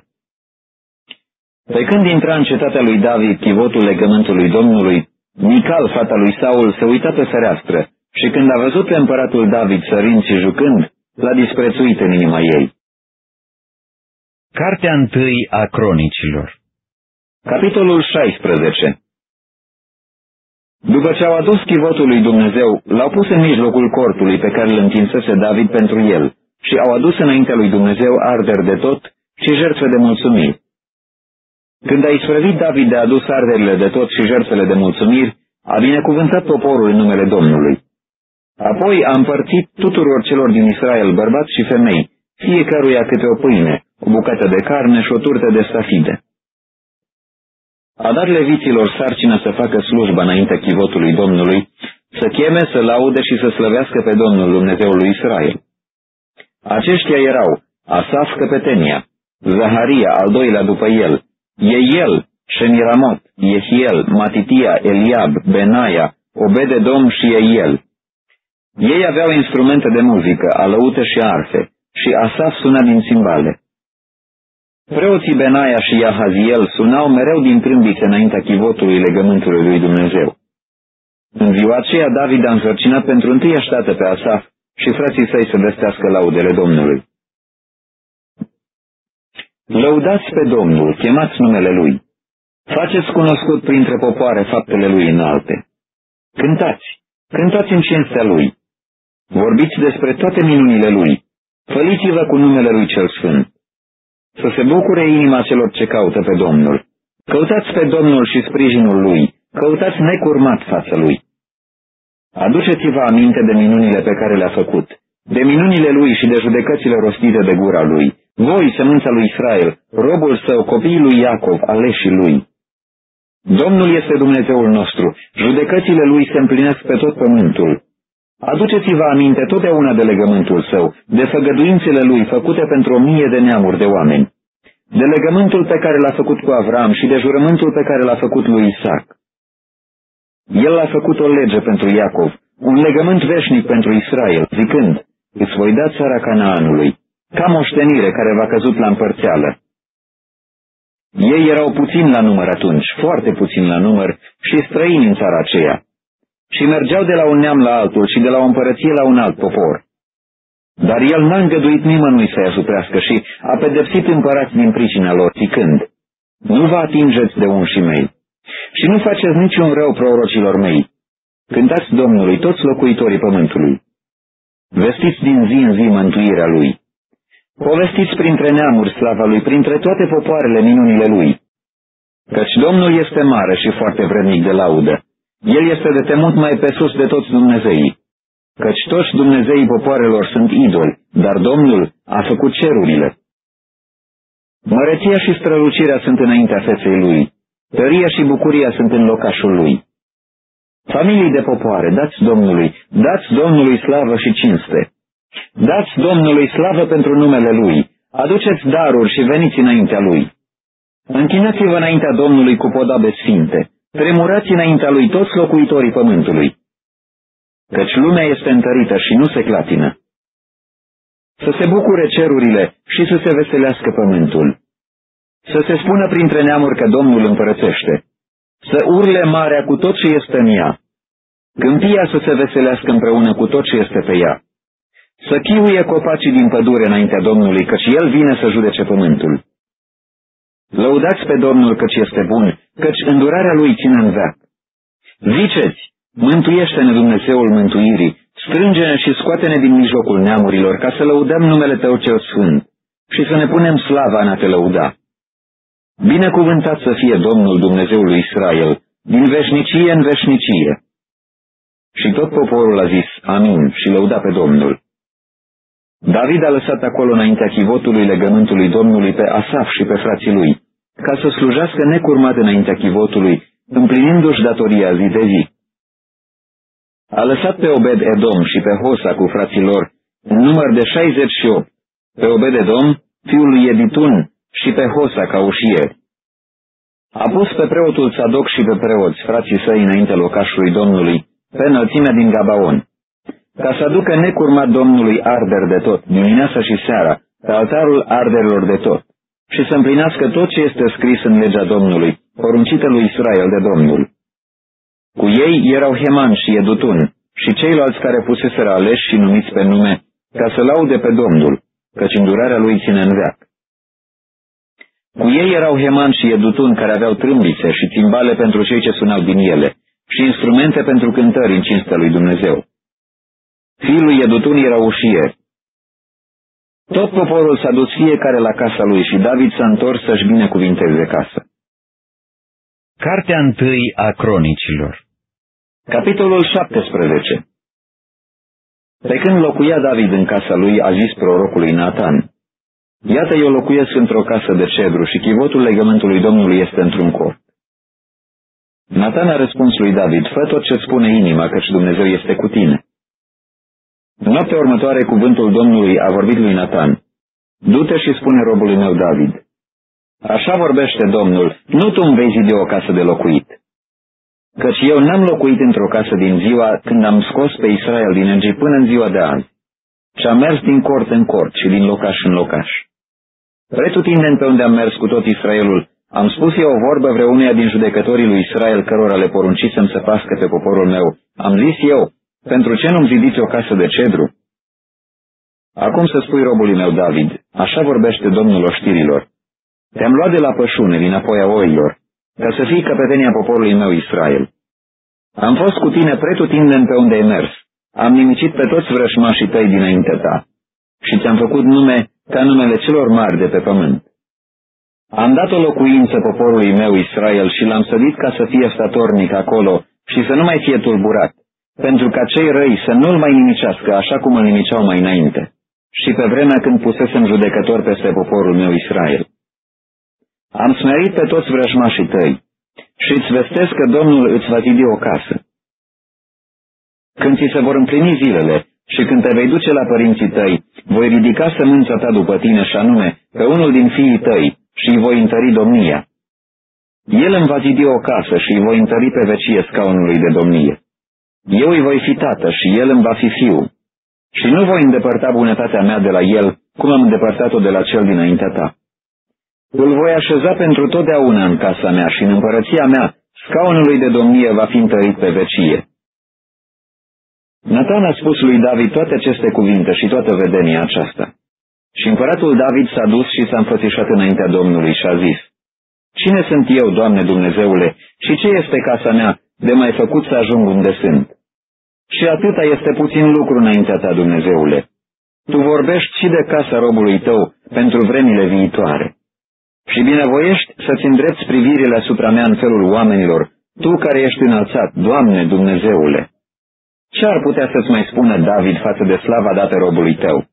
Pe când intra în cetatea lui David chivotul legământului Domnului, Mical, fata lui Saul, se uita pe fereastră și când a văzut pe împăratul David sărind și jucând, l-a disprețuit în inima ei. Cartea întâi a cronicilor Capitolul 16 După ce au adus chivotul lui Dumnezeu, l-au pus în mijlocul cortului pe care îl întinsese David pentru el și au adus înaintea lui Dumnezeu arderi de tot și jertfe de mulțumiri. Când a isprăvit David de adus arderile de tot și jertfele de mulțumiri, a binecuvântat poporul în numele Domnului. Apoi a împărțit tuturor celor din Israel, bărbați și femei, fiecăruia câte o pâine, o bucată de carne și o turtă de stafide. A dat leviților sarcină să facă slujba înaintea chivotului Domnului, să cheme, să laude și să slăvească pe Domnul Dumnezeul lui Israel. Aceștia erau Asaf căpetenia, Zaharia al doilea după el, Eiel, Shemiramot, Yehiel, Matitia, Eliab, Benaia, Obededom și Eiel. Ei aveau instrumente de muzică, alăute și arfe, și Asaf suna din simbale. Preoții Benaia și Iahaziel sunau mereu din trâmbițe înaintea chivotului legământului lui Dumnezeu. În ziua aceea David a însărcinat pentru întâia ștată pe Asaf și frații săi să vestească laudele Domnului. Lăudați pe Domnul, chemați numele Lui. Faceți cunoscut printre popoare faptele Lui înalte. Cântați, cântați în cinstea Lui. Vorbiți despre toate minunile Lui. Făliți-vă cu numele Lui cel Sfânt. Să se bucure inima celor ce caută pe Domnul. Căutați pe Domnul și sprijinul Lui, căutați necurmat față Lui. Aduceți-vă aminte de minunile pe care le-a făcut, de minunile Lui și de judecățile rostite de gura Lui, voi, semânța lui Israel, robul său, copiii lui Iacov, aleșii Lui. Domnul este Dumnezeul nostru, judecățile Lui se împlinesc pe tot pământul. Aduceți-vă aminte totdeauna de legământul său, de făgăduințele lui făcute pentru o mie de neamuri de oameni, de legământul pe care l-a făcut cu Avram și de jurământul pe care l-a făcut lui Isaac. El a făcut o lege pentru Iacov, un legământ veșnic pentru Israel, zicând, îți voi da țara Canaanului, ca moștenire care va căzut la împărțeală. Ei erau puțini la număr atunci, foarte puțini la număr și străini în țara aceea și mergeau de la un neam la altul și de la o împărăție la un alt popor. Dar el n-a îngăduit nimănui să-i asuprească și a pedepsit împărați din pricina lor, zicând, Nu vă atingeți de unșii mei și nu faceți niciun rău prorocilor mei. Cântați Domnului toți locuitorii pământului. Vestiți din zi în zi mântuirea Lui. Povestiți printre neamuri slava Lui, printre toate popoarele minunile Lui. Căci Domnul este mare și foarte vrednic de laudă el este de temut mai pe sus de toți Dumnezeii, căci toți Dumnezeii popoarelor sunt idoli, dar Domnul a făcut cerurile. Măreția și strălucirea sunt înaintea feței lui, tăria și bucuria sunt în locașul lui. Familii de popoare, dați Domnului, dați Domnului slavă și cinste. Dați Domnului slavă pentru numele Lui, aduceți daruri și veniți înaintea Lui. Închinați-vă înaintea Domnului cu podabe sfinte, Tremurați înaintea lui toți locuitorii pământului, căci lumea este întărită și nu se clatină. Să se bucure cerurile și să se veselească pământul. Să se spună printre neamuri că Domnul împărățește. Să urle marea cu tot ce este în ea. Câmpia să se veselească împreună cu tot ce este pe ea. Să chiuie copacii din pădure înaintea Domnului, căci El vine să judece pământul. Lăudați pe Domnul căci este bun, căci îndurarea Lui ține în veac. Ziceți, mântuiește-ne Dumnezeul mântuirii, strânge-ne și scoate-ne din mijlocul neamurilor, ca să lăudăm numele Tău cel Sfânt și să ne punem slava în a Te lăuda. Binecuvântat să fie Domnul Dumnezeului Israel, din veșnicie în veșnicie. Și tot poporul a zis, Amin, și lăuda pe Domnul. David a lăsat acolo înaintea chivotului legământului Domnului pe Asaf și pe frații lui, ca să slujească necurmat înaintea chivotului, împlinindu-și datoria zi de zi. A lăsat pe Obed Edom și pe Hosa cu frații lor, în număr de 68, pe Obed Edom, fiul lui Editun, și pe Hosa ca ușier. A pus pe preotul Sadoc și pe preoți, frații săi înaintea locașului Domnului, pe înălțimea din Gabaon ca să aducă necurmat Domnului arder de tot, dimineața și seara, pe altarul arderilor de tot, și să împlinească tot ce este scris în legea Domnului, poruncită lui Israel de Domnul. Cu ei erau Heman și Edutun și ceilalți care puseseră aleși și numiți pe nume, ca să laude pe Domnul, căci îndurarea lui ține în veac. Cu ei erau Heman și Edutun care aveau trâmbițe și timbale pentru cei ce sunau din ele și instrumente pentru cântări în cinstea lui Dumnezeu. Fiul lui Edutun era ușier. Tot poporul s-a dus fiecare la casa lui și David s-a întors să-și binecuvinteze casă. Cartea întâi a cronicilor Capitolul 17 Pe când locuia David în casa lui, a zis prorocului Nathan, Iată eu locuiesc într-o casă de cedru și chivotul legământului Domnului este într-un cort. Nathan a răspuns lui David, fă tot ce spune inima, căci Dumnezeu este cu tine. Noaptea următoare cuvântul Domnului a vorbit lui Nathan. Du-te și spune robului meu David. Așa vorbește Domnul, nu tu îmi vei zide o casă de locuit. Căci eu n-am locuit într-o casă din ziua când am scos pe Israel din Egipt până în ziua de azi. Și am mers din cort în cort și din locaș în locaș. Pretutindeni pe unde am mers cu tot Israelul, am spus eu o vorbă vreuneia din judecătorii lui Israel cărora le poruncisem să pască pe poporul meu. Am zis eu, pentru ce nu-mi zidiți o casă de cedru? Acum să spui robului meu David, așa vorbește Domnul oștirilor. Te-am luat de la pășune din apoi a oilor, ca să fii căpetenia poporului meu Israel. Am fost cu tine pretutindem pe unde ai mers. Am nimicit pe toți vrășmașii tăi dinainte ta și ți-am făcut nume ca numele celor mari de pe pământ. Am dat o locuință poporului meu Israel și l-am sădit ca să fie statornic acolo și să nu mai fie tulburat, pentru ca cei răi să nu-l mai nimicească așa cum îl nimiceau mai înainte, și pe vremea când pusesem judecător peste poporul meu Israel. Am smerit pe toți vrăjmașii tăi și îți vestesc că Domnul îți va zidi o casă. Când ți se vor împlini zilele și când te vei duce la părinții tăi, voi ridica sămânța ta după tine și anume pe unul din fiii tăi și îi voi întări domnia. El îmi va zidi o casă și îi voi întări pe vecie scaunului de domnie. Eu îi voi fi tată și el îmi va fi fiu. Și nu voi îndepărta bunătatea mea de la el, cum am îndepărtat-o de la cel dinaintea ta. Îl voi așeza pentru totdeauna în casa mea și în împărăția mea, scaunului de domnie va fi întărit pe vecie. Nathan a spus lui David toate aceste cuvinte și toată vedenia aceasta. Și împăratul David s-a dus și s-a înfățișat înaintea Domnului și a zis, Cine sunt eu, Doamne Dumnezeule, și ce este casa mea de mai făcut să ajung unde sunt? Și atâta este puțin lucru înaintea ta, Dumnezeule. Tu vorbești și de casa robului tău pentru vremile viitoare. Și binevoiești să-ți îndrepți privirile asupra mea în felul oamenilor, tu care ești înălțat, Doamne Dumnezeule. Ce ar putea să-ți mai spună David față de slava dată robului tău?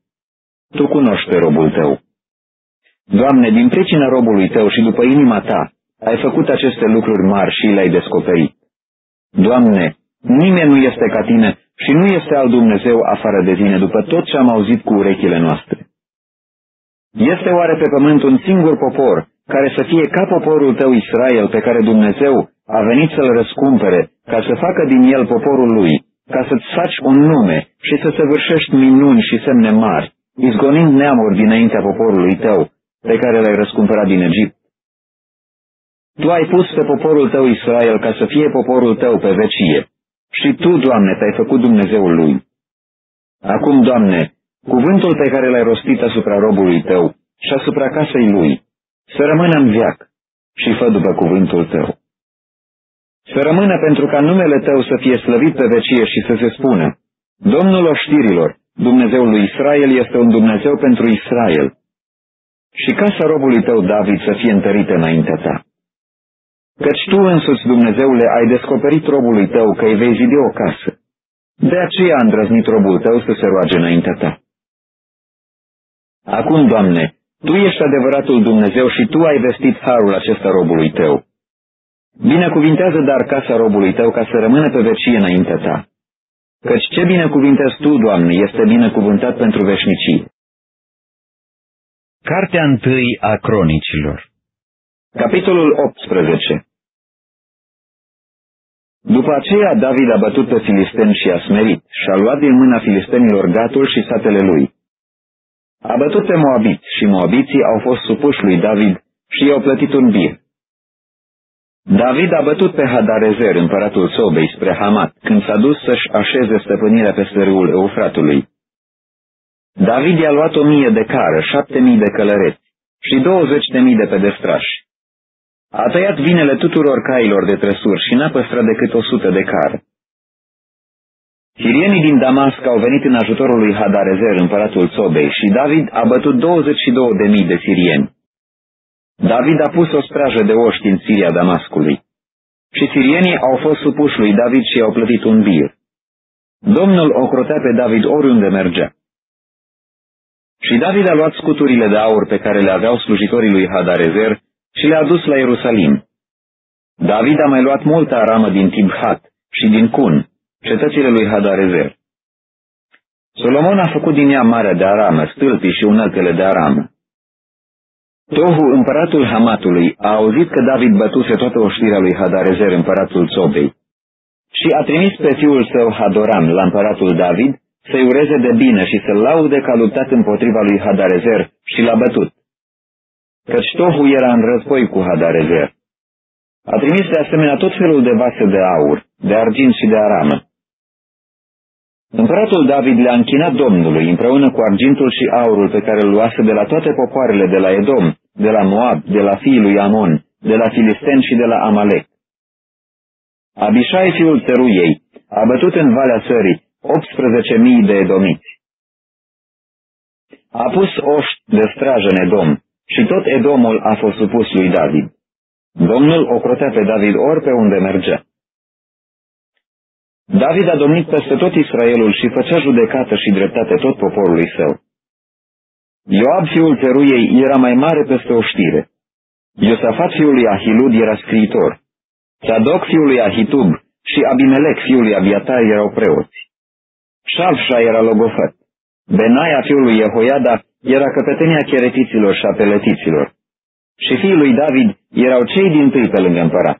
Tu cunoști pe robul tău. Doamne, din pricina robului tău și după inima ta, ai făcut aceste lucruri mari și le-ai descoperit. Doamne, nimeni nu este ca tine și nu este al Dumnezeu afară de tine după tot ce am auzit cu urechile noastre. Este oare pe pământ un singur popor care să fie ca poporul tău Israel pe care Dumnezeu a venit să-l răscumpere ca să facă din el poporul lui, ca să-ți faci un nume și să săvârșești minuni și semne mari, izgonind neamuri dinaintea poporului tău, pe care l-ai răscumpărat din Egipt. Tu ai pus pe poporul tău Israel ca să fie poporul tău pe vecie. Și Tu, Doamne, te-ai făcut Dumnezeul lui. Acum, Doamne, cuvântul pe care l-ai rostit asupra robului tău și asupra casei lui, să rămână în viac și fă după cuvântul tău. Să rămână pentru ca numele tău să fie slăvit pe vecie și să se spună, Domnul oștirilor, Dumnezeul lui Israel este un Dumnezeu pentru Israel, și casa robului tău David să fie întărită înaintea ta. Căci tu însuți, Dumnezeule, ai descoperit robului tău că îi vei zide o casă. De aceea a îndrăznit robul tău să se roage înaintea ta. Acum, Doamne, Tu ești adevăratul Dumnezeu și Tu ai vestit harul acesta robului tău. Binecuvintează dar casa robului tău ca să rămână pe vecie înaintea ta. Căci ce binecuvintezi Tu, Doamne, este binecuvântat pentru veșnicie. Cartea întâi a cronicilor Capitolul 18 După aceea David a bătut pe filisteni și a smerit și a luat din mâna filistenilor Gatul și satele lui. A bătut pe Moabiți și Moabiții au fost supuși lui David și i-au plătit un bir. David a bătut pe Hadarezer, împăratul Sobei, spre Hamat, când s-a dus să-și așeze stăpânirea peste râul Eufratului. David i-a luat o mie de cară, șapte mii de călăreți și douăzeci de mii de pedestrași. A tăiat vinele tuturor cailor de trăsuri și n-a păstrat decât o sută de cară. Sirienii din Damasc au venit în ajutorul lui Hadarezer, împăratul Sobei, și David a bătut 22 de mii de sirieni. David a pus o strajă de oști în Siria Damascului. Și sirienii au fost supuși lui David și i-au plătit un bir. Domnul ocrotea pe David oriunde mergea. Și David a luat scuturile de aur pe care le aveau slujitorii lui Hadarezer și le-a dus la Ierusalim. David a mai luat multă aramă din Tibhat și din Cun, cetățile lui Hadarezer. Solomon a făcut din ea marea de aramă, stâlpii și uneltele de aramă. Tohu, împăratul Hamatului, a auzit că David bătuse toată oștirea lui Hadarezer, împăratul Țobei, și a trimis pe fiul său Hadoram la împăratul David să-i ureze de bine și să-l laude că a luptat împotriva lui Hadarezer și l-a bătut. Căci Tohu era în război cu Hadarezer. A trimis de asemenea tot felul de vase de aur, de argint și de aramă. Împăratul David le-a închinat Domnului împreună cu argintul și aurul pe care îl luase de la toate popoarele de la Edom, de la Moab, de la fiii lui Amon, de la Filisten și de la Amalek. Abishai, fiul țăruiei, a bătut în Valea Sării 18.000 de edomiți. A pus oști de strajă în Edom, și tot Edomul a fost supus lui David. Domnul o crotea pe David ori pe unde mergea. David a domnit peste tot Israelul și făcea judecată și dreptate tot poporului său. Ioab, fiul Teruiei, era mai mare peste o știre. Iosafat, fiul lui Ahilud, era scriitor. Sadoc, fiul lui Ahitub, și Abimelec, fiul lui Abiatar, erau preoți. Shavsha era logofăt. Benaia, fiul lui Jehoiada, era căpetenia cheretiților și a peletiților. Și fiul lui David erau cei din tâi pe lângă împărat.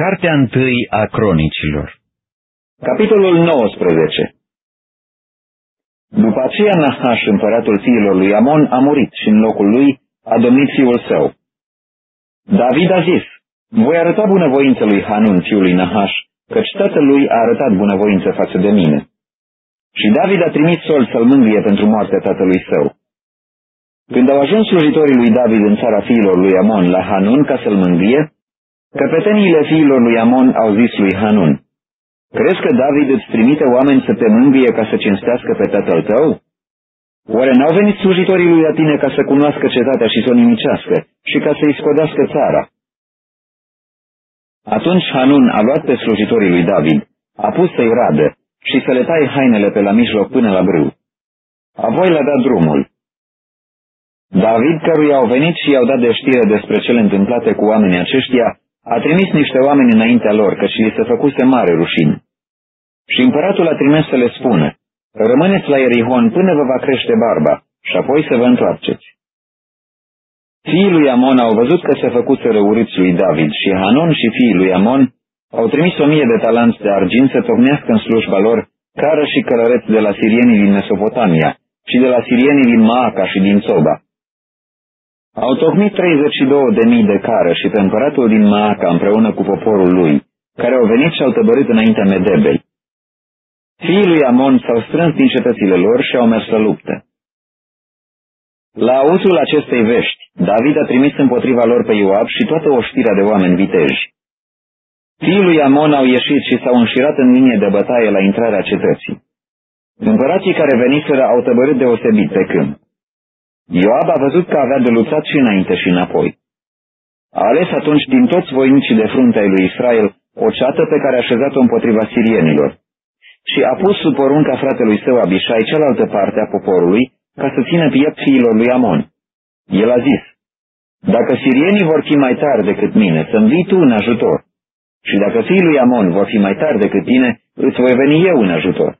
Cartea întâi a cronicilor Capitolul 19 După aceea Nahaș, împăratul fiilor lui Amon, a murit și în locul lui a domnit fiul său. David a zis, voi arăta bunăvoință lui Hanun, fiul lui Nahaș, căci tatăl lui a arătat bunăvoință față de mine. Și David a trimis sol să-l mângâie pentru moartea tatălui său. Când au ajuns slujitorii lui David în țara fiilor lui Amon la Hanun ca să-l mângâie, căpeteniile fiilor lui Amon au zis lui Hanun, Crezi că David îți trimite oameni să te mângâie ca să cinstească pe tatăl tău? Oare n-au venit slujitorii lui la tine ca să cunoască cetatea și să o nimicească și ca să-i scodească țara? Atunci Hanun a luat pe slujitorii lui David, a pus să-i radă și să le tai hainele pe la mijloc până la brâu. Apoi le-a dat drumul. David, căruia au venit și i-au dat de știre despre cele întâmplate cu oamenii aceștia, a trimis niște oameni înaintea lor, căci li se făcuse mare rușine. Și împăratul a trimis să le spună, rămâneți la Erihon până vă va crește barba și apoi să vă întoarceți. Fiii lui Amon au văzut că se făcuseră urâți lui David și Hanon și fiii lui Amon au trimis o mie de talanți de argint să tocnească în slujba lor cară și călăreți de la sirienii din Mesopotamia și de la sirienii din Maaca și din Soba. Au tocmit 32 de mii de cară și pe împăratul din Maaca împreună cu poporul lui, care au venit și au tăbărit înaintea Medebei. Fiii lui Amon s-au strâns din cetățile lor și au mers la luptă. La auzul acestei vești, David a trimis împotriva lor pe Ioab și toată oștirea de oameni viteji. Fiii lui Amon au ieșit și s-au înșirat în linie de bătaie la intrarea cetății. Împărații care veniseră au tăbărât deosebit pe câmp. Ioab a văzut că avea de luptat și înainte și înapoi. A ales atunci din toți voinicii de frunte ai lui Israel o ceată pe care a așezat-o împotriva sirienilor și a pus sub porunca fratelui său Abishai cealaltă parte a poporului ca să țină piept fiilor lui Amon. El a zis, Dacă sirienii vor fi mai tari decât mine, să-mi vii tu în ajutor. Și dacă fiii lui Amon vor fi mai tari decât tine, îți voi veni eu în ajutor.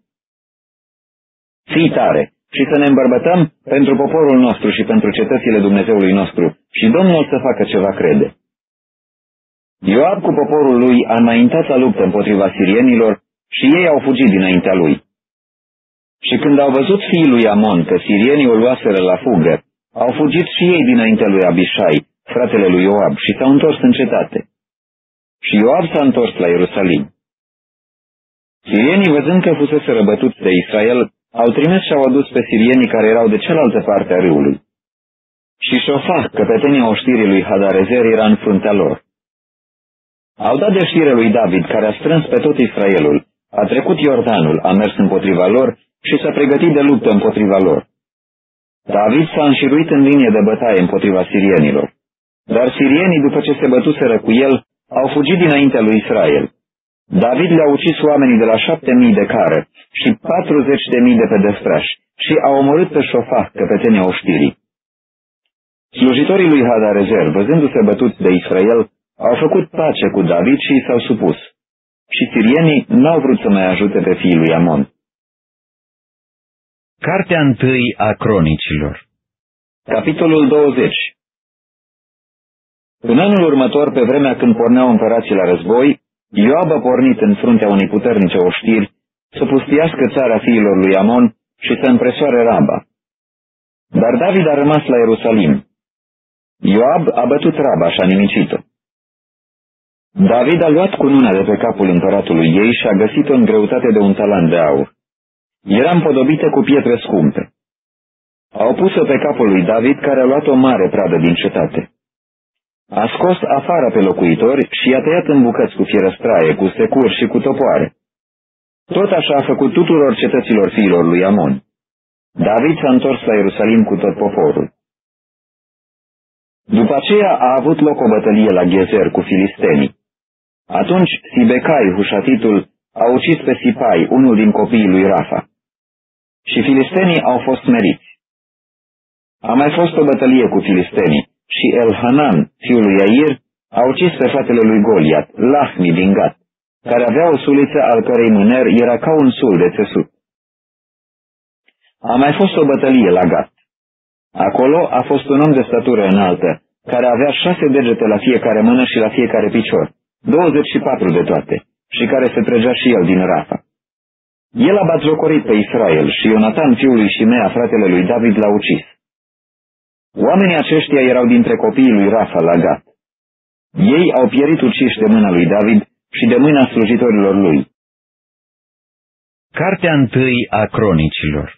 Fii tare și să ne îmbărbătăm pentru poporul nostru și pentru cetățile Dumnezeului nostru și Domnul să facă ceva crede. Ioab cu poporul lui a înaintat la luptă împotriva sirienilor și ei au fugit dinaintea lui. Și când au văzut fiii lui Amon că sirienii o luaseră la fugă, au fugit și ei dinaintea lui Abishai, fratele lui Ioab, și s-au întors în cetate. Și Ioab s-a întors la Ierusalim. Sirienii, văzând că fusese răbătuți de Israel, au trimis și au adus pe sirienii care erau de cealaltă parte a râului. Și Șofah, căpetenia oștirii lui Hadarezer, era în fruntea lor. Au dat de știre lui David, care a strâns pe tot Israelul, a trecut Iordanul, a mers împotriva lor și s-a pregătit de luptă împotriva lor. David s-a înșiruit în linie de bătaie împotriva sirienilor. Dar sirienii, după ce se bătuseră cu el, au fugit dinaintea lui Israel. David le-a ucis oamenii de la șapte mii de cară și patruzeci de mii de pedestrași și a omorât pe șofah, căpetenia oștirii. Slujitorii lui Hadarezer, văzându-se bătuți de Israel, au făcut pace cu David și s-au supus. Și sirienii n-au vrut să mai ajute pe fiul lui Amon. Cartea întâi a cronicilor Capitolul 20 În anul următor, pe vremea când porneau împărații la război, Ioab a pornit în fruntea unei puternice oștiri să pustiască țara fiilor lui Amon și să împresoare Raba. Dar David a rămas la Ierusalim. Ioab a bătut Raba și a nimicit-o. David a luat cununa de pe capul împăratului ei și a găsit-o în greutate de un talan de aur. Era împodobită cu pietre scumpe. Au pus-o pe capul lui David, care a luat o mare pradă din cetate. A scos afară pe locuitori și i-a tăiat în bucăți cu fierăstraie, cu securi și cu topoare. Tot așa a făcut tuturor cetăților fiilor lui Amon. David s-a întors la Ierusalim cu tot poporul. După aceea a avut loc o bătălie la Ghezer cu filistenii. Atunci Sibecai, hușatitul, a ucis pe Sipai, unul din copiii lui Rafa. Și filistenii au fost meriți. A mai fost o bătălie cu filistenii și Elhanan, fiul lui Iair, a ucis pe fratele lui Goliat, Lahmi din Gat, care avea o suliță al cărei mâner era ca un sul de țesut. A mai fost o bătălie la Gat. Acolo a fost un om de statură înaltă, care avea șase degete la fiecare mână și la fiecare picior, 24 de toate, și care se trăgea și el din Rafa. El a batjocorit pe Israel și Ionatan, fiul lui Shimea, fratele lui David, l-a ucis. Oamenii aceștia erau dintre copiii lui Rafa la Gat. Ei au pierit uciși de mâna lui David și de mâna slujitorilor lui. Cartea întâi a cronicilor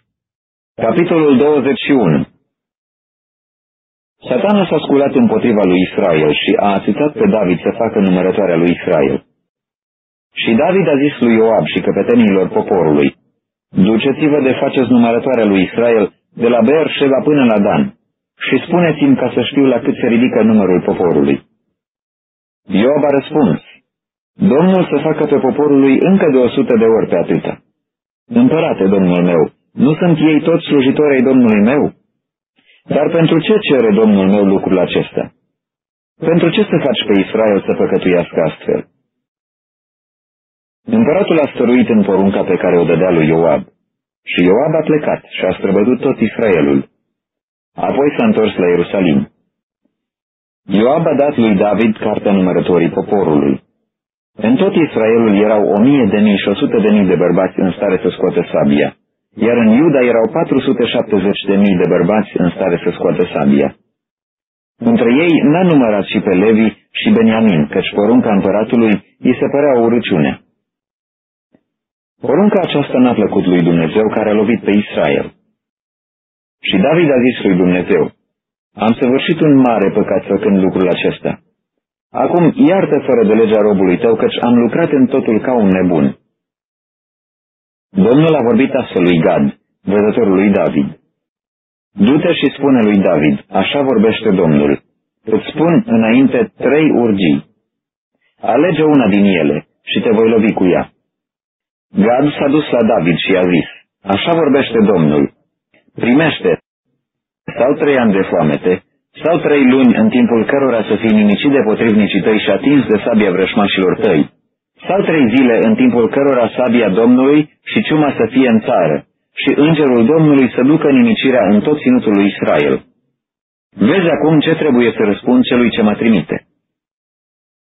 Capitolul 21 Satana s-a sculat împotriva lui Israel și a ațitat pe David să facă numărătoarea lui Israel. Și David a zis lui Ioab și căpetenilor poporului, Duceți-vă de faceți numărătoarea lui Israel de la Beersheba până la Dan și spuneți-mi ca să știu la cât se ridică numărul poporului. Ioab a răspuns, Domnul să facă pe poporul lui încă de o sută de ori pe atâta. Împărate, domnul meu, nu sunt ei toți slujitori ai domnului meu? Dar pentru ce cere domnul meu lucrul acesta? Pentru ce să faci pe Israel să păcătuiască astfel? Împăratul a stăruit în porunca pe care o dădea lui Ioab. Și Ioab a plecat și a străbătut tot Israelul. Apoi s-a întors la Ierusalim. Ioab a dat lui David cartea numărătorii poporului. În tot Israelul erau o mie de mii și o sută de mii de bărbați în stare să scoată sabia, iar în Iuda erau 470 de mii de bărbați în stare să scoată sabia. Între ei n-a numărat și pe Levi și Beniamin, căci porunca împăratului îi se părea o urăciune. Porunca aceasta n-a plăcut lui Dumnezeu care a lovit pe Israel. Și David a zis lui Dumnezeu, am săvârșit un mare păcat făcând lucrul acesta. Acum iartă fără de legea robului tău, căci am lucrat în totul ca un nebun. Domnul a vorbit astfel lui Gad, văzătorul lui David. Du-te și spune lui David, așa vorbește Domnul. Îți spun înainte trei urgii. Alege una din ele și te voi lovi cu ea. Gad s-a dus la David și a zis, așa vorbește Domnul, primește, sau trei ani de foamete, sau trei luni în timpul cărora să fii nimicit de potrivnicii tăi și atins de sabia vrășmașilor tăi, sau trei zile în timpul cărora sabia Domnului și ciuma să fie în țară, și îngerul Domnului să ducă nimicirea în tot ținutul lui Israel. Vezi acum ce trebuie să răspund celui ce mă trimite.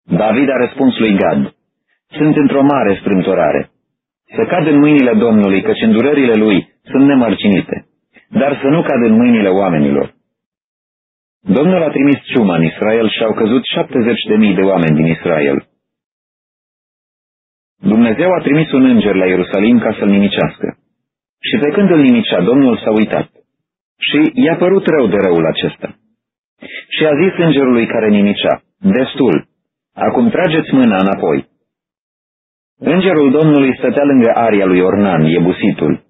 David a răspuns lui Gad, sunt într-o mare strâmtorare. Să cad în mâinile Domnului, căci îndurările lui sunt nemărcinite, dar să nu cad în mâinile oamenilor. Domnul a trimis ciuma în Israel și au căzut șaptezeci de mii de oameni din Israel. Dumnezeu a trimis un înger la Ierusalim ca să-l nimicească. Și pe când îl nimicea, Domnul s-a uitat. Și i-a părut rău de răul acesta. Și a zis îngerului care nimicea, destul, acum trageți mâna înapoi. Îngerul Domnului stătea lângă aria lui Ornan, iebusitul.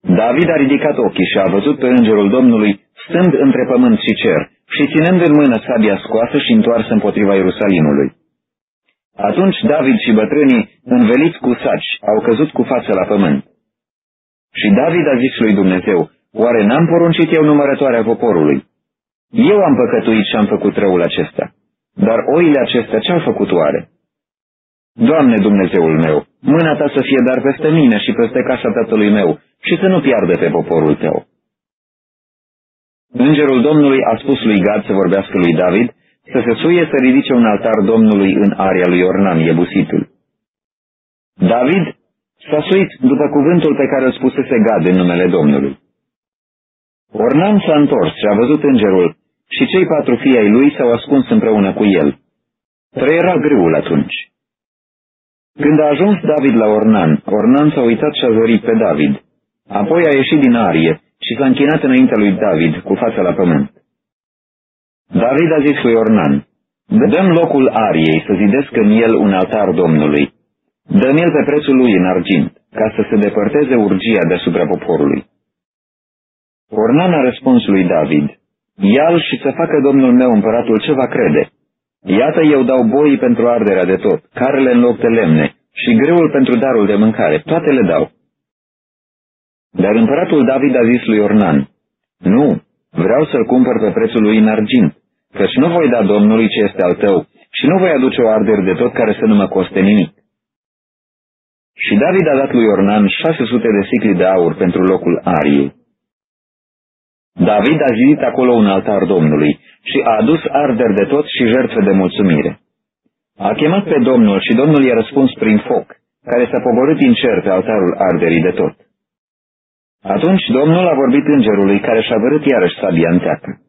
David a ridicat ochii și a văzut pe îngerul Domnului stând între pământ și cer și ținând în mână sabia scoasă și întoarsă împotriva Ierusalimului. Atunci David și bătrânii, înveliți cu saci, au căzut cu față la pământ. Și David a zis lui Dumnezeu, oare n-am poruncit eu numărătoarea poporului? Eu am păcătuit și am făcut răul acesta. Dar oile acestea ce-au făcut oare? Doamne Dumnezeul meu, mâna ta să fie dar peste mine și peste casa tatălui meu și să nu piardă pe poporul tău. Îngerul Domnului a spus lui Gad să vorbească lui David să se suie să ridice un altar Domnului în aria lui Ornan, Iebusitul. David s-a suit după cuvântul pe care îl spusese Gad în numele Domnului. Ornan s-a întors și a văzut îngerul și cei patru fii ai lui s-au ascuns împreună cu el. Trăiera grâul atunci. Când a ajuns David la Ornan, Ornan s-a uitat și a zorit pe David. Apoi a ieșit din arie și s-a închinat înaintea lui David, cu fața la pământ. David a zis lui Ornan, Dăm locul ariei să zidesc în el un altar Domnului. Dăm el pe prețul lui în argint, ca să se depărteze urgia deasupra poporului. Ornan a răspuns lui David, ia și să facă domnul meu împăratul ce va crede. Iată eu dau boii pentru arderea de tot, carele în loc de lemne și greul pentru darul de mâncare, toate le dau. Dar împăratul David a zis lui Ornan, Nu, vreau să-l cumpăr pe prețul lui în argint, căci nu voi da Domnului ce este al tău și nu voi aduce o ardere de tot care să nu mă coste nimic. Și David a dat lui Ornan 600 de sicli de aur pentru locul Ariei. David a zidit acolo un altar Domnului și a adus arderi de tot și jertfe de mulțumire. A chemat pe Domnul și Domnul i-a răspuns prin foc, care s-a pogorât din cer pe altarul arderii de tot. Atunci Domnul a vorbit îngerului care și-a vărât iarăși sabia în teacă.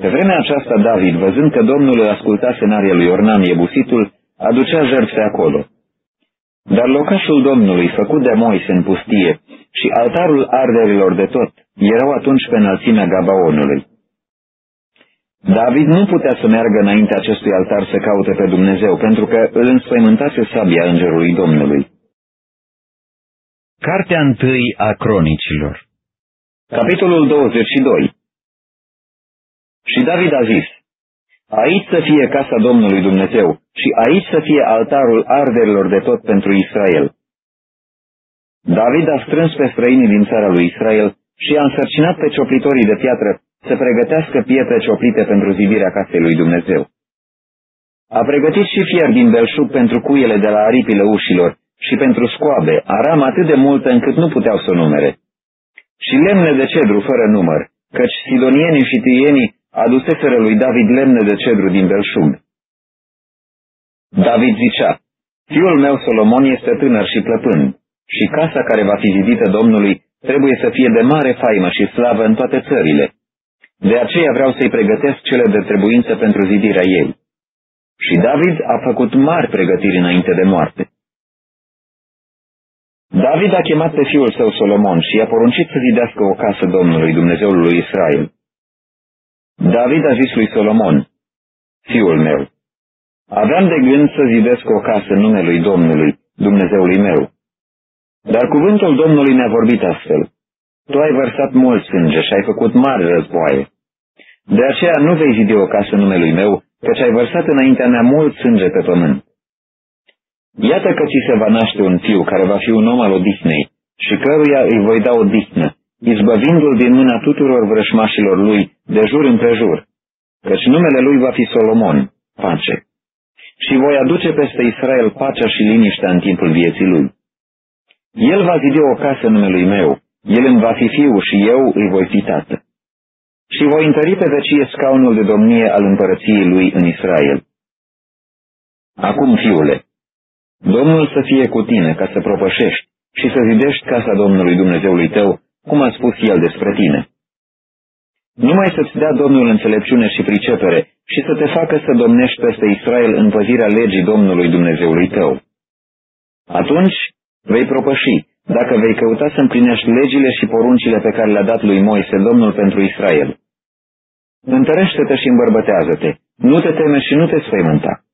Pe vremea aceasta David, văzând că Domnul îl asculta scenaria lui Ornan Iebusitul, aducea jertfe acolo. Dar locașul Domnului, făcut de Moise în pustie, și altarul arderilor de tot, erau atunci pe înălțimea Gabaonului. David nu putea să meargă înainte acestui altar să caute pe Dumnezeu, pentru că îl înspăimântase sabia îngerului Domnului. Cartea întâi a cronicilor Capitolul 22 Și David a zis, Aici să fie casa Domnului Dumnezeu și aici să fie altarul arderilor de tot pentru Israel. David a strâns pe străinii din țara lui Israel și a însărcinat pe cioplitorii de piatră să pregătească pietre cioplite pentru zidirea casei lui Dumnezeu. A pregătit și fier din belșug pentru cuiele de la aripile ușilor și pentru scoabe, aram atât de multă încât nu puteau să o numere. Și lemne de cedru fără număr, căci sidonienii și tienii aduseseră lui David lemne de cedru din belșug. David zicea, Fiul meu Solomon este tânăr și plăpând, și casa care va fi zidită Domnului trebuie să fie de mare faimă și slavă în toate țările. De aceea vreau să-i pregătesc cele de trebuință pentru zidirea ei. Și David a făcut mari pregătiri înainte de moarte. David a chemat pe fiul său Solomon și i-a poruncit să zidească o casă Domnului, Dumnezeul lui Israel. David a zis lui Solomon, Fiul meu, aveam de gând să zidesc o casă numelui Domnului, Dumnezeului meu. Dar cuvântul Domnului mi-a vorbit astfel. Tu ai vărsat mult sânge și ai făcut mari războaie. De aceea nu vei zidi o casă numelui meu, căci ai vărsat înaintea mea mult sânge pe pământ. Iată că ți se va naște un fiu care va fi un om al odihnei și căruia îi voi da odihnă izbăvindu-l din mâna tuturor vrășmașilor lui de jur împrejur, căci numele lui va fi Solomon, pace. Și voi aduce peste Israel pacea și liniștea în timpul vieții lui. El va zide o casă numelui meu, el îmi va fi fiu și eu îi voi fi tată. Și voi întări pe vecie scaunul de domnie al împărăției lui în Israel. Acum, fiule, Domnul să fie cu tine ca să propășești și să zidești casa Domnului Dumnezeului tău, cum a spus el despre tine. Numai să-ți dea Domnul înțelepciune și pricepere și să te facă să domnești peste Israel în păzirea legii Domnului Dumnezeului tău. Atunci vei propăși, dacă vei căuta să împlinești legile și poruncile pe care le-a dat lui Moise Domnul pentru Israel. Întărește-te și îmbărbătează-te, nu te teme și nu te sfăimânta.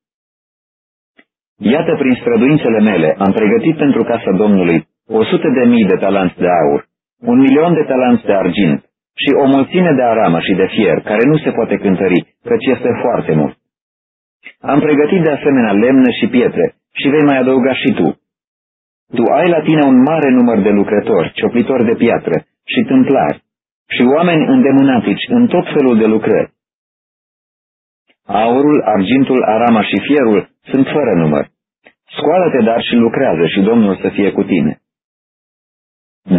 Iată, prin străduințele mele, am pregătit pentru casa Domnului o sută de mii de talanți de aur, un milion de talanți de argint și o mulțime de aramă și de fier, care nu se poate cântări, căci este foarte mult. Am pregătit de asemenea lemne și pietre și vei mai adăuga și tu. Tu ai la tine un mare număr de lucrători, cioplitori de piatră și tâmplari și oameni îndemânatici în tot felul de lucrări. Aurul, argintul, arama și fierul sunt fără număr. Scoală-te dar și lucrează și Domnul să fie cu tine.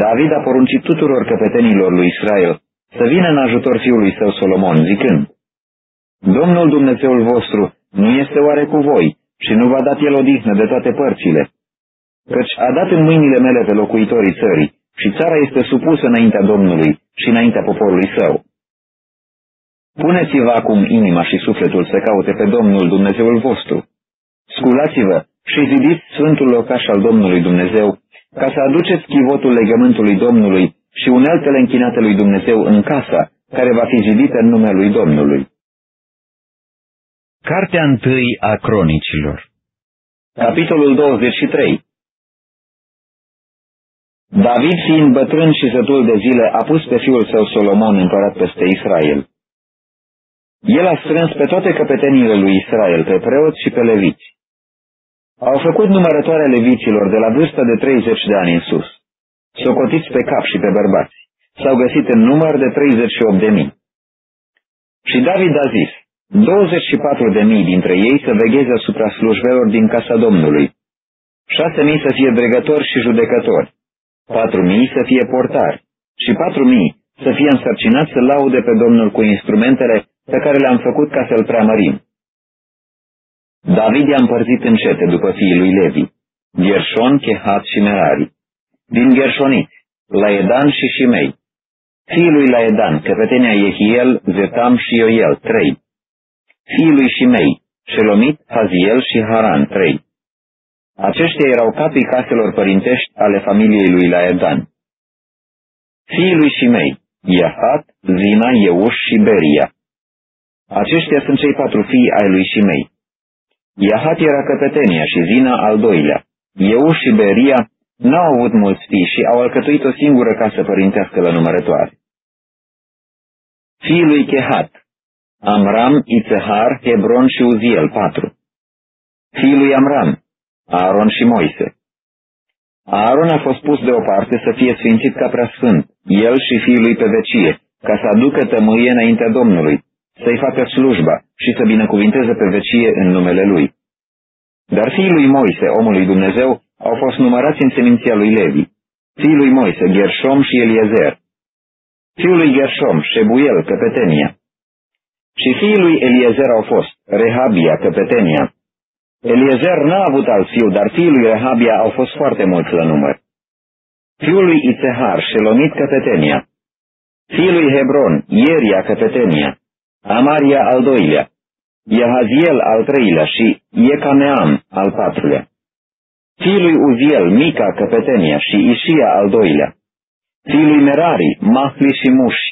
David a poruncit tuturor căpetenilor lui Israel să vină în ajutor fiului său Solomon, zicând, Domnul Dumnezeul vostru nu este oare cu voi și nu v-a dat el odihnă de toate părțile, căci a dat în mâinile mele pe locuitorii țării și țara este supusă înaintea Domnului și înaintea poporului său. Puneți-vă acum inima și sufletul să caute pe Domnul Dumnezeul vostru. Sculați-vă și zidiți sfântul locaș al Domnului Dumnezeu ca să aduceți chivotul legământului Domnului și uneltele închinate lui Dumnezeu în casa, care va fi zidită în numele lui Domnului. Cartea întâi a cronicilor Capitolul 23 David, fiind bătrân și sătul de zile, a pus pe fiul său Solomon împărat peste Israel. El a strâns pe toate căpeteniile lui Israel, pe preoți și pe leviți. Au făcut numărătoarea leviților de la vârsta de 30 de ani în sus. Socotiți pe cap și pe bărbați. S-au găsit în număr de 38 de mii. Și David a zis, 24 de mii dintre ei să vegheze asupra slujbelor din casa Domnului, 6 mii să fie dregători și judecători, 4 mii să fie portari și 4 mii să fie însărcinați să laude pe Domnul cu instrumentele pe care le-am făcut ca să-l preamărim. David i-a împărțit în cete după fiii lui Levi, Gershon, Chehat și Merari, din Gershoniți, Laedan și Shimei, fiii lui Laedan, căpetenia Jehiel, Zetam și Ioel, trei, fiii lui Shimei, Shelomit, Haziel și Haran, trei. Aceștia erau capii caselor părintești ale familiei lui Laedan. Fiii lui Shimei, Iahat, Zina, Euș și Beria. Aceștia sunt cei patru fii ai lui Shimei. Iahat era căpetenia și Zina al doilea. Euș și Beria n-au avut mulți fii și au alcătuit o singură casă părintească la numărătoare. Fiii lui Chehat, Amram, Itzehar, Hebron și Uziel, patru. Fiii lui Amram, Aaron și Moise. Aaron a fost pus deoparte să fie sfințit ca preasfânt, el și fiul lui pe vecie, ca să aducă tămâie înaintea Domnului, să-i facă slujba și să binecuvinteze pe vecie în numele lui. Dar fiii lui Moise, omul lui Dumnezeu, au fost numărați în seminția lui Levi. Fiii lui Moise, Gershom și Eliezer. Fiul lui Gershom, Shebuel, căpetenia. Și fiii lui Eliezer au fost Rehabia, căpetenia. Eliezer n-a avut alt fiu, dar fiul lui Rehabia au fost foarte mulți la număr. Fiul lui Itzehar, Shelomit, căpetenia. Fiul lui Hebron, Ieria, căpetenia. Amaria al doilea. Jehaziel al treilea și Iecameam al patrulea. Fiul lui Uziel, Mica, căpetenia și Ișia al doilea. Fiul lui Merari, Mahli și Muși.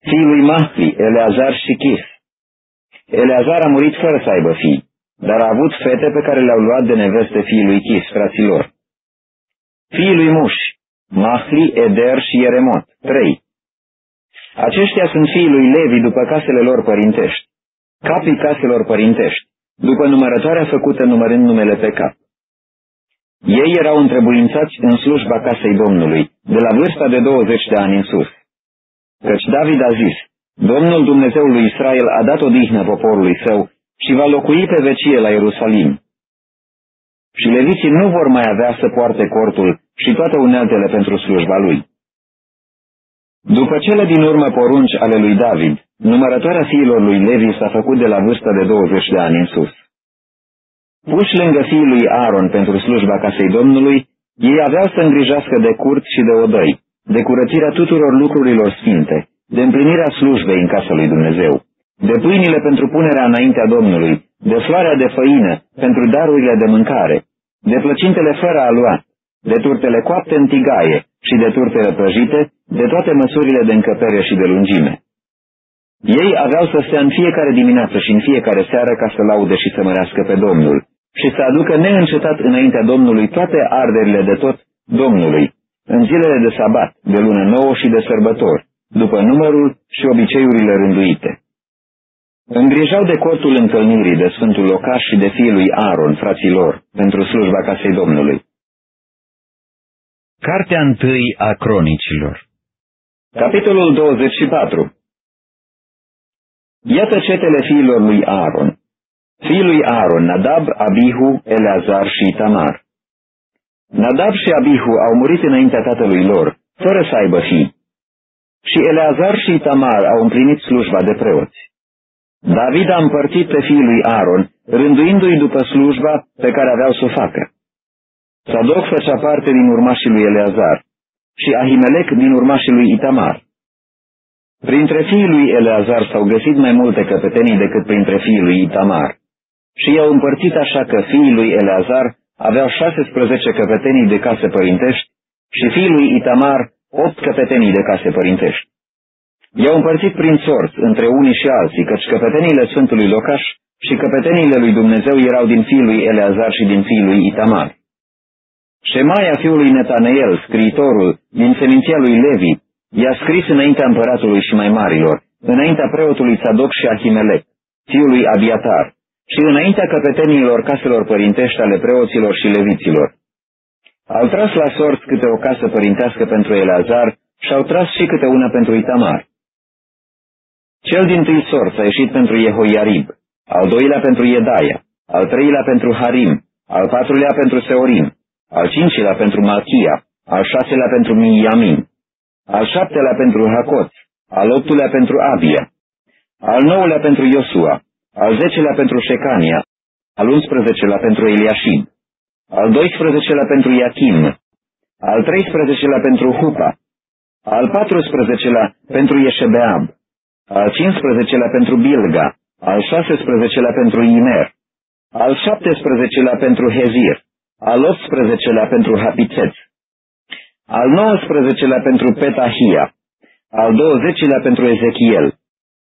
Fiul lui Mahli, Eleazar și Chis. Eleazar a murit fără să aibă fii, dar a avut fete pe care le-au luat de neveste fiul lui Chis, fraților. Fiul lui Muși, Mahli, Eder și Ieremot, trei. Aceștia sunt fiii lui Levi după casele lor părintești, capii caselor părintești, după numărătoarea făcută numărând numele pe cap. Ei erau întrebuințați în slujba casei Domnului, de la vârsta de 20 de ani în sus. Căci David a zis, Domnul Dumnezeul lui Israel a dat o dihnă poporului său și va locui pe vecie la Ierusalim. Și leviții nu vor mai avea să poarte cortul și toate uneltele pentru slujba lui. După cele din urmă porunci ale lui David, numărătoarea fiilor lui Levi s-a făcut de la vârsta de 20 de ani în sus. Puși lângă fiul lui Aaron pentru slujba casei Domnului, ei aveau să îngrijească de curt și de odăi, de curățirea tuturor lucrurilor sfinte, de împlinirea slujbei în casa lui Dumnezeu, de pâinile pentru punerea înaintea Domnului, de floarea de făină pentru darurile de mâncare, de plăcintele fără aluat, de turtele coapte în tigaie și de turtele prăjite, de toate măsurile de încăpere și de lungime. Ei aveau să stea în fiecare dimineață și în fiecare seară ca să laude și să mărească pe Domnul și să aducă neîncetat înaintea Domnului toate arderile de tot Domnului, în zilele de sabat, de lună nouă și de sărbători, după numărul și obiceiurile rânduite. Îngrijau de cortul întâlnirii de Sfântul Locaș și de fiul lui Aaron, fraților, pentru slujba casei Domnului. Cartea întâi a cronicilor Capitolul 24 Iată cetele fiilor lui Aaron. Fiul lui Aaron, Nadab, Abihu, Eleazar și Tamar. Nadab și Abihu au murit înaintea tatălui lor, fără să aibă fii. Și Eleazar și Tamar au împlinit slujba de preoți. David a împărțit pe fiul lui Aaron, rânduindu-i după slujba pe care aveau să o facă. Sadoc făcea parte din urmașii lui Eleazar și Ahimelec din urmașii lui Itamar. Printre fiii lui Eleazar s-au găsit mai multe căpetenii decât printre fiii lui Itamar. Și i-au împărțit așa că fiii lui Eleazar aveau 16 căpetenii de case părintești și fiii lui Itamar 8 căpetenii de case părintești. I-au împărțit prin sorți între unii și alții, căci căpeteniile Sfântului Locaș și căpeteniile lui Dumnezeu erau din fiul lui Eleazar și din fiul lui Itamar. Șemaia fiului Netaneel, scriitorul, din seminția lui Levi, i-a scris înaintea împăratului și mai marilor, înaintea preotului Sadoc și Ahimelec, fiului Abiatar, și înaintea căpeteniilor caselor părintești ale preoților și leviților. Au tras la sort câte o casă părintească pentru Eleazar și au tras și câte una pentru Itamar. Cel din tâi sort a ieșit pentru Jehoiarib, al doilea pentru Iedaia, al treilea pentru Harim, al patrulea pentru Seorim, al cincilea pentru Malchia, al șaselea pentru Miyamin, al șaptelea pentru Hacot, al optulea pentru Abia, al nouălea pentru Iosua, al zecelea pentru Shecania, al unsprezecelea pentru Eliashib, al doisprezecelea pentru Iachim, al treisprezecelea pentru Hupa, al patrusprezecelea pentru Ieșebeab, al cinsprezecelea pentru Bilga, al șasesprezecelea pentru Imer, al șaptesprezecelea pentru Hezir, al optsprezecelea pentru Hapițeț, al nouăsprezecelea pentru Petahia, al douăzecilea pentru Ezechiel,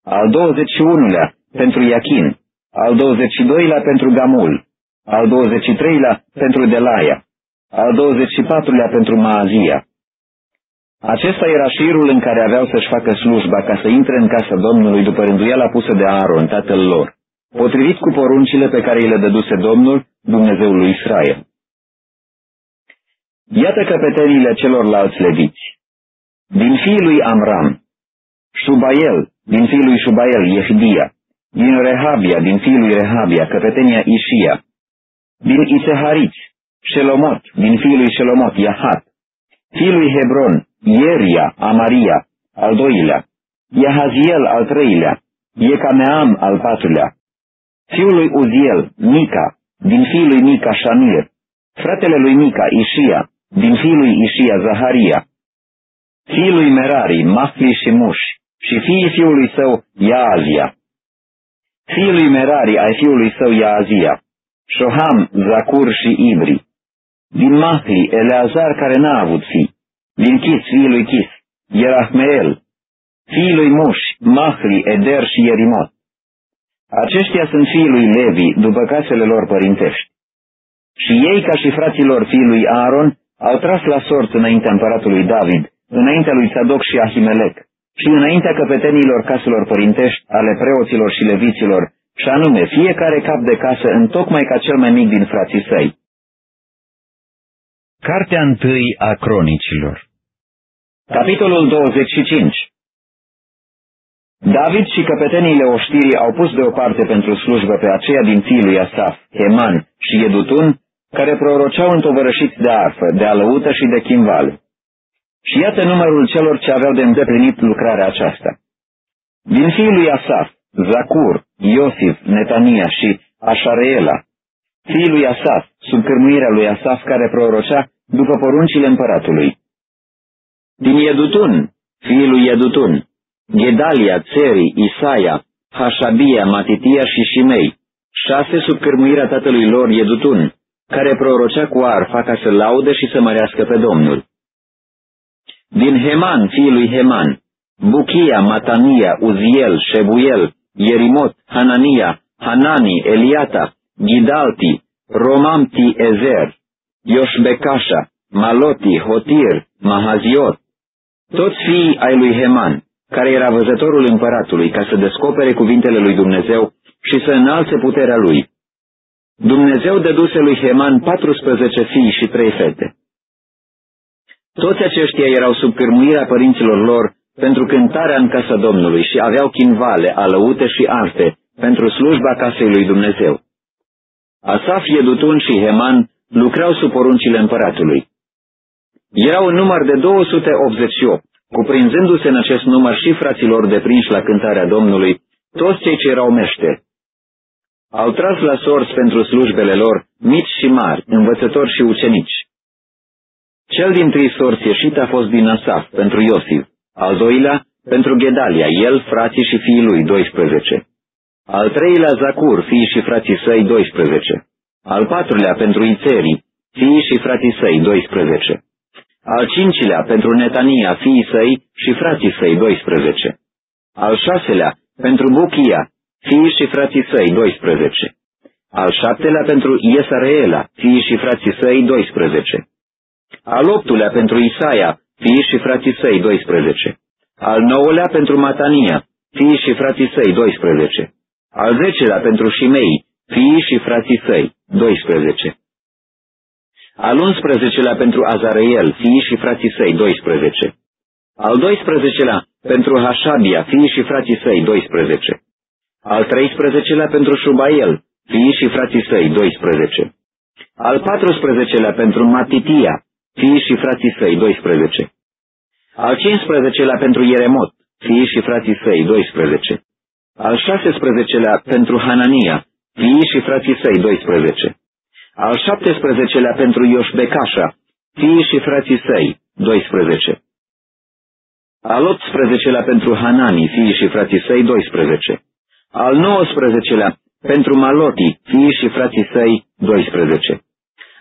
al douăzeci și unulea pentru Iachin, al douăzeci și doilea pentru Gamul, al douăzeci și treilea pentru Delaia, al douăzeci și patrulea pentru Maazia. Acesta era șirul în care aveau să-și facă slujba ca să intre în casa Domnului după rânduiala pusă de Aaron, tatăl lor, potrivit cu poruncile pe care îi le dăduse Domnul, Dumnezeul lui Israel. Iată căpeteniile celorlalți leviți. Din fiul lui Amram, Shubael, din fiul lui Shubael, Yehidia, din Rehabia, din fiul lui Rehabia, căpetenia Ishia, din Isehariți, Shelomot, din fiul lui Shelomot, Yahat, fiul lui Hebron, Ieria, Amaria, al doilea, Yahaziel, al treilea, Yecameam, al patrulea, fiul lui Uziel, Mica, din fiul lui Mica, Shamir, fratele lui Mica, Ishia, din fiul lui Ishia, Zaharia, fiul lui Merari, Mafli și Muș, și fiii fiului său, Yaazia, fiul lui Merari, ai fiului său, Yaazia, Shoham, Zacur și Ibri, din Mahli, Eleazar, care n-a avut fi, din Chis, fiul lui Chis, Ierahmeel, fiul lui Muș, Mahli, Eder și Ierimot. Aceștia sunt fiii lui Levi, după casele lor părintești. Și ei, ca și fraților fiului Aaron, au tras la sort înaintea împăratului David, înaintea lui Sadoc și Ahimelec, și înaintea căpetenilor caselor părintești ale preoților și leviților, și anume fiecare cap de casă în tocmai ca cel mai mic din frații săi. Cartea întâi a cronicilor Capitolul 25 David și căpeteniile oștirii au pus deoparte pentru slujbă pe aceea din fiul lui Asaf, Heman și Edutun, care proroceau întovărășiți de arfă, de alăută și de chimval. Și iată numărul celor ce aveau de îndeplinit lucrarea aceasta. Din fiul lui Asaf, Zacur, Iosif, Netania și Așareela, fiul lui Asaf, sub cârmuirea lui Asaf care prorocea după poruncile împăratului. Din Edutun, fiul lui Edutun, Gedalia, Țeri, Isaia, Hașabia, Matitia și Shimei, șase sub cârmuirea tatălui lor Edutun, care prorocea cu arfa ca să laude și să mărească pe Domnul. Din Heman, fiul lui Heman, Buchia, Matania, Uziel, Shebuel, Ierimot, Hanania, Hanani, Eliata, Gidalti, Romamti Ezer, Ioșbecașa, Maloti, Hotir, Mahaziot, toți fiii ai lui Heman, care era văzătorul împăratului, ca să descopere cuvintele lui Dumnezeu și să înalțe puterea lui. Dumnezeu dăduse lui Heman 14 fii și trei fete. Toți aceștia erau sub cârmuirea părinților lor pentru cântarea în casa Domnului și aveau chinvale, alăute și arte pentru slujba casei lui Dumnezeu. Asaf, Edutun și Heman lucrau sub poruncile împăratului. Erau un număr de 288, cuprinzându-se în acest număr și fraților deprinși la cântarea Domnului, toți cei ce erau meșteri. Au tras la sorți pentru slujbele lor, mici și mari, învățători și ucenici. Cel din trei sorți ieșit a fost din Asaf, pentru Iosif, al doilea, pentru Gedalia, el, frații și fiii lui, 12. Al treilea, Zacur, fiii și frații săi, 12. Al patrulea, pentru Ițerii, fiii și frații săi, 12. Al cincilea, pentru Netania, fiii săi și frații săi, 12. Al șaselea, pentru Buchia, fiii și frații săi, 12. Al șaptelea pentru Iesareela, fiii și frații săi, 12. al optulea pentru Isaia, fii și frații săi, 12, al nouălea pentru Matania, fii și frații săi, 12, al zecelea pentru Shimei, fii și frații săi, 12, al unsprezecelea pentru Azareel, fii și frații săi, 12, al 12-lea pentru Hașabia, fii și frații săi, 12, al 13-lea pentru Shubael, fii și frații săi, 12, al 14-lea pentru Matitia, fii și frații săi, 12, al 15-lea pentru Ieremot, fii și frații săi, 12, al 16-lea pentru Hanania, fii și frații săi, 12, al 17-lea pentru Ioșbecașa, fii și frații săi, 12, al 18-lea pentru Hanani, fii și frații săi, 12, al 19-lea pentru Maloti, fii și frații săi, 12,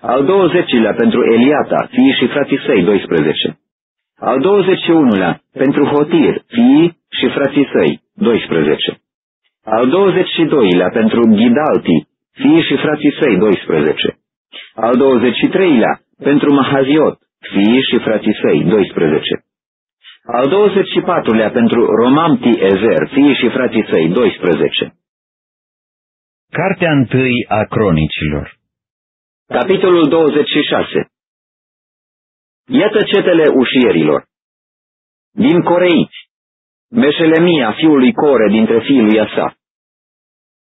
al 20-lea pentru Eliata, fii și frații săi, 12, al 21-lea pentru Hotir, fii și frații săi, 12, al 22-lea pentru Ghidalti, fii și frații săi, 12, al 23-lea pentru Mahaziot, fii și frații săi, 12, al 24-lea pentru Romamti Ezer, fii și frații săi, 12. Cartea întâi a cronicilor Capitolul 26 Iată cetele ușierilor. Din Coreiți, Meșelemia, fiul lui Core, dintre fiii lui Asaf.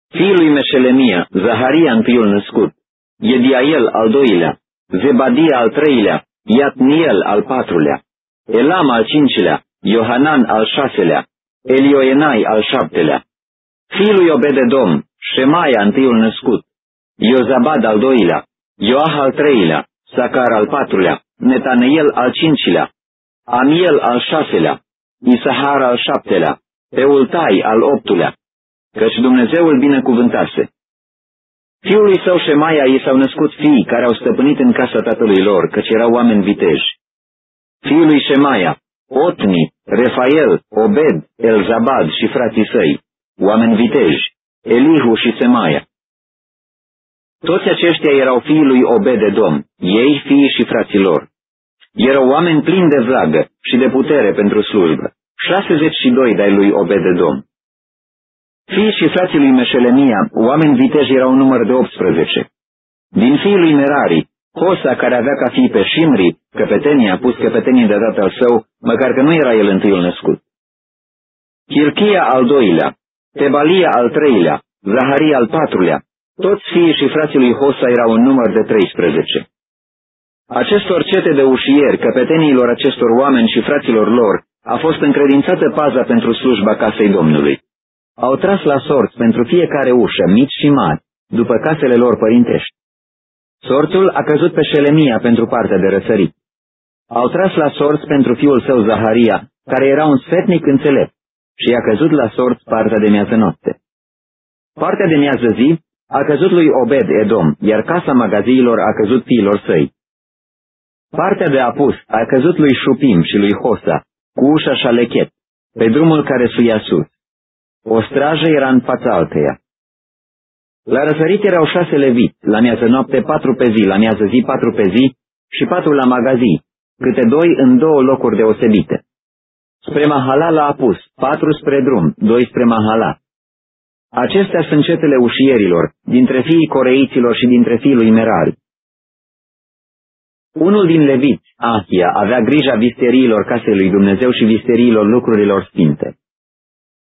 Fiul lui Meșelemia, Zaharia întâiul născut, Ediael al doilea, Zebadia al treilea, Iatniel al patrulea, Elam al cincilea, Iohanan al șaselea, Elioenai al șaptelea, fiul lui Obededom, Shemaia întâiul născut, Iozabad al doilea, Ioah al treilea, Sacar al patrulea, Netaneel al cincilea, Amiel al șaselea, Isahar al șaptelea, Peultai al optulea, căci Dumnezeul binecuvântase. Fiului său Shemaia i s-au născut fii care au stăpânit în casa tatălui lor, căci erau oameni viteji fiul lui Shemaia, Otni, Refael, Obed, Elzabad și frații săi, oameni viteji, Elihu și Semaia. Toți aceștia erau fiii lui Obed-Edom, ei fiii și frații lor. Erau oameni plini de vlagă și de putere pentru slujbă, 62 de-ai lui Obed-Edom. Fiii și frații lui Meșelemia, oameni viteji erau număr de 18. Din fiii lui Merari, Hosa, care avea ca fi pe Shimri, căpetenia, a pus căpetenie de tatăl său, măcar că nu era el întâiul născut. Chilchia al doilea, Tebalia al treilea, Zaharia al patrulea, toți fiii și frații lui Hosa erau în număr de 13. Acestor cete de ușieri, căpeteniilor acestor oameni și fraților lor, a fost încredințată paza pentru slujba casei Domnului. Au tras la sorți pentru fiecare ușă, mici și mari, după casele lor părintești. Sorțul a căzut pe Șelemia pentru partea de răsărit. Au tras la sorți pentru fiul său Zaharia, care era un sfetnic înțelept, și i-a căzut la sorți partea de miază noapte. Partea de miază zi a căzut lui Obed Edom, iar casa magaziilor a căzut fiilor săi. Partea de apus a căzut lui Șupim și lui Hosa, cu ușa șalechet, pe drumul care suia sus. O strajă era în fața alteia. La răsărit erau șase levit, la miază noapte patru pe zi, la miază zi patru pe zi și patru la magazii, câte doi în două locuri deosebite. Spre Mahala l-a apus, patru spre drum, doi spre Mahala. Acestea sunt cetele ușierilor, dintre fiii coreiților și dintre fiii lui Merari. Unul din leviți, Ahia, avea grija visteriilor casei lui Dumnezeu și visteriilor lucrurilor sfinte.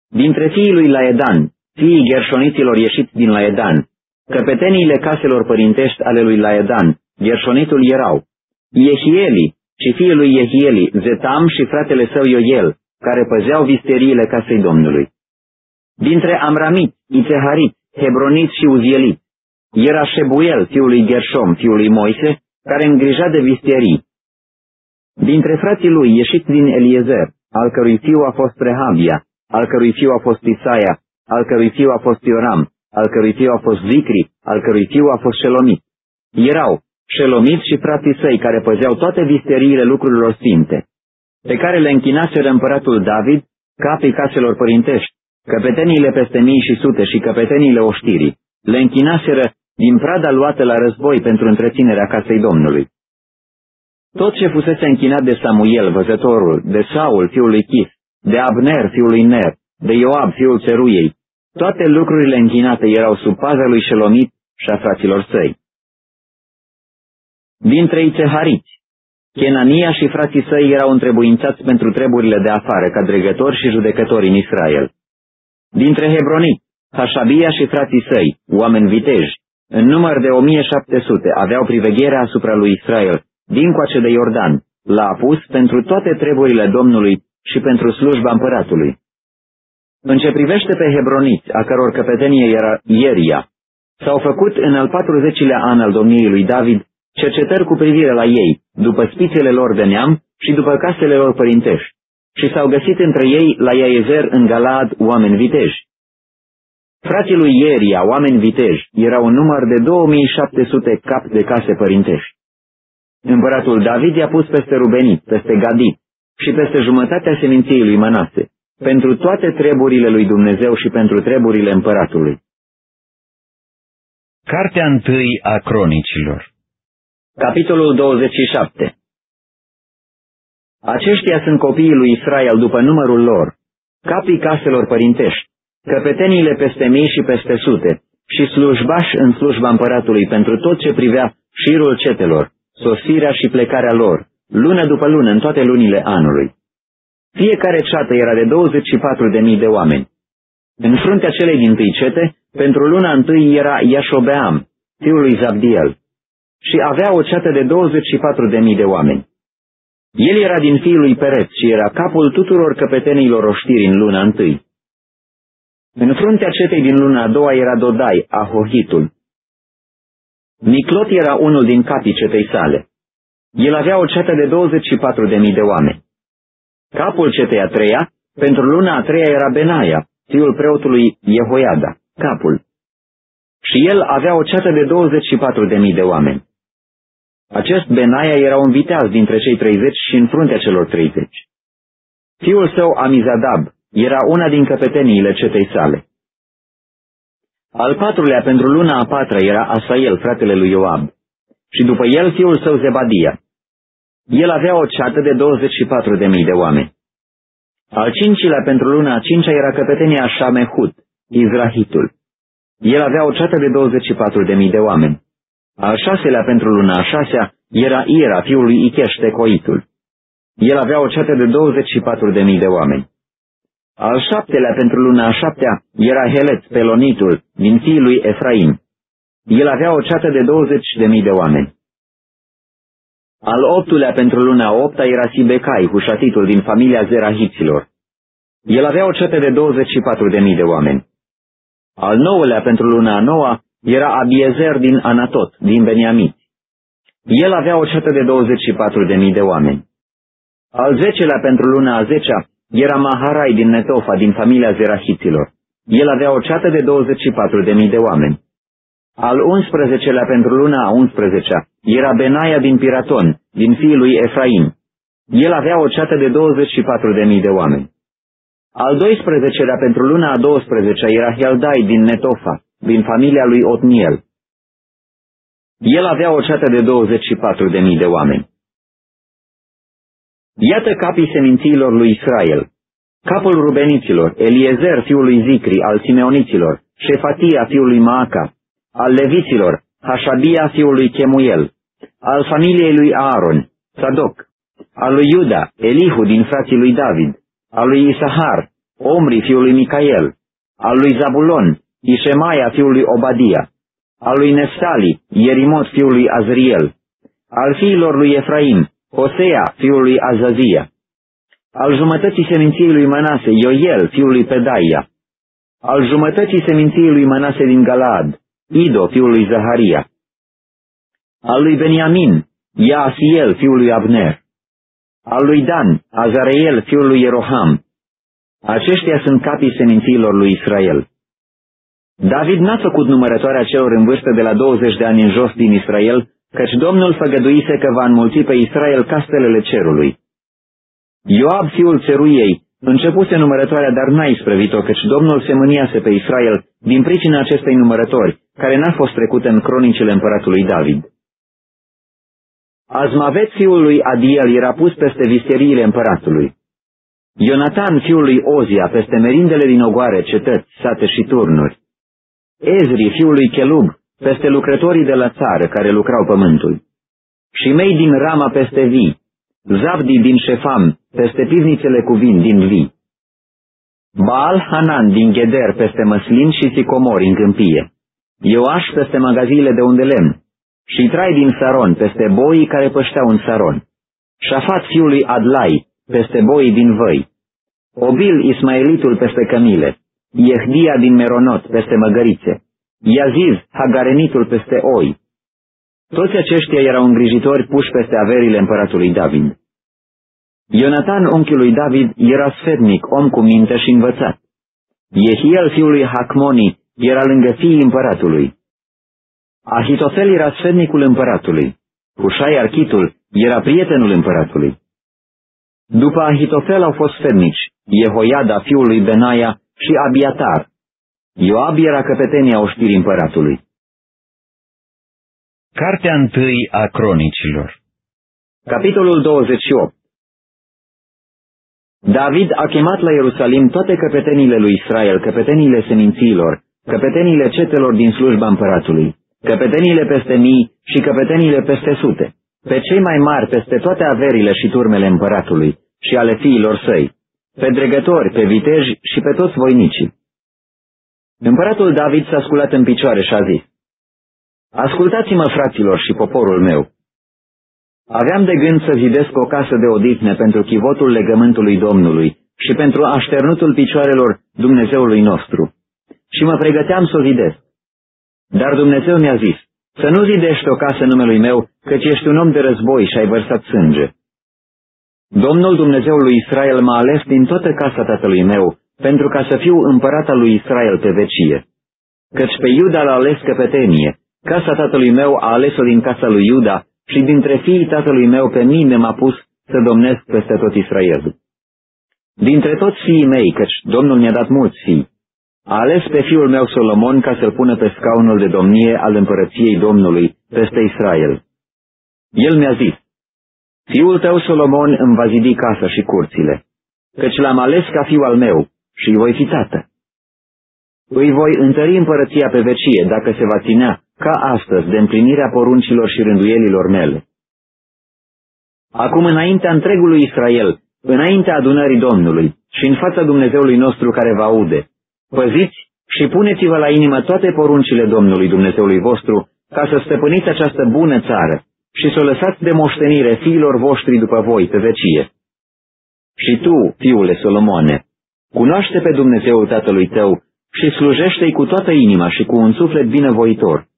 Dintre fiii lui Laedan, fiii gherșoniților ieșiți din Laedan, căpeteniile caselor părintești ale lui Laedan, gherșonitul erau, Iehieli și fiul lui Iehieli, Zetam și fratele său Ioel, care păzeau visteriile casei Domnului. Dintre Amramit, Ițeharit, Hebronit și Uzielit, era Shebuel, fiul lui Gershom, fiul lui Moise, care îngrija de visterii. Dintre frații lui, ieșit din Eliezer, al cărui fiu a fost Rehabia, al cărui fiu a fost Isaia, al cărui fiu a fost Ioram, al cărui fiu a fost Zicri, al cărui fiu a fost Shelomit. Erau Shelomit și frații săi care păzeau toate visteriile lucrurilor sfinte, pe care le închinaseră împăratul David, capii caselor părintești, căpeteniile peste mii și sute și căpeteniile oștirii, le închinaseră din prada luată la război pentru întreținerea casei Domnului. Tot ce fusese închinat de Samuel, văzătorul, de Saul, fiul lui Chis, de Abner, fiul lui Ner, de Ioab, fiul Țeruiei, toate lucrurile închinate erau sub paza lui Shelomit și a fraților săi. Dintre Ițehariți, Chenania și frații săi erau întrebuințați pentru treburile de afară, ca dregători și judecători în Israel. Dintre Hebroni, Hașabia și frații săi, oameni viteji, în număr de 1700, aveau privegherea asupra lui Israel, dincoace de Iordan, l-a apus pentru toate treburile Domnului și pentru slujba împăratului. În ce privește pe hebroniți, a căror căpetenie era Ieria, s-au făcut în al 40-lea an al domniei lui David cercetări cu privire la ei, după spițele lor de neam și după casele lor părintești, și s-au găsit între ei la Iaezer în Galad oameni viteji. Frații lui Ieria, oameni viteji, erau un număr de 2700 cap de case părintești. Împăratul David i-a pus peste Rubenit, peste Gadit și peste jumătatea seminției lui Manase, pentru toate treburile lui Dumnezeu și pentru treburile împăratului. Cartea întâi a cronicilor Capitolul 27 Aceștia sunt copiii lui Israel după numărul lor, capii caselor părintești, căpeteniile peste mii și peste sute, și slujbași în slujba împăratului pentru tot ce privea șirul cetelor, sosirea și plecarea lor, lună după lună în toate lunile anului. Fiecare ceată era de 24.000 de oameni. În fruntea celei din tâi cete, pentru luna întâi era Iașobeam, fiul lui Zabdiel, și avea o ceată de 24.000 de oameni. El era din fiul lui Pereț și era capul tuturor căpetenilor oștiri în luna întâi. În fruntea cetei din luna a doua era Dodai, Ahohitul. Miclot era unul din capii cetei sale. El avea o ceată de 24.000 de oameni. Capul cetei a treia, pentru luna a treia era Benaia, fiul preotului Jehoiada, capul. Și el avea o ceată de 24.000 de oameni. Acest Benaia era un viteaz dintre cei 30 și în fruntea celor 30. Fiul său Amizadab era una din căpeteniile cetei sale. Al patrulea pentru luna a patra era Asael, fratele lui Ioab, și după el fiul său Zebadia. El avea o ceată de 24.000 de oameni. Al cincilea pentru luna a cincea era căpetenia Shamehut, Izrahitul. El avea o ceată de 24.000 de oameni. Al șaselea pentru luna a șasea era Ira, fiul lui Icheș, Tecoitul. El avea o ceată de 24.000 de oameni. Al șaptelea pentru luna a șaptea era Helet, Pelonitul, din fiul lui Efraim. El avea o ceată de 20.000 de oameni. Al optulea pentru luna a opta era Sibecai, hușatitul din familia Zerahiților. El avea o cetă de 24.000 de oameni. Al nouălea pentru luna a noua era Abiezer din Anatot, din Beniamit. El avea o cetă de 24.000 de oameni. Al zecelea pentru luna a zecea era Maharai din Netofa, din familia Zerahiților. El avea o ceată de 24.000 de oameni. Al unsprezecelea pentru luna a unsprezecea era Benaia din Piraton, din fiul lui Efraim. El avea o ceată de 24.000 de oameni. Al 12-lea pentru luna a 12 era Heldai din Netofa, din familia lui Otniel. El avea o ceată de 24.000 de oameni. Iată capii semințiilor lui Israel. Capul rubeniților, Eliezer, fiul lui Zicri, al simeoniților, Șefatia, fiul lui Maaca, al leviților, Hașabia, fiul lui Chemuel, al familiei lui Aaron, Sadoc, al lui Iuda, Elihu din frații lui David, al lui Isahar, Omri, fiul lui Micael, al lui Zabulon, Ișemaia, fiul lui Obadia, al lui Neftali, Ierimot, fiul lui Azriel, al fiilor lui Efraim, Hosea, fiul lui Azazia, al jumătății seminției lui Manase, Ioel, fiul lui Pedaia, al jumătății seminției lui Manase din Galaad, Ido, fiul lui Zaharia, al lui Beniamin, Iaasiel, fiul lui Abner, al lui Dan, Azareel, fiul lui Ieroham. Aceștia sunt capii semințiilor lui Israel. David n-a făcut numărătoarea celor în vârstă de la 20 de ani în jos din Israel, căci Domnul făgăduise că va înmulți pe Israel castelele cerului. Ioab, fiul țeruiei, începuse numărătoarea, dar n-a isprăvit-o, căci Domnul se mâniase pe Israel din pricina acestei numărători, care n-a fost trecută în cronicile împăratului David. Azmavet fiul lui Adiel era pus peste visteriile împăratului. Ionatan fiul lui Ozia peste merindele din ogoare, cetăți, sate și turnuri. Ezri fiul lui Chelub peste lucrătorii de la țară care lucrau pământul. Și mei din Rama peste vii, Zabdi din Șefam peste pivnițele cu vin din vii. Baal Hanan din Gheder peste măslin și sicomori în câmpie. Ioaș peste magaziile de unde lemn. Și Trai din Saron peste boii care pășteau în Saron. Șafat fiului Adlai peste boii din văi. Obil Ismaelitul peste cămile. Iehdia din Meronot peste măgărițe. Iaziz Hagarenitul peste oi. Toți aceștia erau îngrijitori puși peste averile împăratului David. Ionatan, unchiul lui David, era sfetnic, om cu minte și învățat. Jehiel, fiul lui Hacmoni, era lângă fiii împăratului. Ahitofel era sfetnicul împăratului. Hușai Architul era prietenul împăratului. După Ahitofel au fost sfetnici, Jehoiada, fiul lui Benaia și Abiatar. Ioab era căpetenia oștirii împăratului. Cartea întâi a cronicilor Capitolul 28 David a chemat la Ierusalim toate căpetenile lui Israel, căpetenile seminților, căpetenile cetelor din slujba împăratului, căpetenile peste mii și căpetenile peste sute, pe cei mai mari peste toate averile și turmele împăratului și ale fiilor săi, pe dregători, pe viteji și pe toți voinicii. Împăratul David s-a sculat în picioare și a zis, Ascultați-mă, fraților și poporul meu, Aveam de gând să zidesc o casă de odihnă pentru chivotul legământului Domnului și pentru așternutul picioarelor Dumnezeului nostru. Și mă pregăteam să o zidesc. Dar Dumnezeu mi-a zis, să nu zidești o casă numelui meu, căci ești un om de război și ai vărsat sânge. Domnul Dumnezeul lui Israel m-a ales din toată casa tatălui meu, pentru ca să fiu împărata lui Israel pe vecie. Căci pe Iuda l-a ales căpetenie, casa tatălui meu a ales-o din casa lui Iuda și dintre fiii tatălui meu pe mine m-a pus să domnesc peste tot Israelul. Dintre toți fiii mei, căci Domnul mi-a dat mulți fii, a ales pe fiul meu Solomon ca să-l pună pe scaunul de domnie al împărăției Domnului peste Israel. El mi-a zis, Fiul tău Solomon îmi va zidi casa și curțile, căci l-am ales ca fiu al meu și îi voi fi tată. Îi voi întări împărăția pe vecie dacă se va ținea ca astăzi, de împlinirea poruncilor și rânduielilor mele. Acum înaintea întregului Israel, înaintea adunării Domnului și în fața Dumnezeului nostru care vă aude, păziți și puneți-vă la inimă toate poruncile Domnului Dumnezeului vostru, ca să stăpâniți această bună țară și să o lăsați de moștenire fiilor voștri după voi pe vecie. Și tu, fiule Solomone, cunoaște pe Dumnezeul tatălui tău și slujește-i cu toată inima și cu un suflet binevoitor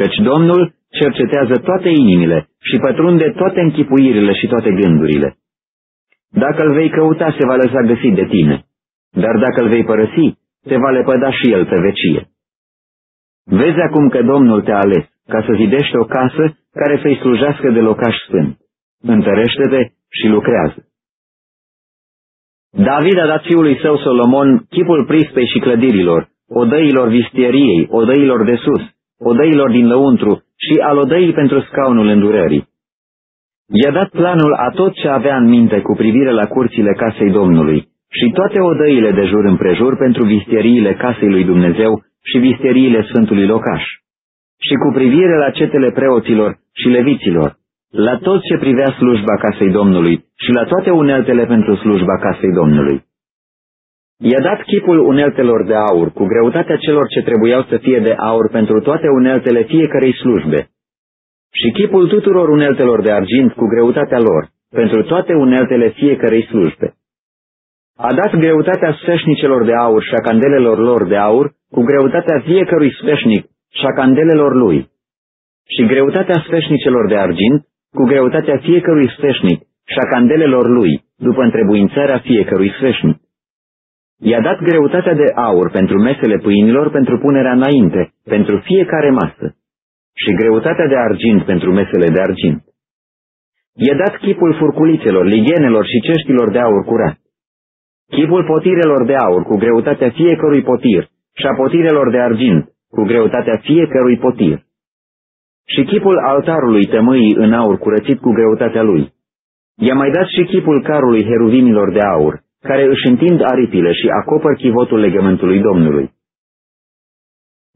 căci Domnul cercetează toate inimile și pătrunde toate închipuirile și toate gândurile. Dacă îl vei căuta, se va lăsa găsit de tine, dar dacă îl vei părăsi, se va lepăda și el pe vecie. Vezi acum că Domnul te-a ales ca să zidești o casă care să-i slujească de locaș sfânt. Întărește-te și lucrează. David a dat fiului său Solomon chipul prispei și clădirilor, odăilor vistieriei, odăilor de sus, odăilor din lăuntru și al odăii pentru scaunul îndurării. I-a dat planul a tot ce avea în minte cu privire la curțile casei Domnului și toate odăile de jur împrejur pentru visteriile casei lui Dumnezeu și visteriile Sfântului Locaș. Și cu privire la cetele preoților și leviților, la tot ce privea slujba casei Domnului și la toate uneltele pentru slujba casei Domnului. I-a dat chipul uneltelor de aur, cu greutatea celor ce trebuiau să fie de aur pentru toate uneltele fiecarei slujbe, și chipul tuturor uneltelor de argint cu greutatea lor, pentru toate uneltele fiecarei slujbe. A dat greutatea sfeșnicelor de aur și a candelelor lor de aur, cu greutatea fiecărui sfeșnic și a candelelor lui, și greutatea sfeșnicelor de argint, cu greutatea fiecărui sfeșnic și a candelelor lui, după întrebuințarea fiecărui sfeșnic. I-a dat greutatea de aur pentru mesele pâinilor pentru punerea înainte, pentru fiecare masă, și greutatea de argint pentru mesele de argint. I-a dat chipul furculițelor, ligenelor și ceștilor de aur curat. Chipul potirelor de aur cu greutatea fiecărui potir și a potirelor de argint cu greutatea fiecărui potir. și chipul altarului tămâii în aur curățit cu greutatea lui. I-a mai dat și chipul carului heruvimilor de aur, care își întind aripile și acopăr chivotul legământului Domnului.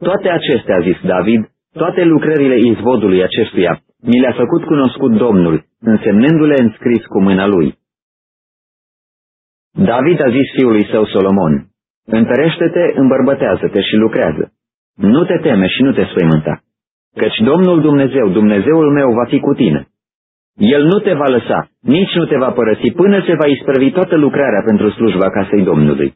Toate acestea, a zis David, toate lucrările izvodului acestuia, mi le-a făcut cunoscut Domnul, însemnându-le înscris cu mâna lui. David a zis fiului său Solomon, Întărește-te, îmbărbătează-te și lucrează. Nu te teme și nu te spăimânta, căci Domnul Dumnezeu, Dumnezeul meu, va fi cu tine. El nu te va lăsa, nici nu te va părăsi, până se va isprăvi toată lucrarea pentru slujba casei Domnului.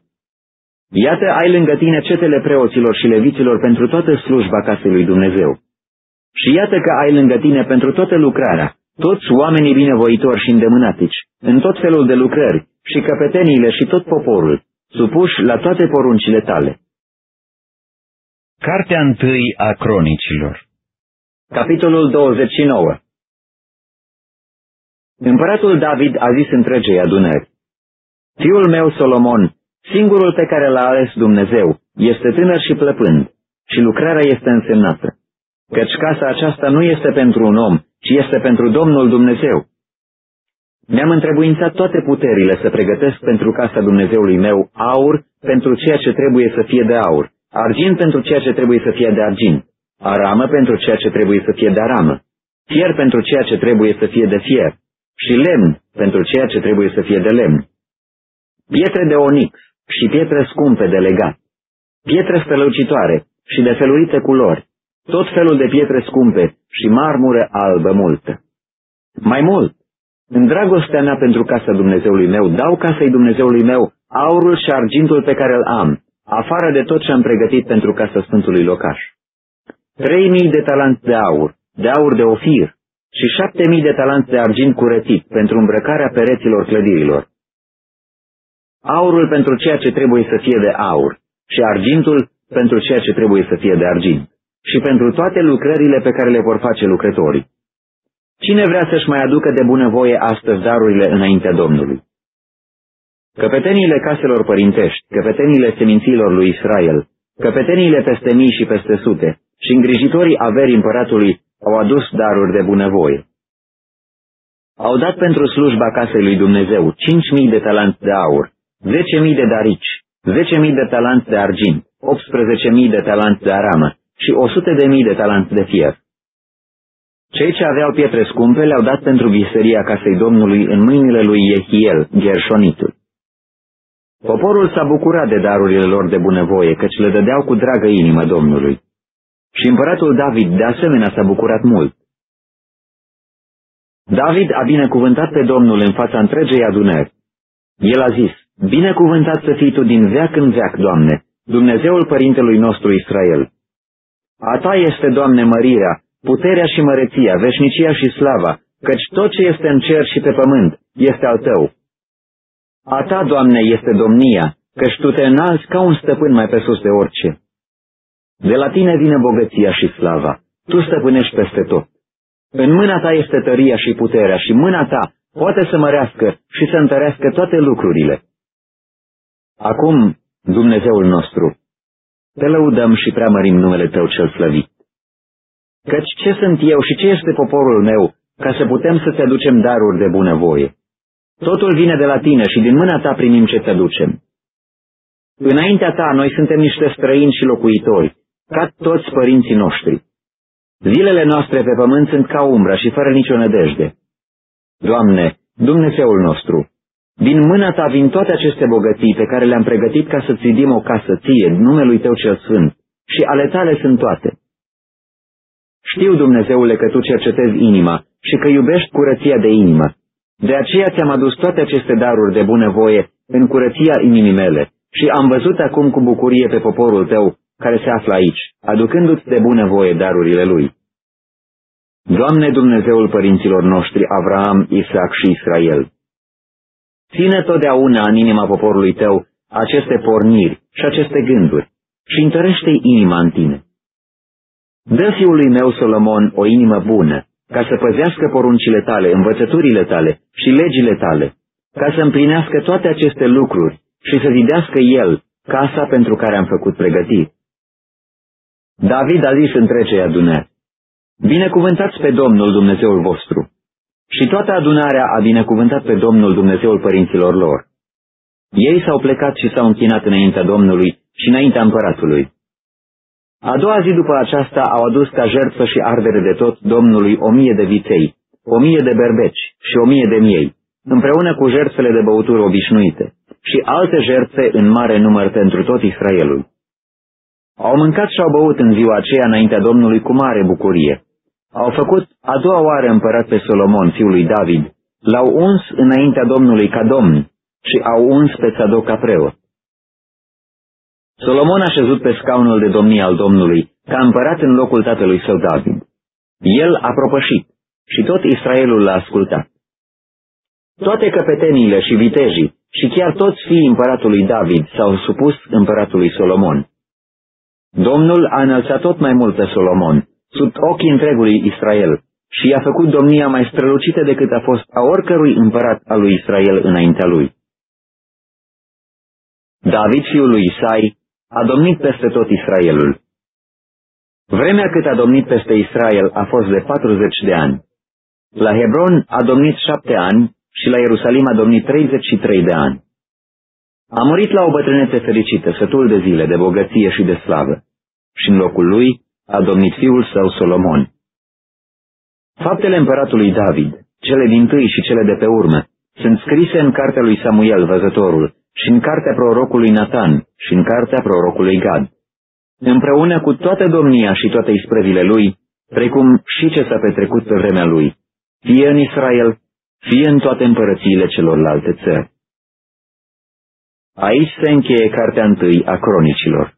Iată, ai lângă tine cetele preoților și leviților pentru toată slujba casei lui Dumnezeu. Și iată că ai lângă tine pentru toată lucrarea, toți oamenii binevoitori și îndemânatici, în tot felul de lucrări, și căpeteniile și tot poporul, supuși la toate poruncile tale. Cartea întâi a cronicilor Capitolul 29 Împăratul David a zis întregei adunări, Fiul meu Solomon, singurul pe care l-a ales Dumnezeu, este tânăr și plăpând, și lucrarea este însemnată, căci casa aceasta nu este pentru un om, ci este pentru Domnul Dumnezeu. Mi-am întrebuințat toate puterile să pregătesc pentru casa Dumnezeului meu aur pentru ceea ce trebuie să fie de aur, argint pentru ceea ce trebuie să fie de argint, aramă pentru ceea ce trebuie să fie de aramă, fier pentru ceea ce trebuie să fie de fier și lemn pentru ceea ce trebuie să fie de lemn, pietre de onix și pietre scumpe de legat, pietre strălucitoare și de felurite culori, tot felul de pietre scumpe și marmură albă multă. Mai mult, în dragostea mea pentru casa Dumnezeului meu, dau casei Dumnezeului meu aurul și argintul pe care îl am, afară de tot ce am pregătit pentru casa Sfântului Locaș. Trei mii de talanți de aur, de aur de ofir, și șapte mii de talanți de argint curățit pentru îmbrăcarea pereților clădirilor. Aurul pentru ceea ce trebuie să fie de aur și argintul pentru ceea ce trebuie să fie de argint și pentru toate lucrările pe care le vor face lucrătorii. Cine vrea să-și mai aducă de bunăvoie astăzi darurile înaintea Domnului? Căpeteniile caselor părintești, căpeteniile seminților lui Israel, căpeteniile peste mii și peste sute și îngrijitorii averii împăratului au adus daruri de bunăvoie. Au dat pentru slujba casei lui Dumnezeu 5.000 de talanți de aur, 10.000 de darici, 10.000 de talanți de argint, 18.000 de talanți de aramă și 100.000 de talanți de fier. Cei ce aveau pietre scumpe le-au dat pentru viseria casei Domnului în mâinile lui Yehiel, Gershonitul. Poporul s-a bucurat de darurile lor de bunăvoie, căci le dădeau cu dragă inimă Domnului. Și împăratul David de asemenea s-a bucurat mult. David a binecuvântat pe Domnul în fața întregei adunări. El a zis, Binecuvântat să fii Tu din veac în veac, Doamne, Dumnezeul Părintelui nostru Israel. A Ta este, Doamne, mărirea, puterea și măreția, veșnicia și slava, căci tot ce este în cer și pe pământ este al Tău. A Ta, Doamne, este domnia, căci Tu te înalți ca un stăpân mai pe sus de orice. De la Tine vine bogăția și slava, Tu stăpânești peste tot. În mâna Ta este tăria și puterea și mâna Ta poate să mărească și să întărească toate lucrurile. Acum, Dumnezeul nostru, te lăudăm și preamărim numele Tău cel slăvit. Căci ce sunt eu și ce este poporul meu, ca să putem să-ți aducem daruri de bunăvoie? Totul vine de la tine și din mâna ta primim ce-ți aducem. Înaintea ta noi suntem niște străini și locuitori, ca toți părinții noștri. Zilele noastre pe pământ sunt ca umbra și fără nicio nădejde. Doamne, Dumnezeul nostru, din mâna ta vin toate aceste bogății pe care le-am pregătit ca să-ți ridim o casă ție, numelui tău cel sfânt, și ale tale sunt toate. Știu, Dumnezeule, că tu cercetezi inima și că iubești curăția de inimă. De aceea ți-am adus toate aceste daruri de bunăvoie în curăția inimii mele și am văzut acum cu bucurie pe poporul tău care se află aici, aducându-ți de bunăvoie darurile lui. Doamne Dumnezeul părinților noștri, Avraam, Isaac și Israel, ține totdeauna în inima poporului tău aceste porniri și aceste gânduri și întărește inima în tine. Dă fiului meu Solomon o inimă bună, ca să păzească poruncile tale, învățăturile tale și legile tale, ca să împlinească toate aceste lucruri și să zidească el casa pentru care am făcut pregătiri. David a zis întregei adunări, Binecuvântați pe Domnul Dumnezeul vostru. Și toată adunarea a binecuvântat pe Domnul Dumnezeul părinților lor. Ei s-au plecat și s-au închinat înaintea Domnului și înaintea împăratului. A doua zi după aceasta au adus ca jertfă și ardere de tot Domnului o mie de viței, o mie de berbeci și o mie de miei, împreună cu jertfele de băuturi obișnuite și alte jertfe în mare număr pentru tot Israelul. Au mâncat și au băut în ziua aceea înaintea Domnului cu mare bucurie. Au făcut a doua oară împărat pe Solomon, fiul lui David. L-au uns înaintea Domnului ca domn și au uns pe Tzadok ca preot. Solomon a șezut pe scaunul de domnie al Domnului, ca împărat în locul tatălui său David. El a propășit și tot Israelul l-a ascultat. Toate căpeteniile și vitejii și chiar toți fiii împăratului David s-au supus împăratului Solomon. Domnul a înălțat tot mai mult pe Solomon, sub ochii întregului Israel, și i-a făcut domnia mai strălucită decât a fost a oricărui împărat al lui Israel înaintea lui. David, fiul lui Isai, a domnit peste tot Israelul. Vremea cât a domnit peste Israel a fost de 40 de ani. La Hebron a domnit șapte ani și la Ierusalim a domnit 33 de ani. A murit la o bătrânețe fericită, sătul de zile, de bogăție și de slavă, și în locul lui a domnit fiul său Solomon. Faptele împăratului David, cele din tâi și cele de pe urmă, sunt scrise în cartea lui Samuel, văzătorul, și în cartea prorocului Nathan și în cartea prorocului Gad, împreună cu toată domnia și toate isprăvile lui, precum și ce s-a petrecut pe vremea lui, fie în Israel, fie în toate împărățiile celorlalte țări. Aici se încheie cartea întâi a cronicilor.